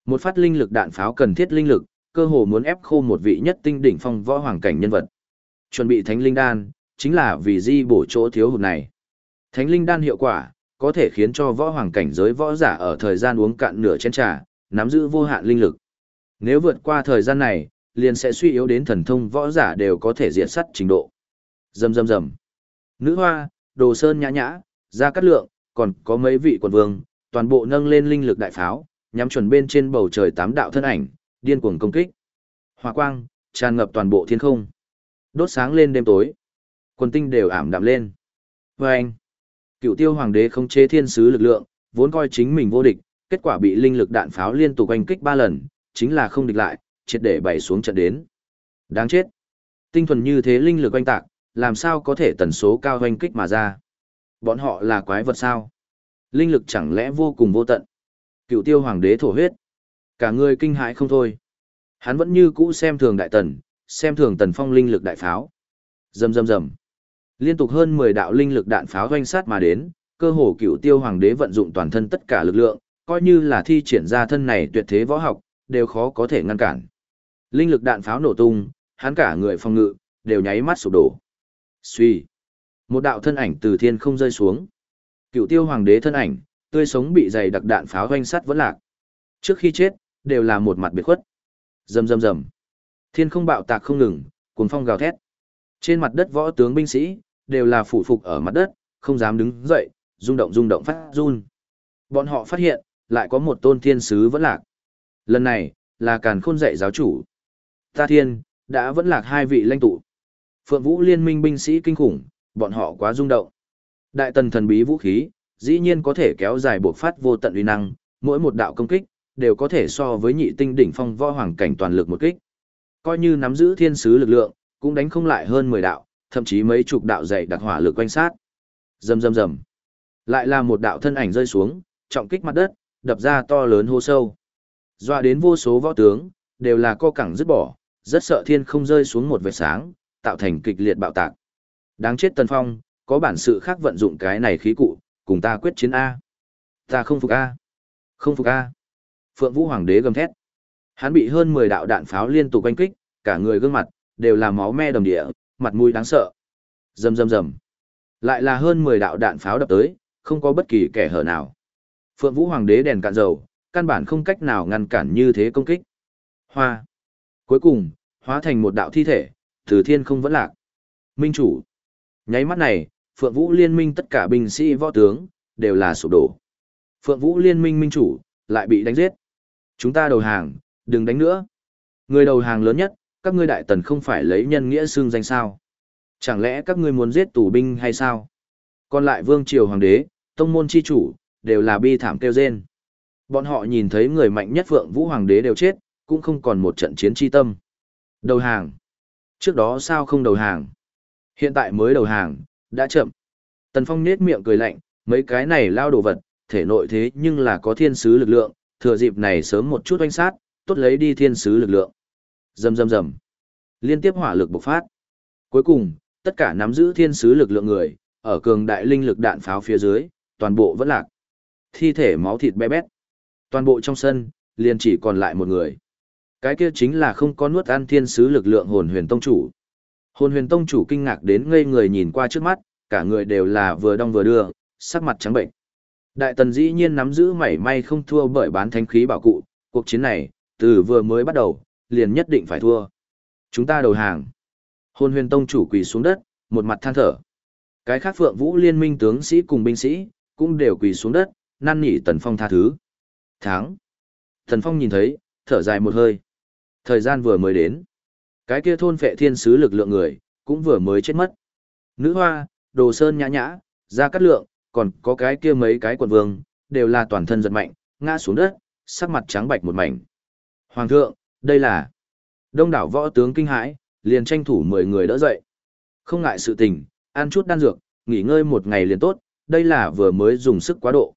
Một phát linh lực đạn pháo cần thiết linh lực, cơ hồ muốn ép khô một vị nhất tinh đỉnh phong võ hoàng cảnh nhân vật. Chuẩn bị thánh linh đan, chính là vì di bổ chỗ thiếu hụt này. Thánh linh đan hiệu quả, có thể khiến cho võ hoàng cảnh giới võ giả ở thời gian uống cạn nửa chén trà, nắm giữ vô hạn linh lực. Nếu vượt qua thời gian này, liền sẽ suy yếu đến thần thông võ giả đều có thể diệt sắt trình độ. Rầm rầm rầm. Nữ hoa, đồ sơn nhã nhã, ra cắt lượng, còn có mấy vị quần vương, toàn bộ nâng lên linh lực đại pháo, nhắm chuẩn bên trên bầu trời tám đạo thân ảnh, điên cuồng công kích. Hỏa quang, tràn ngập toàn bộ thiên không. Đốt sáng lên đêm tối. Quần tinh đều ảm đạm lên. Và anh, cựu tiêu hoàng đế không chế thiên sứ lực lượng, vốn coi chính mình vô địch, kết quả bị linh lực đạn pháo liên tục oanh kích ba lần, chính là không địch lại, triệt để bày xuống trận đến. Đáng chết. Tinh thuần như thế linh lực oanh tạc, làm sao có thể tần số cao oanh kích mà ra. Bọn họ là quái vật sao? Linh lực chẳng lẽ vô cùng vô tận? Cựu tiêu hoàng đế thổ huyết. Cả người kinh hãi không thôi. Hắn vẫn như cũ xem thường đại tần, xem thường tần phong linh lực đại pháo. Rầm rầm rầm. Liên tục hơn 10 đạo linh lực đạn pháo doanh sát mà đến, cơ hồ cựu tiêu hoàng đế vận dụng toàn thân tất cả lực lượng, coi như là thi triển ra thân này tuyệt thế võ học, đều khó có thể ngăn cản. Linh lực đạn pháo nổ tung, hắn cả người phòng ngự, đều nháy mắt sụp đổ. Suy. Một đạo thân ảnh từ thiên không rơi xuống. Cựu tiêu hoàng đế thân ảnh, tươi sống bị dày đặc đạn pháo doanh sắt vẫn lạc. Trước khi chết, đều là một mặt biệt khuất. Rầm rầm rầm. Thiên không bạo tạc không ngừng, cuồng phong gào thét. Trên mặt đất võ tướng binh sĩ đều là phủ phục ở mặt đất, không dám đứng dậy, rung động rung động phát run. Bọn họ phát hiện, lại có một tôn thiên sứ vẫn lạc. Lần này, là càn khôn dạy giáo chủ. Ta thiên, đã vẫn lạc hai vị lãnh tụ. Phượng Vũ liên minh binh sĩ kinh khủng, bọn họ quá rung động. Đại tần thần bí vũ khí, dĩ nhiên có thể kéo dài buộc phát vô tận uy năng, mỗi một đạo công kích, đều có thể so với nhị tinh đỉnh phong võ hoàng cảnh toàn lực một kích. Coi như nắm giữ thiên sứ lực lượng, cũng đánh không lại hơn 10 đạo, thậm chí mấy chục đạo dày đặc hỏa lực quanh sát. Rầm rầm rầm. Lại là một đạo thân ảnh rơi xuống, trọng kích mặt đất, đập ra to lớn hô sâu. dọa đến vô số võ tướng, đều là co cẳng dứt bỏ, rất sợ thiên không rơi xuống một vệt sáng, tạo thành kịch liệt bạo tạc. Đáng chết Tần Phong, có bản sự khác vận dụng cái này khí cụ, cùng ta quyết chiến A. Ta không phục A. Không phục A. Phượng Vũ Hoàng đế gầm thét. Hắn bị hơn 10 đạo đạn pháo liên tục quanh kích, cả người gương mặt, đều là máu me đồng địa, mặt mũi đáng sợ. Rầm rầm rầm. Lại là hơn 10 đạo đạn pháo đập tới, không có bất kỳ kẻ hở nào. Phượng Vũ Hoàng đế đèn cạn dầu, căn bản không cách nào ngăn cản như thế công kích. Hoa. Cuối cùng, hóa thành một đạo thi thể, từ thiên không vẫn lạc. Minh chủ. Nháy mắt này, Phượng Vũ liên minh tất cả binh sĩ võ tướng, đều là sụp đổ. Phượng Vũ liên minh minh chủ, lại bị đánh giết. Chúng ta đầu hàng, đừng đánh nữa. Người đầu hàng lớn nhất, các ngươi đại tần không phải lấy nhân nghĩa xương danh sao. Chẳng lẽ các ngươi muốn giết tù binh hay sao? Còn lại vương triều hoàng đế, tông môn chi chủ, đều là bi thảm kêu rên. Bọn họ nhìn thấy người mạnh nhất vượng Vũ Hoàng đế đều chết, cũng không còn một trận chiến chi tâm. Đầu hàng. Trước đó sao không đầu hàng? Hiện tại mới đầu hàng, đã chậm. Tần Phong nết miệng cười lạnh, mấy cái này lao đồ vật, thể nội thế nhưng là có thiên sứ lực lượng, thừa dịp này sớm một chút oanh sát, tốt lấy đi thiên sứ lực lượng. Rầm rầm rầm. Liên tiếp hỏa lực bộc phát. Cuối cùng, tất cả nắm giữ thiên sứ lực lượng người, ở cường đại linh lực đạn pháo phía dưới, toàn bộ vẫn lạc. Thi thể máu thịt bé bét. Toàn bộ trong sân, liền chỉ còn lại một người. Cái kia chính là không có nuốt ăn thiên sứ lực lượng hồn huyền tông chủ. Hồn huyền tông chủ kinh ngạc đến ngây người nhìn qua trước mắt, cả người đều là vừa đong vừa đưa, sắc mặt trắng bệnh. Đại tần dĩ nhiên nắm giữ mảy may không thua bởi bán thánh khí bảo cụ, cuộc chiến này, từ vừa mới bắt đầu, liền nhất định phải thua. Chúng ta đầu hàng. hôn huyền tông chủ quỳ xuống đất, một mặt than thở. Cái khác phượng vũ liên minh tướng sĩ cùng binh sĩ, cũng đều quỳ xuống đất, năn nỉ tần phong tha thứ. Tháng. Tần phong nhìn thấy, thở dài một hơi. Thời gian vừa mới đến. Cái kia thôn phệ thiên sứ lực lượng người, cũng vừa mới chết mất. Nữ hoa, đồ sơn nhã nhã, ra cắt lượng, còn có cái kia mấy cái quần vương, đều là toàn thân giật mạnh, ngã xuống đất, sắc mặt trắng bạch một mảnh. Hoàng thượng, đây là... Đông đảo võ tướng kinh hãi, liền tranh thủ 10 người đỡ dậy. Không ngại sự tình, ăn chút đan dược, nghỉ ngơi một ngày liền tốt, đây là vừa mới dùng sức quá độ.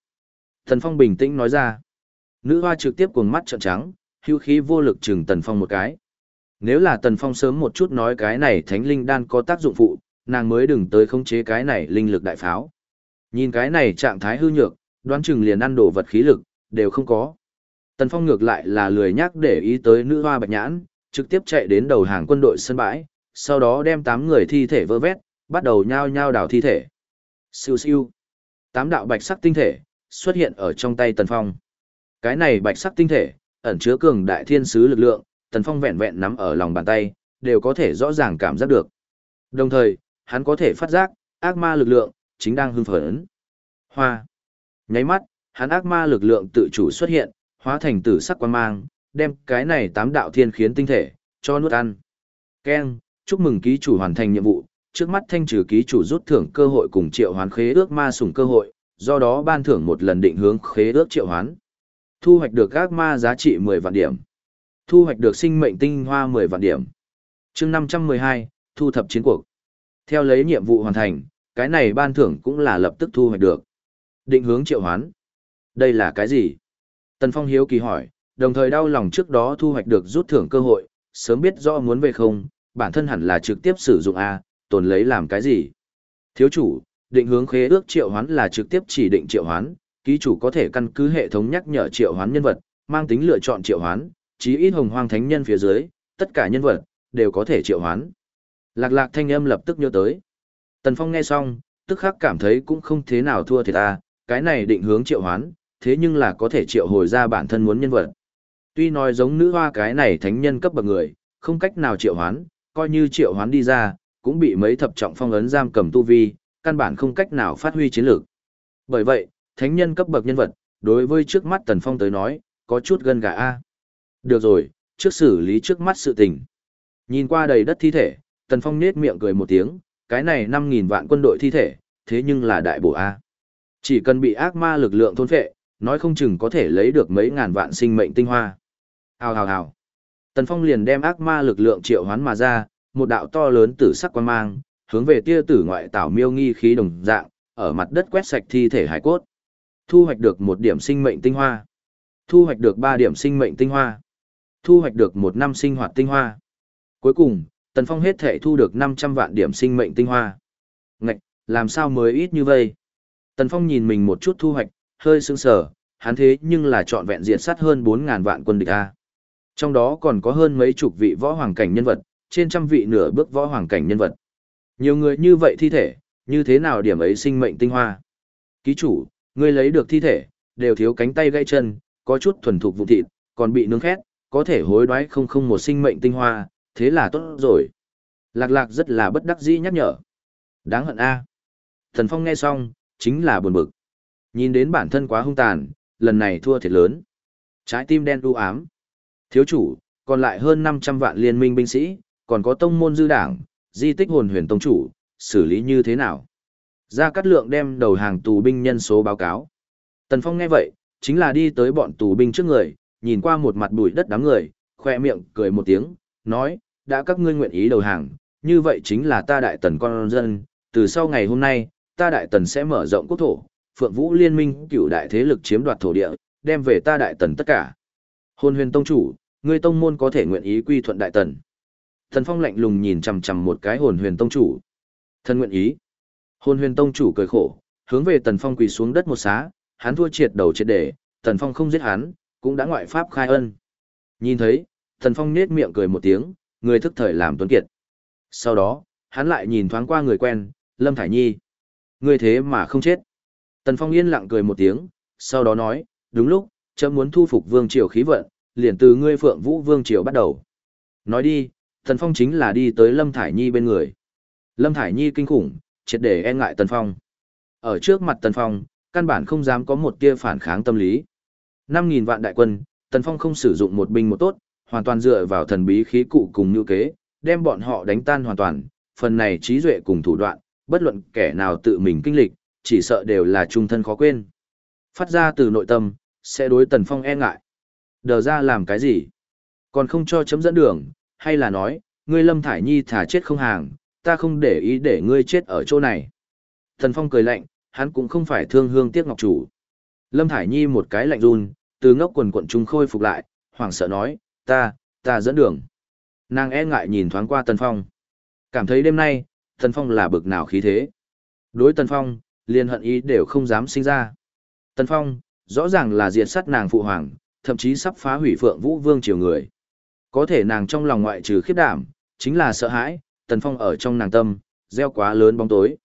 Thần Phong bình tĩnh nói ra. Nữ hoa trực tiếp cuồng mắt trợn trắng, hưu khí vô lực chừng Tần Phong một cái. Nếu là Tần Phong sớm một chút nói cái này thánh linh đan có tác dụng phụ, nàng mới đừng tới khống chế cái này linh lực đại pháo. Nhìn cái này trạng thái hư nhược, đoán chừng liền ăn đồ vật khí lực, đều không có. Tần Phong ngược lại là lười nhắc để ý tới nữ hoa bạch nhãn, trực tiếp chạy đến đầu hàng quân đội sân bãi, sau đó đem 8 người thi thể vơ vét, bắt đầu nhao nhao đào thi thể. Siêu siêu. Tám đạo bạch sắc tinh thể, xuất hiện ở trong tay Tần Phong. Cái này bạch sắc tinh thể, ẩn chứa cường đại thiên sứ lực lượng, Tần Phong vẹn vẹn nắm ở lòng bàn tay, đều có thể rõ ràng cảm giác được. Đồng thời, hắn có thể phát giác, ác ma lực lượng, chính đang hưng phấn. Hoa. Nháy mắt, hắn ác ma lực lượng tự chủ xuất hiện, hóa thành tử sắc quan mang, đem cái này tám đạo thiên khiến tinh thể, cho nuốt ăn. Ken, chúc mừng ký chủ hoàn thành nhiệm vụ, trước mắt thanh trừ ký chủ rút thưởng cơ hội cùng triệu hoán khế ước ma sủng cơ hội, do đó ban thưởng một lần định hướng khế ước triệu hoán. Thu hoạch được các ma giá trị 10 vạn điểm. Thu hoạch được sinh mệnh tinh hoa 10 vạn điểm. chương 512, thu thập chiến cuộc. Theo lấy nhiệm vụ hoàn thành, cái này ban thưởng cũng là lập tức thu hoạch được. Định hướng triệu hoán. Đây là cái gì? Tần Phong hiếu kỳ hỏi, đồng thời đau lòng trước đó thu hoạch được rút thưởng cơ hội, sớm biết rõ muốn về không, bản thân hẳn là trực tiếp sử dụng A, tồn lấy làm cái gì? Thiếu chủ, định hướng khế ước triệu hoán là trực tiếp chỉ định triệu hoán, ký chủ có thể căn cứ hệ thống nhắc nhở triệu hoán nhân vật, mang tính lựa chọn triệu hoán, chí ít hồng hoang thánh nhân phía dưới, tất cả nhân vật đều có thể triệu hoán. Lạc lạc thanh âm lập tức nhớ tới. Tần Phong nghe xong, tức khắc cảm thấy cũng không thế nào thua thiệt ta, cái này định hướng triệu hoán, thế nhưng là có thể triệu hồi ra bản thân muốn nhân vật. Tuy nói giống nữ hoa cái này thánh nhân cấp bậc người, không cách nào triệu hoán, coi như triệu hoán đi ra, cũng bị mấy thập trọng phong ấn giam cầm tu vi, căn bản không cách nào phát huy chiến lược. Bởi vậy, thánh nhân cấp bậc nhân vật, đối với trước mắt Tần Phong tới nói, có chút gân gà a. Được rồi, trước xử lý trước mắt sự tình. Nhìn qua đầy đất thi thể, Tần Phong nết miệng cười một tiếng, cái này 5.000 vạn quân đội thi thể, thế nhưng là đại bổ A. Chỉ cần bị ác ma lực lượng thôn phệ, nói không chừng có thể lấy được mấy ngàn vạn sinh mệnh tinh hoa. Hào hào hào. Tần Phong liền đem ác ma lực lượng triệu hoán mà ra, một đạo to lớn tử sắc quan mang, hướng về tia tử ngoại tảo miêu nghi khí đồng dạng, ở mặt đất quét sạch thi thể hải cốt. Thu hoạch được một điểm sinh mệnh tinh hoa. Thu hoạch được ba điểm sinh mệnh tinh hoa. Thu hoạch được một năm sinh hoạt tinh hoa. Cuối cùng, Tần Phong hết thể thu được 500 vạn điểm sinh mệnh tinh hoa. Ngạch, làm sao mới ít như vậy? Tần Phong nhìn mình một chút thu hoạch, hơi sững sờ, hắn thế nhưng là chọn vẹn diện sát hơn 4.000 vạn quân địch A. Trong đó còn có hơn mấy chục vị võ hoàng cảnh nhân vật, trên trăm vị nửa bước võ hoàng cảnh nhân vật. Nhiều người như vậy thi thể, như thế nào điểm ấy sinh mệnh tinh hoa? Ký chủ, ngươi lấy được thi thể, đều thiếu cánh tay gãy chân, có chút thuần thục vụ thịt, còn bị nướng khét, có thể hối đoái không không một sinh mệnh tinh hoa, thế là tốt rồi. Lạc lạc rất là bất đắc dĩ nhắc nhở. Đáng hận a. Thần Phong nghe xong, chính là buồn bực. Nhìn đến bản thân quá hung tàn, lần này thua thiệt lớn. Trái tim đen u ám. Thiếu chủ, còn lại hơn 500 vạn liên minh binh sĩ, còn có tông môn dư đảng, di tích hồn huyền tông chủ, xử lý như thế nào? Gia Cát Lượng đem đầu hàng tù binh nhân số báo cáo. Tần Phong nghe vậy, chính là đi tới bọn tù binh trước người, nhìn qua một mặt bụi đất đám người, khoe miệng cười một tiếng, nói, đã các ngươi nguyện ý đầu hàng, như vậy chính là ta đại tần con dân, từ sau ngày hôm nay, ta đại tần sẽ mở rộng quốc thổ, phượng vũ liên minh cựu đại thế lực chiếm đoạt thổ địa, đem về ta đại tần tất cả. Hôn huyền tông chủ, ngươi tông môn có thể nguyện ý quy thuận đại tần. Thần Phong lạnh lùng nhìn chằm chằm một cái hồn huyền tông chủ. Thân nguyện ý. Hồn huyền tông chủ cười khổ, hướng về Tần Phong quỳ xuống đất một xá, hắn thua triệt đầu triệt để, Tần Phong không giết hắn, cũng đã ngoại pháp khai ân. Nhìn thấy, Tần Phong nết miệng cười một tiếng, người thức thời làm tuấn kiệt. Sau đó, hắn lại nhìn thoáng qua người quen, Lâm Thải Nhi. Người thế mà không chết. Tần Phong yên lặng cười một tiếng, sau đó nói, đúng lúc, chấm muốn thu phục vương triều khí vận, liền từ ngươi phượng vũ vương triều bắt đầu. Nói đi, Tần Phong chính là đi tới Lâm Thải Nhi bên người. Lâm Thải Nhi kinh khủng, triệt để e ngại Tần Phong. Ở trước mặt Tần Phong, căn bản không dám có một tia phản kháng tâm lý. 5.000 vạn đại quân, Tần Phong không sử dụng một binh một tốt, hoàn toàn dựa vào thần bí khí cụ cùng như kế, đem bọn họ đánh tan hoàn toàn, phần này trí duệ cùng thủ đoạn, bất luận kẻ nào tự mình kinh lịch, chỉ sợ đều là trung thân khó quên. Phát ra từ nội tâm, sẽ đối Tần Phong e ngại. Đờ ra làm cái gì? Còn không cho chấm dẫn đường, hay là nói, ngươi Lâm Thải Nhi thả chết không hàng, ta không để ý để ngươi chết ở chỗ này. Tần Phong cười lạnh, hắn cũng không phải thương hương tiếc ngọc chủ. Lâm Thải Nhi một cái lạnh run, từ ngốc quần quận trung khôi phục lại, hoảng sợ nói, ta, ta dẫn đường. Nàng e ngại nhìn thoáng qua Tần Phong. Cảm thấy đêm nay, Tần Phong là bực nào khí thế. Đối Tần Phong, liền hận ý đều không dám sinh ra. Tần Phong, rõ ràng là diệt sát nàng phụ hoàng, thậm chí sắp phá hủy Phượng Vũ Vương triều người. Có thể nàng trong lòng ngoại trừ khiếp đảm, chính là sợ hãi, Tần Phong ở trong nàng tâm, gieo quá lớn bóng tối.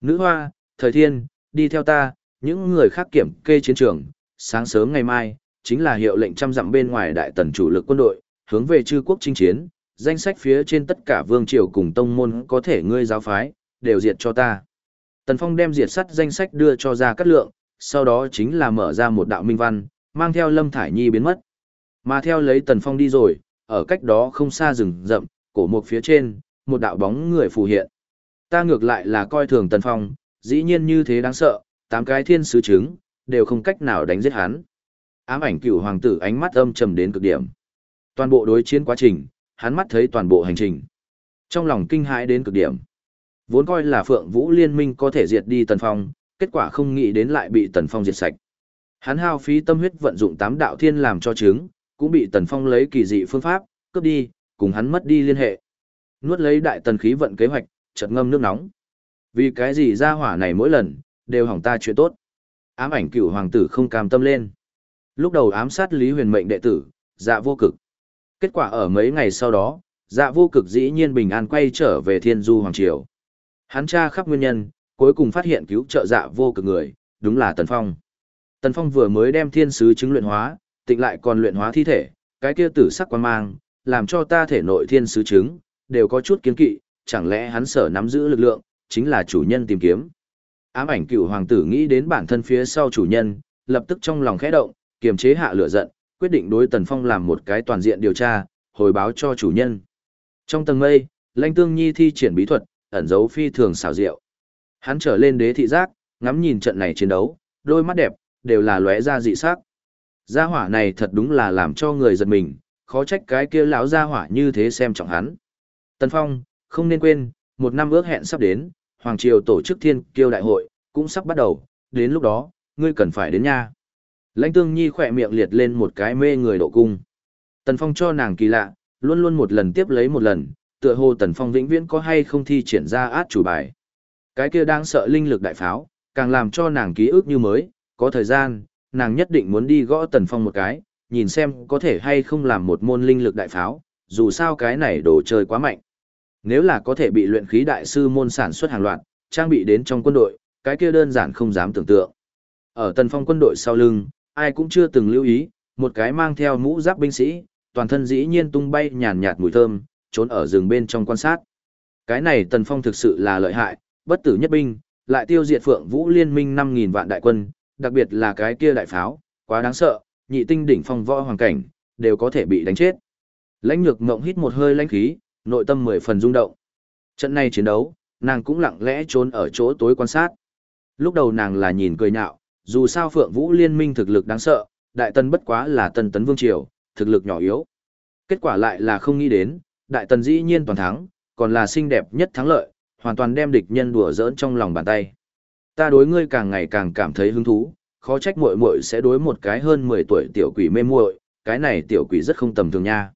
Nữ hoa, thời thiên, đi theo ta, những người khác kiểm kê chiến trường, sáng sớm ngày mai, chính là hiệu lệnh trăm dặm bên ngoài đại tần chủ lực quân đội, hướng về chư quốc chinh chiến, danh sách phía trên tất cả vương triều cùng tông môn có thể ngươi giáo phái, đều diệt cho ta. Tần Phong đem diệt sắt danh sách đưa cho ra cắt lượng, sau đó chính là mở ra một đạo minh văn, mang theo Lâm Thải Nhi biến mất. Mà theo lấy Tần Phong đi rồi, ở cách đó không xa rừng rậm, cổ một phía trên, một đạo bóng người phù hiện. Ta ngược lại là coi thường Tần Phong, dĩ nhiên như thế đáng sợ, tám cái thiên sứ trứng, đều không cách nào đánh giết hắn. Ám ảnh cửu hoàng tử ánh mắt âm trầm đến cực điểm. Toàn bộ đối chiến quá trình, hắn mắt thấy toàn bộ hành trình. Trong lòng kinh hãi đến cực điểm. Vốn coi là Phượng Vũ Liên minh có thể diệt đi Tần Phong, kết quả không nghĩ đến lại bị Tần Phong diệt sạch. Hắn hao phí tâm huyết vận dụng tám đạo thiên làm cho trứng, cũng bị Tần Phong lấy kỳ dị phương pháp, cướp đi, cùng hắn mất đi liên hệ. Nuốt lấy đại tần khí vận kế hoạch, chợt ngâm nước nóng. Vì cái gì ra hỏa này mỗi lần, đều hỏng ta chuyện tốt. Ám ảnh cửu hoàng tử không cam tâm lên. Lúc đầu ám sát Lý Huyền mệnh đệ tử, dạ vô cực. Kết quả ở mấy ngày sau đó, dạ vô cực dĩ nhiên bình an quay trở về thiên du hoàng triều. Hắn tra khắp nguyên nhân, cuối cùng phát hiện cứu trợ dạ vô cực người, đúng là Tần Phong. Tần Phong vừa mới đem thiên sứ chứng luyện hóa, tịnh lại còn luyện hóa thi thể, cái kia tử sắc quan mang, làm cho ta thể nội thiên sứ chứng, đều có chút kiến kỵ, chẳng lẽ hắn sở nắm giữ lực lượng, chính là chủ nhân tìm kiếm. Ám ảnh cựu hoàng tử nghĩ đến bản thân phía sau chủ nhân, lập tức trong lòng khẽ động, kiềm chế hạ lửa giận, quyết định đối Tần Phong làm một cái toàn diện điều tra, hồi báo cho chủ nhân. Trong tầng mây, Lãnh Tương Nhi thi triển bí thuật, ẩn dấu phi thường xảo diệu. Hắn trở lên đế thị giác, ngắm nhìn trận này chiến đấu, đôi mắt đẹp đều là lóe ra dị sắc. Gia hỏa này thật đúng là làm cho người giật mình, khó trách cái kia lão gia hỏa như thế xem trọng hắn. Tần Phong, không nên quên, một năm ước hẹn sắp đến, Hoàng Triều tổ chức thiên kiêu đại hội, cũng sắp bắt đầu, đến lúc đó, ngươi cần phải đến nha. Lãnh Tương Nhi khỏe miệng liệt lên một cái mê người độ cung. Tần Phong cho nàng kỳ lạ, luôn luôn một lần tiếp lấy một lần, tựa hồ Tần Phong vĩnh viễn có hay không thi triển ra át chủ bài. Cái kia đang sợ linh lực đại pháo, càng làm cho nàng ký ức như mới, có thời gian, nàng nhất định muốn đi gõ Tần Phong một cái, nhìn xem có thể hay không làm một môn linh lực đại pháo, dù sao cái này đồ chơi quá mạnh. Nếu là có thể bị luyện khí đại sư môn sản xuất hàng loạt, trang bị đến trong quân đội, cái kia đơn giản không dám tưởng tượng. Ở Tần Phong quân đội sau lưng, ai cũng chưa từng lưu ý, một cái mang theo mũ giáp binh sĩ, toàn thân dĩ nhiên tung bay nhàn nhạt mùi thơm, trốn ở rừng bên trong quan sát. Cái này Tần Phong thực sự là lợi hại, bất tử nhất binh, lại tiêu diệt Phượng Vũ Liên minh 5000 vạn đại quân, đặc biệt là cái kia đại pháo, quá đáng sợ, nhị tinh đỉnh phong võ hoàng cảnh, đều có thể bị đánh chết. Lãnh Nhược Ngộng hít một hơi lãnh khí, nội tâm mười phần rung động. Trận này chiến đấu, nàng cũng lặng lẽ trốn ở chỗ tối quan sát. Lúc đầu nàng là nhìn cười nhạo, dù sao Phượng Vũ Liên minh thực lực đáng sợ, Đại Tần bất quá là Tần Tấn Vương Triều, thực lực nhỏ yếu. Kết quả lại là không nghĩ đến, Đại Tần dĩ nhiên toàn thắng, còn là xinh đẹp nhất thắng lợi, hoàn toàn đem địch nhân đùa giỡn trong lòng bàn tay. Ta đối ngươi càng ngày càng cảm thấy hứng thú, khó trách muội muội sẽ đối một cái hơn 10 tuổi tiểu quỷ mê muội, cái này tiểu quỷ rất không tầm thường nha.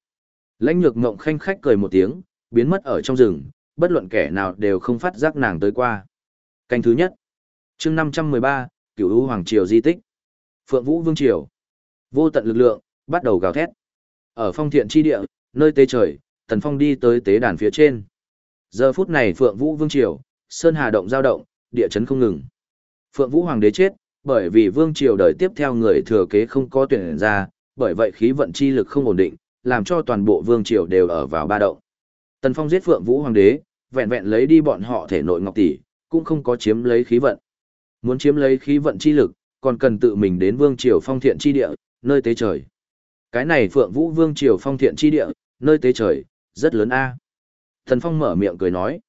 Lãnh Nhược Ngộng khanh khách cười một tiếng, biến mất ở trong rừng, bất luận kẻ nào đều không phát giác nàng tới qua. Canh thứ nhất. Chương 513, Cửu U Hoàng triều di tích. Phượng Vũ Vương triều. Vô tận lực lượng bắt đầu gào thét. Ở phong thiện chi địa, nơi tê trời, Tần Phong đi tới tế đàn phía trên. Giờ phút này Phượng Vũ Vương triều, sơn hà động giao động, địa chấn không ngừng. Phượng Vũ Hoàng đế chết, bởi vì vương triều đời tiếp theo người thừa kế không có tuyển ra, bởi vậy khí vận chi lực không ổn định, làm cho toàn bộ vương triều đều ở vào ba động. Tần Phong giết Phượng Vũ Hoàng đế, vẹn vẹn lấy đi bọn họ thể nội ngọc tỷ, cũng không có chiếm lấy khí vận. Muốn chiếm lấy khí vận chi lực, còn cần tự mình đến vương triều phong thiện chi địa, nơi tế trời. Cái này Phượng Vũ Vương triều phong thiện chi địa, nơi tế trời, rất lớn a. thần Phong mở miệng cười nói,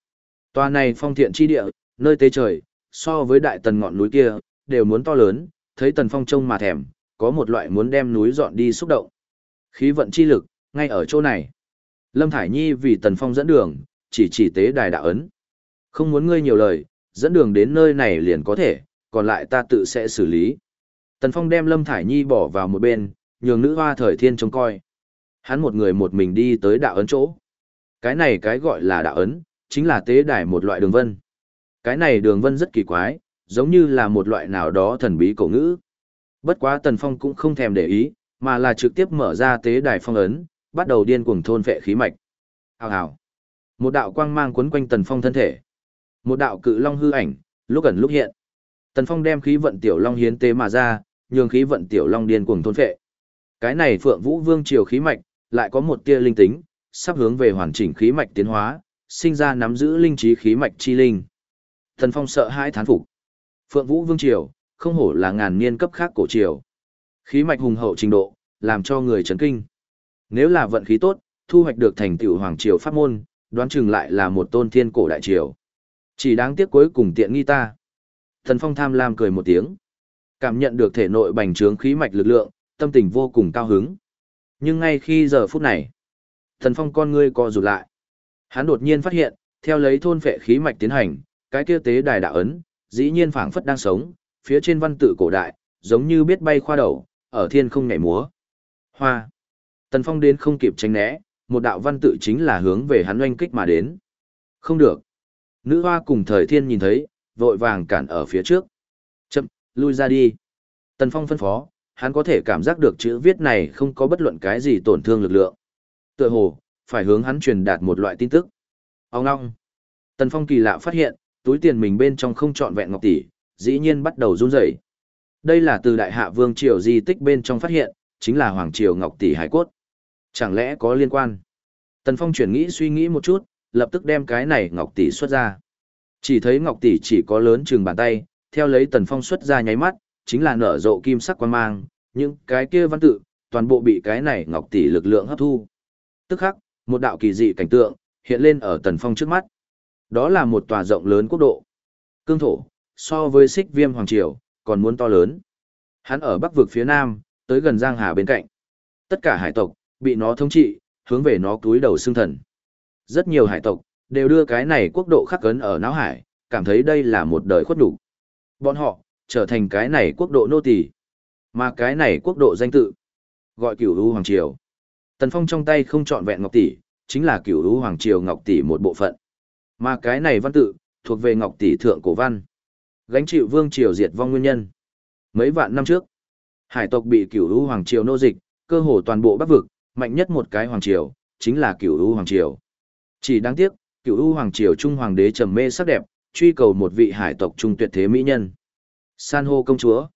tòa này phong thiện chi địa, nơi tế trời, so với đại tần ngọn núi kia, đều muốn to lớn, thấy tần phong trông mà thèm, có một loại muốn đem núi dọn đi xúc động. Khí vận chi lực, ngay ở chỗ này. Lâm Thải Nhi vì tần phong dẫn đường, chỉ chỉ tế đài đạo ấn. Không muốn ngươi nhiều lời, dẫn đường đến nơi này liền có thể, còn lại ta tự sẽ xử lý. Tần Phong đem Lâm Thải Nhi bỏ vào một bên, nhường nữ hoa thời thiên trông coi. Hắn một người một mình đi tới đạo ấn chỗ. Cái này cái gọi là đạo ấn, chính là tế đài một loại đường vân. Cái này đường vân rất kỳ quái, giống như là một loại nào đó thần bí cổ ngữ. Bất quá Tần Phong cũng không thèm để ý, mà là trực tiếp mở ra tế đài phong ấn, bắt đầu điên cuồng thôn phệ khí mạch. Hào hào. Một đạo quang mang quấn quanh Tần Phong thân thể. Một đạo cự long hư ảnh, lúc ẩn lúc hiện. Tần Phong đem khí vận tiểu long hiến tế mà ra, nhường khí vận tiểu long điên cuồng thôn phệ. Cái này Phượng Vũ Vương triều khí mạch, lại có một tia linh tính, sắp hướng về hoàn chỉnh khí mạch tiến hóa, sinh ra nắm giữ linh trí khí mạch chi linh. Thần Phong sợ hãi thán phục. Phượng Vũ Vương Triều, không hổ là ngàn niên cấp khác cổ triều. Khí mạch hùng hậu trình độ, làm cho người chấn kinh. Nếu là vận khí tốt, thu hoạch được thành tựu hoàng triều pháp môn, đoán chừng lại là một tôn thiên cổ đại triều. Chỉ đáng tiếc cuối cùng tiện nghi ta. Thần Phong tham lam cười một tiếng. Cảm nhận được thể nội bành trướng khí mạch lực lượng, tâm tình vô cùng cao hứng. Nhưng ngay khi giờ phút này, Thần Phong con ngươi co rụt lại. Hắn đột nhiên phát hiện, theo lấy thôn phệ khí mạch tiến hành, cái kia tế đài đạo ấn, dĩ nhiên phảng phất đang sống, phía trên văn tự cổ đại, giống như biết bay khoa đầu, ở thiên không nhảy múa. Hoa. Tần Phong đến không kịp tránh né, một đạo văn tự chính là hướng về hắn oanh kích mà đến. Không được. Nữ hoa cùng thời thiên nhìn thấy, vội vàng cản ở phía trước. Chậm, lui ra đi. Tần Phong phân phó, hắn có thể cảm giác được chữ viết này không có bất luận cái gì tổn thương lực lượng. Tựa hồ, phải hướng hắn truyền đạt một loại tin tức. Ông ngong. Tần Phong kỳ lạ phát hiện, túi tiền mình bên trong không trọn vẹn ngọc tỷ, dĩ nhiên bắt đầu run rẩy. Đây là từ đại hạ vương triều di tích bên trong phát hiện, chính là hoàng triều ngọc tỷ hải cốt. Chẳng lẽ có liên quan? Tần Phong chuyển nghĩ suy nghĩ một chút, lập tức đem cái này ngọc tỷ xuất ra. Chỉ thấy ngọc tỷ chỉ có lớn chừng bàn tay, theo lấy Tần Phong xuất ra nháy mắt, chính là nở rộ kim sắc quan mang, những cái kia văn tự, toàn bộ bị cái này ngọc tỷ lực lượng hấp thu. Tức khắc, một đạo kỳ dị cảnh tượng hiện lên ở Tần Phong trước mắt. Đó là một tòa rộng lớn quốc độ. Cương thổ, so với xích viêm hoàng triều, còn muốn to lớn. Hắn ở bắc vực phía nam, tới gần Giang Hà bên cạnh. Tất cả hải tộc, bị nó thống trị, hướng về nó túi đầu xương thần. Rất nhiều hải tộc, đều đưa cái này quốc độ khắc cấn ở não hải, cảm thấy đây là một đời khuất đủ. Bọn họ, trở thành cái này quốc độ nô tỳ Mà cái này quốc độ danh tự, gọi cửu u hoàng triều. Tần Phong trong tay không chọn vẹn ngọc tỷ, chính là cửu u hoàng triều ngọc tỷ một bộ phận. Mà cái này văn tự, thuộc về Ngọc Tỷ Thượng Cổ Văn. Gánh chịu vương triều diệt vong nguyên nhân. Mấy vạn năm trước, hải tộc bị cửu lũ hoàng triều nô dịch, cơ hồ toàn bộ bắc vực, mạnh nhất một cái hoàng triều, chính là cửu lũ hoàng triều. Chỉ đáng tiếc, cửu lũ hoàng triều trung hoàng đế trầm mê sắc đẹp, truy cầu một vị hải tộc trung tuyệt thế mỹ nhân. San hô công chúa.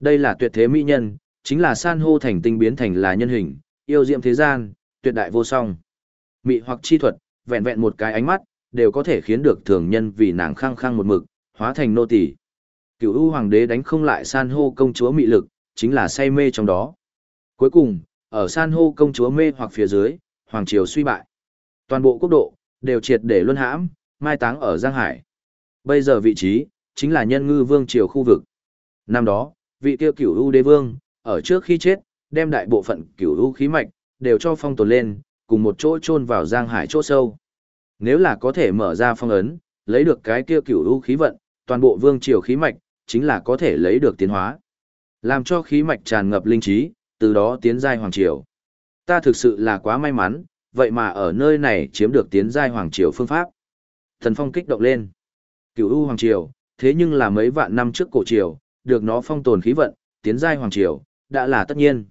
Đây là tuyệt thế mỹ nhân, chính là san hô thành tinh biến thành là nhân hình, yêu diệm thế gian, tuyệt đại vô song. Mị hoặc chi thuật, vẹn vẹn một cái ánh mắt, đều có thể khiến được thường nhân vì nàng khăng khăng một mực, hóa thành nô tỳ. Cửu U hoàng đế đánh không lại san hô công chúa mị lực, chính là say mê trong đó. Cuối cùng, ở san hô công chúa mê hoặc phía dưới, hoàng triều suy bại. Toàn bộ quốc độ, đều triệt để luân hãm, mai táng ở Giang Hải. Bây giờ vị trí, chính là nhân ngư vương triều khu vực. Năm đó, vị kia cửu U đế vương, ở trước khi chết, đem đại bộ phận cửu U khí mạch, đều cho phong tồn lên, cùng một chỗ chôn vào Giang Hải chỗ sâu. Nếu là có thể mở ra phong ấn, lấy được cái kia cửu u khí vận, toàn bộ vương triều khí mạch, chính là có thể lấy được tiến hóa. Làm cho khí mạch tràn ngập linh trí, từ đó tiến giai hoàng triều. Ta thực sự là quá may mắn, vậy mà ở nơi này chiếm được tiến giai hoàng triều phương pháp. Thần Phong kích động lên. Cửu U hoàng triều, thế nhưng là mấy vạn năm trước cổ triều, được nó phong tồn khí vận, tiến giai hoàng triều, đã là tất nhiên.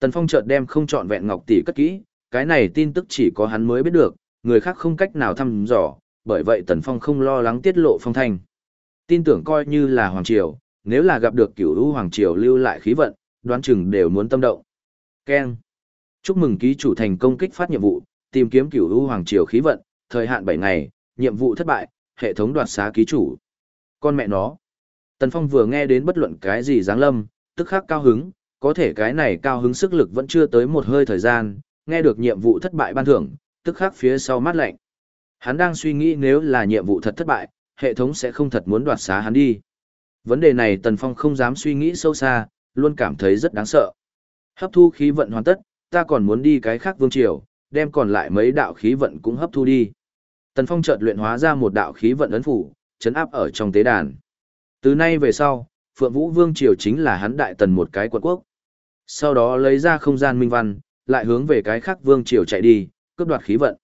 Tần Phong chợt đem không chọn vẹn ngọc tỷ cất kỹ, cái này tin tức chỉ có hắn mới biết được, người khác không cách nào thăm dò, bởi vậy Tần Phong không lo lắng tiết lộ phong thanh. Tin tưởng coi như là hoàng triều, nếu là gặp được cửu u hoàng triều lưu lại khí vận, đoán chừng đều muốn tâm động. Keng. Chúc mừng ký chủ thành công kích phát nhiệm vụ, tìm kiếm cửu u hoàng triều khí vận, thời hạn 7 ngày, nhiệm vụ thất bại, hệ thống đoạt xá ký chủ. Con mẹ nó. Tần Phong vừa nghe đến bất luận cái gì dáng lâm, tức khắc cao hứng, có thể cái này cao hứng sức lực vẫn chưa tới một hơi thời gian, nghe được nhiệm vụ thất bại ban thưởng, tức khắc phía sau mắt lạnh. Hắn đang suy nghĩ nếu là nhiệm vụ thật thất bại, hệ thống sẽ không thật muốn đoạt xá hắn đi. Vấn đề này Tần Phong không dám suy nghĩ sâu xa, luôn cảm thấy rất đáng sợ. Hấp thu khí vận hoàn tất, ta còn muốn đi cái khác vương triều, đem còn lại mấy đạo khí vận cũng hấp thu đi. Tần Phong chợt luyện hóa ra một đạo khí vận ấn phủ, chấn áp ở trong tế đàn. Từ nay về sau, Phượng Vũ Vương triều chính là hắn đại tần một cái quận quốc. Sau đó lấy ra không gian minh văn, lại hướng về cái khác vương triều chạy đi, cướp đoạt khí vận.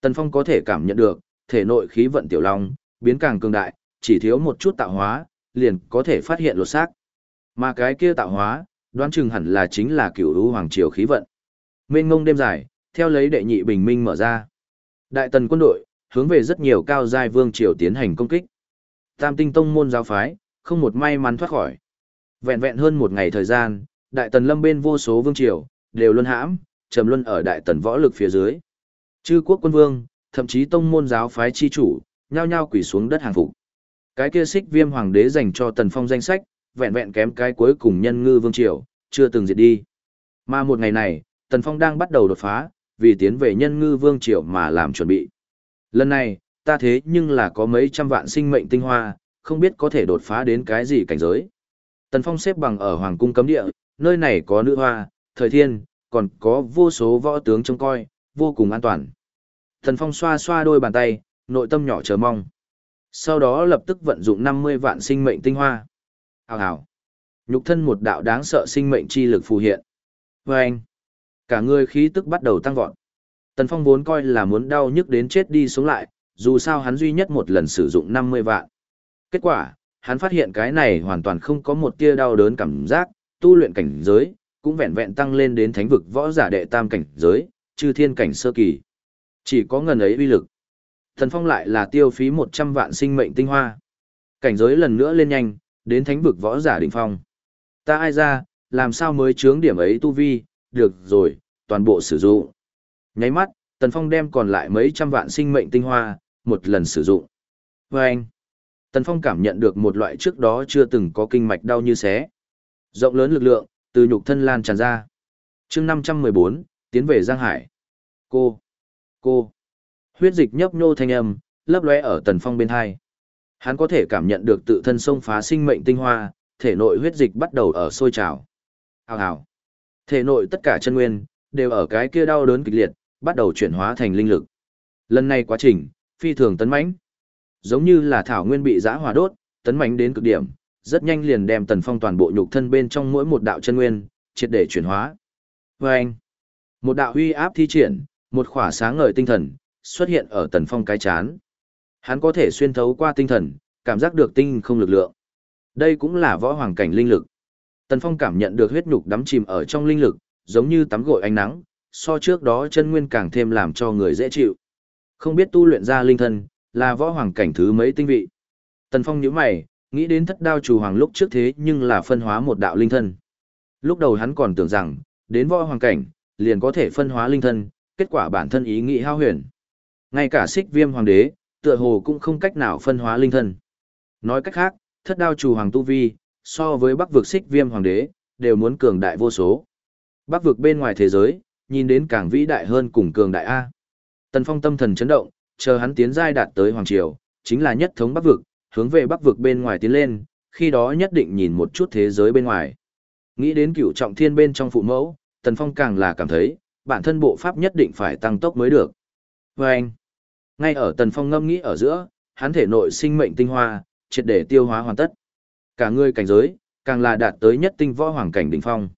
Tần Phong có thể cảm nhận được, thể nội khí vận tiểu long biến càng cường đại, chỉ thiếu một chút tạo hóa, liền có thể phát hiện lột xác. Mà cái kia tạo hóa, đoán chừng hẳn là chính là cửu lũ hoàng triều khí vận. Mênh ngông đêm dài, theo lấy đệ nhị bình minh mở ra. Đại tần quân đội, hướng về rất nhiều cao giai vương triều tiến hành công kích. Tam tinh tông môn giáo phái, không một may mắn thoát khỏi. Vẹn vẹn hơn một ngày thời gian, đại tần lâm bên vô số vương triều, đều luân hãm, trầm luân ở đại tần võ lực phía dưới. Chư quốc quân vương, thậm chí tông môn giáo phái chi chủ, nhao nhao quỳ xuống đất hàng phục. Cái kia xích viêm hoàng đế dành cho tần phong danh sách, vẹn vẹn kém cái cuối cùng nhân ngư vương triều, chưa từng diệt đi. Mà một ngày này, tần phong đang bắt đầu đột phá, vì tiến về nhân ngư vương triều mà làm chuẩn bị. Lần này, ta thế nhưng là có mấy trăm vạn sinh mệnh tinh hoa, không biết có thể đột phá đến cái gì cảnh giới. Tần Phong xếp bằng ở Hoàng cung cấm địa, nơi này có nữ hoa, thời thiên, còn có vô số võ tướng trông coi, vô cùng an toàn. Tần Phong xoa xoa đôi bàn tay, nội tâm nhỏ chờ mong. Sau đó lập tức vận dụng 50 vạn sinh mệnh tinh hoa. Hào hào. Nhục thân một đạo đáng sợ sinh mệnh chi lực phù hiện. Và anh. Cả người khí tức bắt đầu tăng vọt. Tần Phong vốn coi là muốn đau nhức đến chết đi sống lại, dù sao hắn duy nhất một lần sử dụng 50 vạn. Kết quả, hắn phát hiện cái này hoàn toàn không có một tia đau đớn cảm giác, tu luyện cảnh giới, cũng vẹn vẹn tăng lên đến thánh vực võ giả đệ tam cảnh giới, trừ thiên cảnh sơ kỳ. Chỉ có ngần ấy uy lực. Thần Phong lại là tiêu phí 100 vạn sinh mệnh tinh hoa. Cảnh giới lần nữa lên nhanh, đến thánh vực võ giả đỉnh phong. Ta ai ra, làm sao mới chướng điểm ấy tu vi, được rồi, toàn bộ sử dụng. Nháy mắt, Tần Phong đem còn lại mấy trăm vạn sinh mệnh tinh hoa, một lần sử dụng. Và anh, Tần Phong cảm nhận được một loại trước đó chưa từng có kinh mạch đau như xé. Rộng lớn lực lượng, từ nhục thân lan tràn ra. chương 514, tiến về Giang Hải. Cô, cô, huyết dịch nhấp nhô thanh âm, lấp lóe ở Tần Phong bên hai. Hắn có thể cảm nhận được tự thân sông phá sinh mệnh tinh hoa, thể nội huyết dịch bắt đầu ở sôi trào. Hào hào. Thể nội tất cả chân nguyên, đều ở cái kia đau đớn kịch liệt, bắt đầu chuyển hóa thành linh lực. Lần này quá trình, phi thường tấn mãnh. Giống như là thảo nguyên bị giã hòa đốt, tấn mãnh đến cực điểm, rất nhanh liền đem Tần Phong toàn bộ nhục thân bên trong mỗi một đạo chân nguyên, triệt để chuyển hóa. vê anh, một đạo huy áp thi triển, một khỏa sáng ngời tinh thần, xuất hiện ở Tần Phong cái chán. Hắn có thể xuyên thấu qua tinh thần, cảm giác được tinh không lực lượng. Đây cũng là võ hoàng cảnh linh lực. Tần Phong cảm nhận được huyết nhục đắm chìm ở trong linh lực, giống như tắm gội ánh nắng, so trước đó chân nguyên càng thêm làm cho người dễ chịu. Không biết tu luyện ra linh thân, là võ hoàng cảnh thứ mấy tinh vị. Tần Phong nhíu mày, nghĩ đến thất đao chủ hoàng lúc trước thế nhưng là phân hóa một đạo linh thân. Lúc đầu hắn còn tưởng rằng, đến võ hoàng cảnh, liền có thể phân hóa linh thân, kết quả bản thân ý nghĩ hao huyền. Ngay cả xích viêm hoàng đế, tựa hồ cũng không cách nào phân hóa linh thân. Nói cách khác, thất đao chủ hoàng tu vi, so với bắc vực xích viêm hoàng đế, đều muốn cường đại vô số. Bắc vực bên ngoài thế giới, nhìn đến càng vĩ đại hơn cùng cường đại A. Tần Phong tâm thần chấn động, chờ hắn tiến giai đạt tới Hoàng Triều, chính là nhất thống Bắc vực, hướng về Bắc vực bên ngoài tiến lên, khi đó nhất định nhìn một chút thế giới bên ngoài. Nghĩ đến cửu trọng thiên bên trong phụ mẫu, Tần Phong càng là cảm thấy, bản thân bộ pháp nhất định phải tăng tốc mới được. Và anh, ngay ở Tần Phong ngâm nghĩ ở giữa, hắn thể nội sinh mệnh tinh hoa, triệt để tiêu hóa hoàn tất. Cả người cảnh giới, càng là đạt tới nhất tinh võ hoàng cảnh đỉnh phong.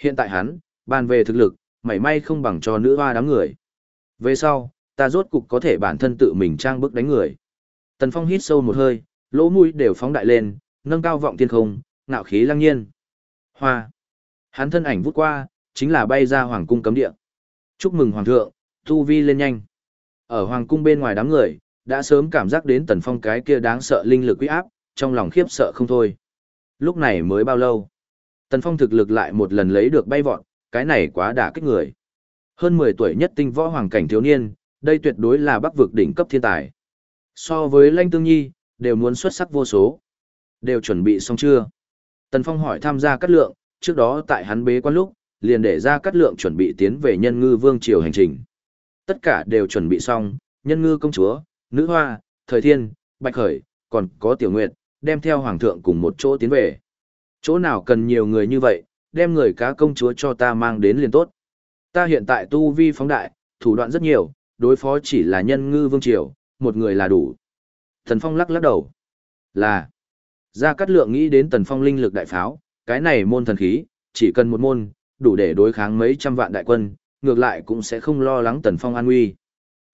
Hiện tại hắn, bàn về thực lực, mảy may không bằng cho nữ hoa đám người. Về sau, ta rốt cục có thể bản thân tự mình trang bức đánh người. Tần Phong hít sâu một hơi, lỗ mũi đều phóng đại lên, nâng cao vọng thiên không, ngạo khí lăng nhiên. Hoa. Hắn thân ảnh vút qua, chính là bay ra hoàng cung cấm địa. Chúc mừng hoàng thượng, tu vi lên nhanh. Ở hoàng cung bên ngoài đám người, đã sớm cảm giác đến tần phong cái kia đáng sợ linh lực uy áp, trong lòng khiếp sợ không thôi. Lúc này mới bao lâu? Tần phong thực lực lại một lần lấy được bay vọt, cái này quá đả kích người. Hơn 10 tuổi nhất tinh võ hoàng cảnh thiếu niên, đây tuyệt đối là bắc vực đỉnh cấp thiên tài. So với Lanh Tương Nhi, đều muốn xuất sắc vô số. Đều chuẩn bị xong chưa? Tần Phong hỏi tham gia cắt lượng, trước đó tại hắn bế quan lúc, liền để ra cắt lượng chuẩn bị tiến về nhân ngư vương triều hành trình. Tất cả đều chuẩn bị xong, nhân ngư công chúa, nữ hoa, thời thiên, bạch khởi, còn có tiểu nguyệt, đem theo hoàng thượng cùng một chỗ tiến về. Chỗ nào cần nhiều người như vậy, đem người cá công chúa cho ta mang đến liền tốt. Ta hiện tại tu vi phóng đại, thủ đoạn rất nhiều, đối phó chỉ là nhân ngư vương triều, một người là đủ. Thần Phong lắc lắc đầu. Là. Gia Cát Lượng nghĩ đến Tần Phong linh lực đại pháo, cái này môn thần khí, chỉ cần một môn, đủ để đối kháng mấy trăm vạn đại quân, ngược lại cũng sẽ không lo lắng Tần Phong an nguy.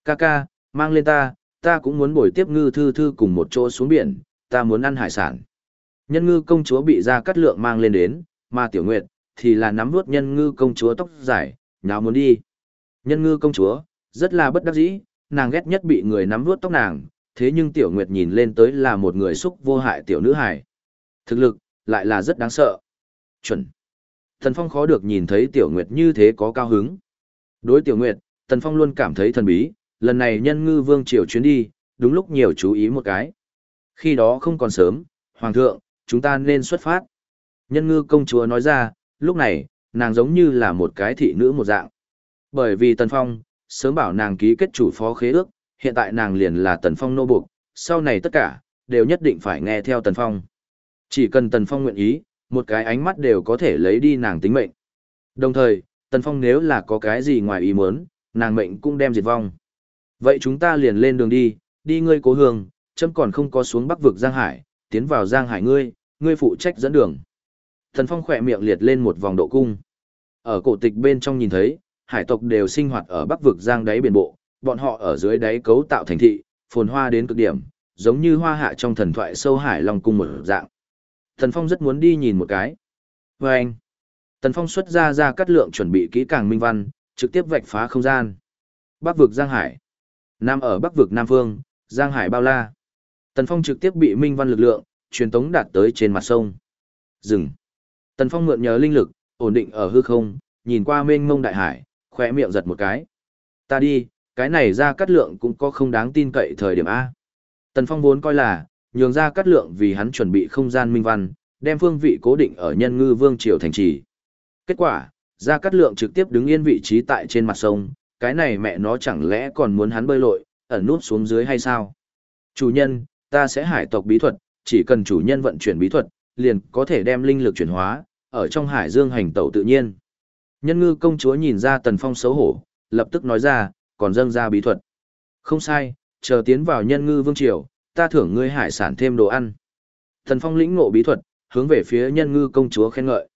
Ca ca, mang lên ta, ta cũng muốn bồi tiếp ngư thư thư cùng một chỗ xuống biển, ta muốn ăn hải sản. Nhân ngư công chúa bị Gia Cát Lượng mang lên đến, mà Tiểu Nguyệt, thì là nắm vuốt nhân ngư công chúa tóc dài, nháo muốn đi. Nhân ngư công chúa, rất là bất đắc dĩ, nàng ghét nhất bị người nắm vuốt tóc nàng, thế nhưng Tiểu Nguyệt nhìn lên tới là một người xúc vô hại tiểu nữ hài. Thực lực, lại là rất đáng sợ. Chuẩn. Thần Phong khó được nhìn thấy Tiểu Nguyệt như thế có cao hứng. Đối Tiểu Nguyệt, thần Phong luôn cảm thấy thần bí, lần này nhân ngư vương triều chuyến đi, đúng lúc nhiều chú ý một cái. Khi đó không còn sớm, Hoàng thượng, chúng ta nên xuất phát. Nhân ngư công chúa nói ra, lúc này, nàng giống như là một cái thị nữ một dạng. Bởi vì Tần Phong, sớm bảo nàng ký kết chủ phó khế ước, hiện tại nàng liền là Tần Phong nô buộc, sau này tất cả, đều nhất định phải nghe theo Tần Phong. Chỉ cần Tần Phong nguyện ý, một cái ánh mắt đều có thể lấy đi nàng tính mệnh. Đồng thời, Tần Phong nếu là có cái gì ngoài ý muốn, nàng mệnh cũng đem diệt vong. Vậy chúng ta liền lên đường đi, đi ngươi cố hương, chấm còn không có xuống bắc vực Giang Hải, tiến vào Giang Hải ngươi, ngươi phụ trách dẫn đường. Thần Phong khỏe miệng liệt lên một vòng độ cung. Ở cổ tịch bên trong nhìn thấy, hải tộc đều sinh hoạt ở bắc vực Giang đáy biển bộ, bọn họ ở dưới đáy cấu tạo thành thị, phồn hoa đến cực điểm, giống như hoa hạ trong thần thoại sâu hải long cung một dạng. Thần Phong rất muốn đi nhìn một cái. Và anh, Tần Phong xuất ra ra cắt lượng chuẩn bị kỹ càng minh văn, trực tiếp vạch phá không gian. Bắc vực Giang Hải. Nam ở Bắc vực Nam Phương, Giang Hải bao la. Tần Phong trực tiếp bị minh văn lực lượng, truyền tống đạt tới trên mặt sông. Dừng. Tần Phong mượn nhờ linh lực, ổn định ở hư không, nhìn qua mênh mông đại hải, khỏe miệng giật một cái. Ta đi, cái này ra cắt lượng cũng có không đáng tin cậy thời điểm A. Tần Phong vốn coi là, nhường ra cắt lượng vì hắn chuẩn bị không gian minh văn, đem phương vị cố định ở nhân ngư vương triều thành trì. Kết quả, ra cắt lượng trực tiếp đứng yên vị trí tại trên mặt sông, cái này mẹ nó chẳng lẽ còn muốn hắn bơi lội, ẩn nút xuống dưới hay sao? Chủ nhân, ta sẽ hải tộc bí thuật, chỉ cần chủ nhân vận chuyển bí thuật, liền có thể đem linh lực chuyển hóa, ở trong hải dương hành tẩu tự nhiên. Nhân ngư công chúa nhìn ra tần phong xấu hổ, lập tức nói ra, còn dâng ra bí thuật. Không sai, chờ tiến vào nhân ngư vương triều, ta thưởng ngươi hải sản thêm đồ ăn. Tần phong lĩnh ngộ bí thuật, hướng về phía nhân ngư công chúa khen ngợi.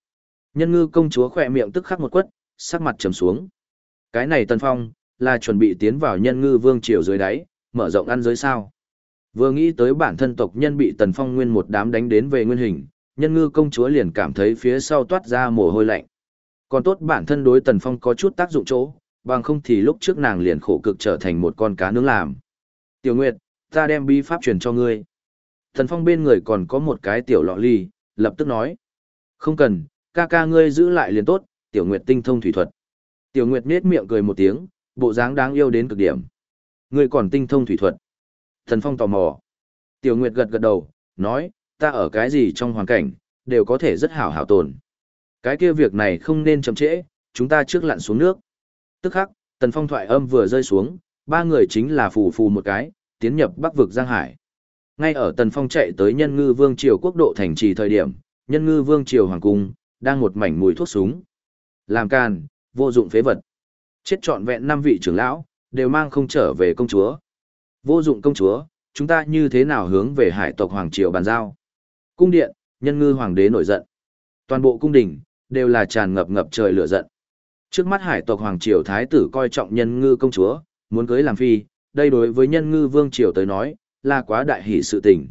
Nhân ngư công chúa khỏe miệng tức khắc một quất, sắc mặt trầm xuống. Cái này tần phong, là chuẩn bị tiến vào nhân ngư vương triều dưới đáy, mở rộng ăn dưới sao. Vừa nghĩ tới bản thân tộc nhân bị tần phong nguyên một đám đánh đến về nguyên hình, nhân ngư công chúa liền cảm thấy phía sau toát ra mồ hôi lạnh. Còn tốt bản thân đối tần phong có chút tác dụng chỗ, bằng không thì lúc trước nàng liền khổ cực trở thành một con cá nướng làm. Tiểu Nguyệt, ta đem bi pháp truyền cho ngươi. Tần phong bên người còn có một cái tiểu lọ ly, lập tức nói. Không cần, ca ca ngươi giữ lại liền tốt, tiểu Nguyệt tinh thông thủy thuật. Tiểu Nguyệt nết miệng cười một tiếng, bộ dáng đáng yêu đến cực điểm. Ngươi còn tinh thông thủy thuật. Thần Phong tò mò. Tiểu Nguyệt gật gật đầu, nói, ta ở cái gì trong hoàn cảnh, đều có thể rất hảo hảo tồn. Cái kia việc này không nên chậm trễ, chúng ta trước lặn xuống nước. Tức khắc, Tần Phong thoại âm vừa rơi xuống, ba người chính là phù phù một cái, tiến nhập bắc vực Giang Hải. Ngay ở Tần Phong chạy tới Nhân Ngư Vương Triều quốc độ thành trì thời điểm, Nhân Ngư Vương Triều Hoàng Cung, đang một mảnh mùi thuốc súng. Làm can, vô dụng phế vật. Chết trọn vẹn năm vị trưởng lão, đều mang không trở về công chúa. Vô dụng công chúa, chúng ta như thế nào hướng về hải tộc Hoàng Triều bàn giao? Cung điện, nhân ngư hoàng đế nổi giận. Toàn bộ cung đình, đều là tràn ngập ngập trời lửa giận. Trước mắt hải tộc Hoàng Triều Thái tử coi trọng nhân ngư công chúa, muốn cưới làm phi, đây đối với nhân ngư vương triều tới nói, là quá đại hỷ sự tình.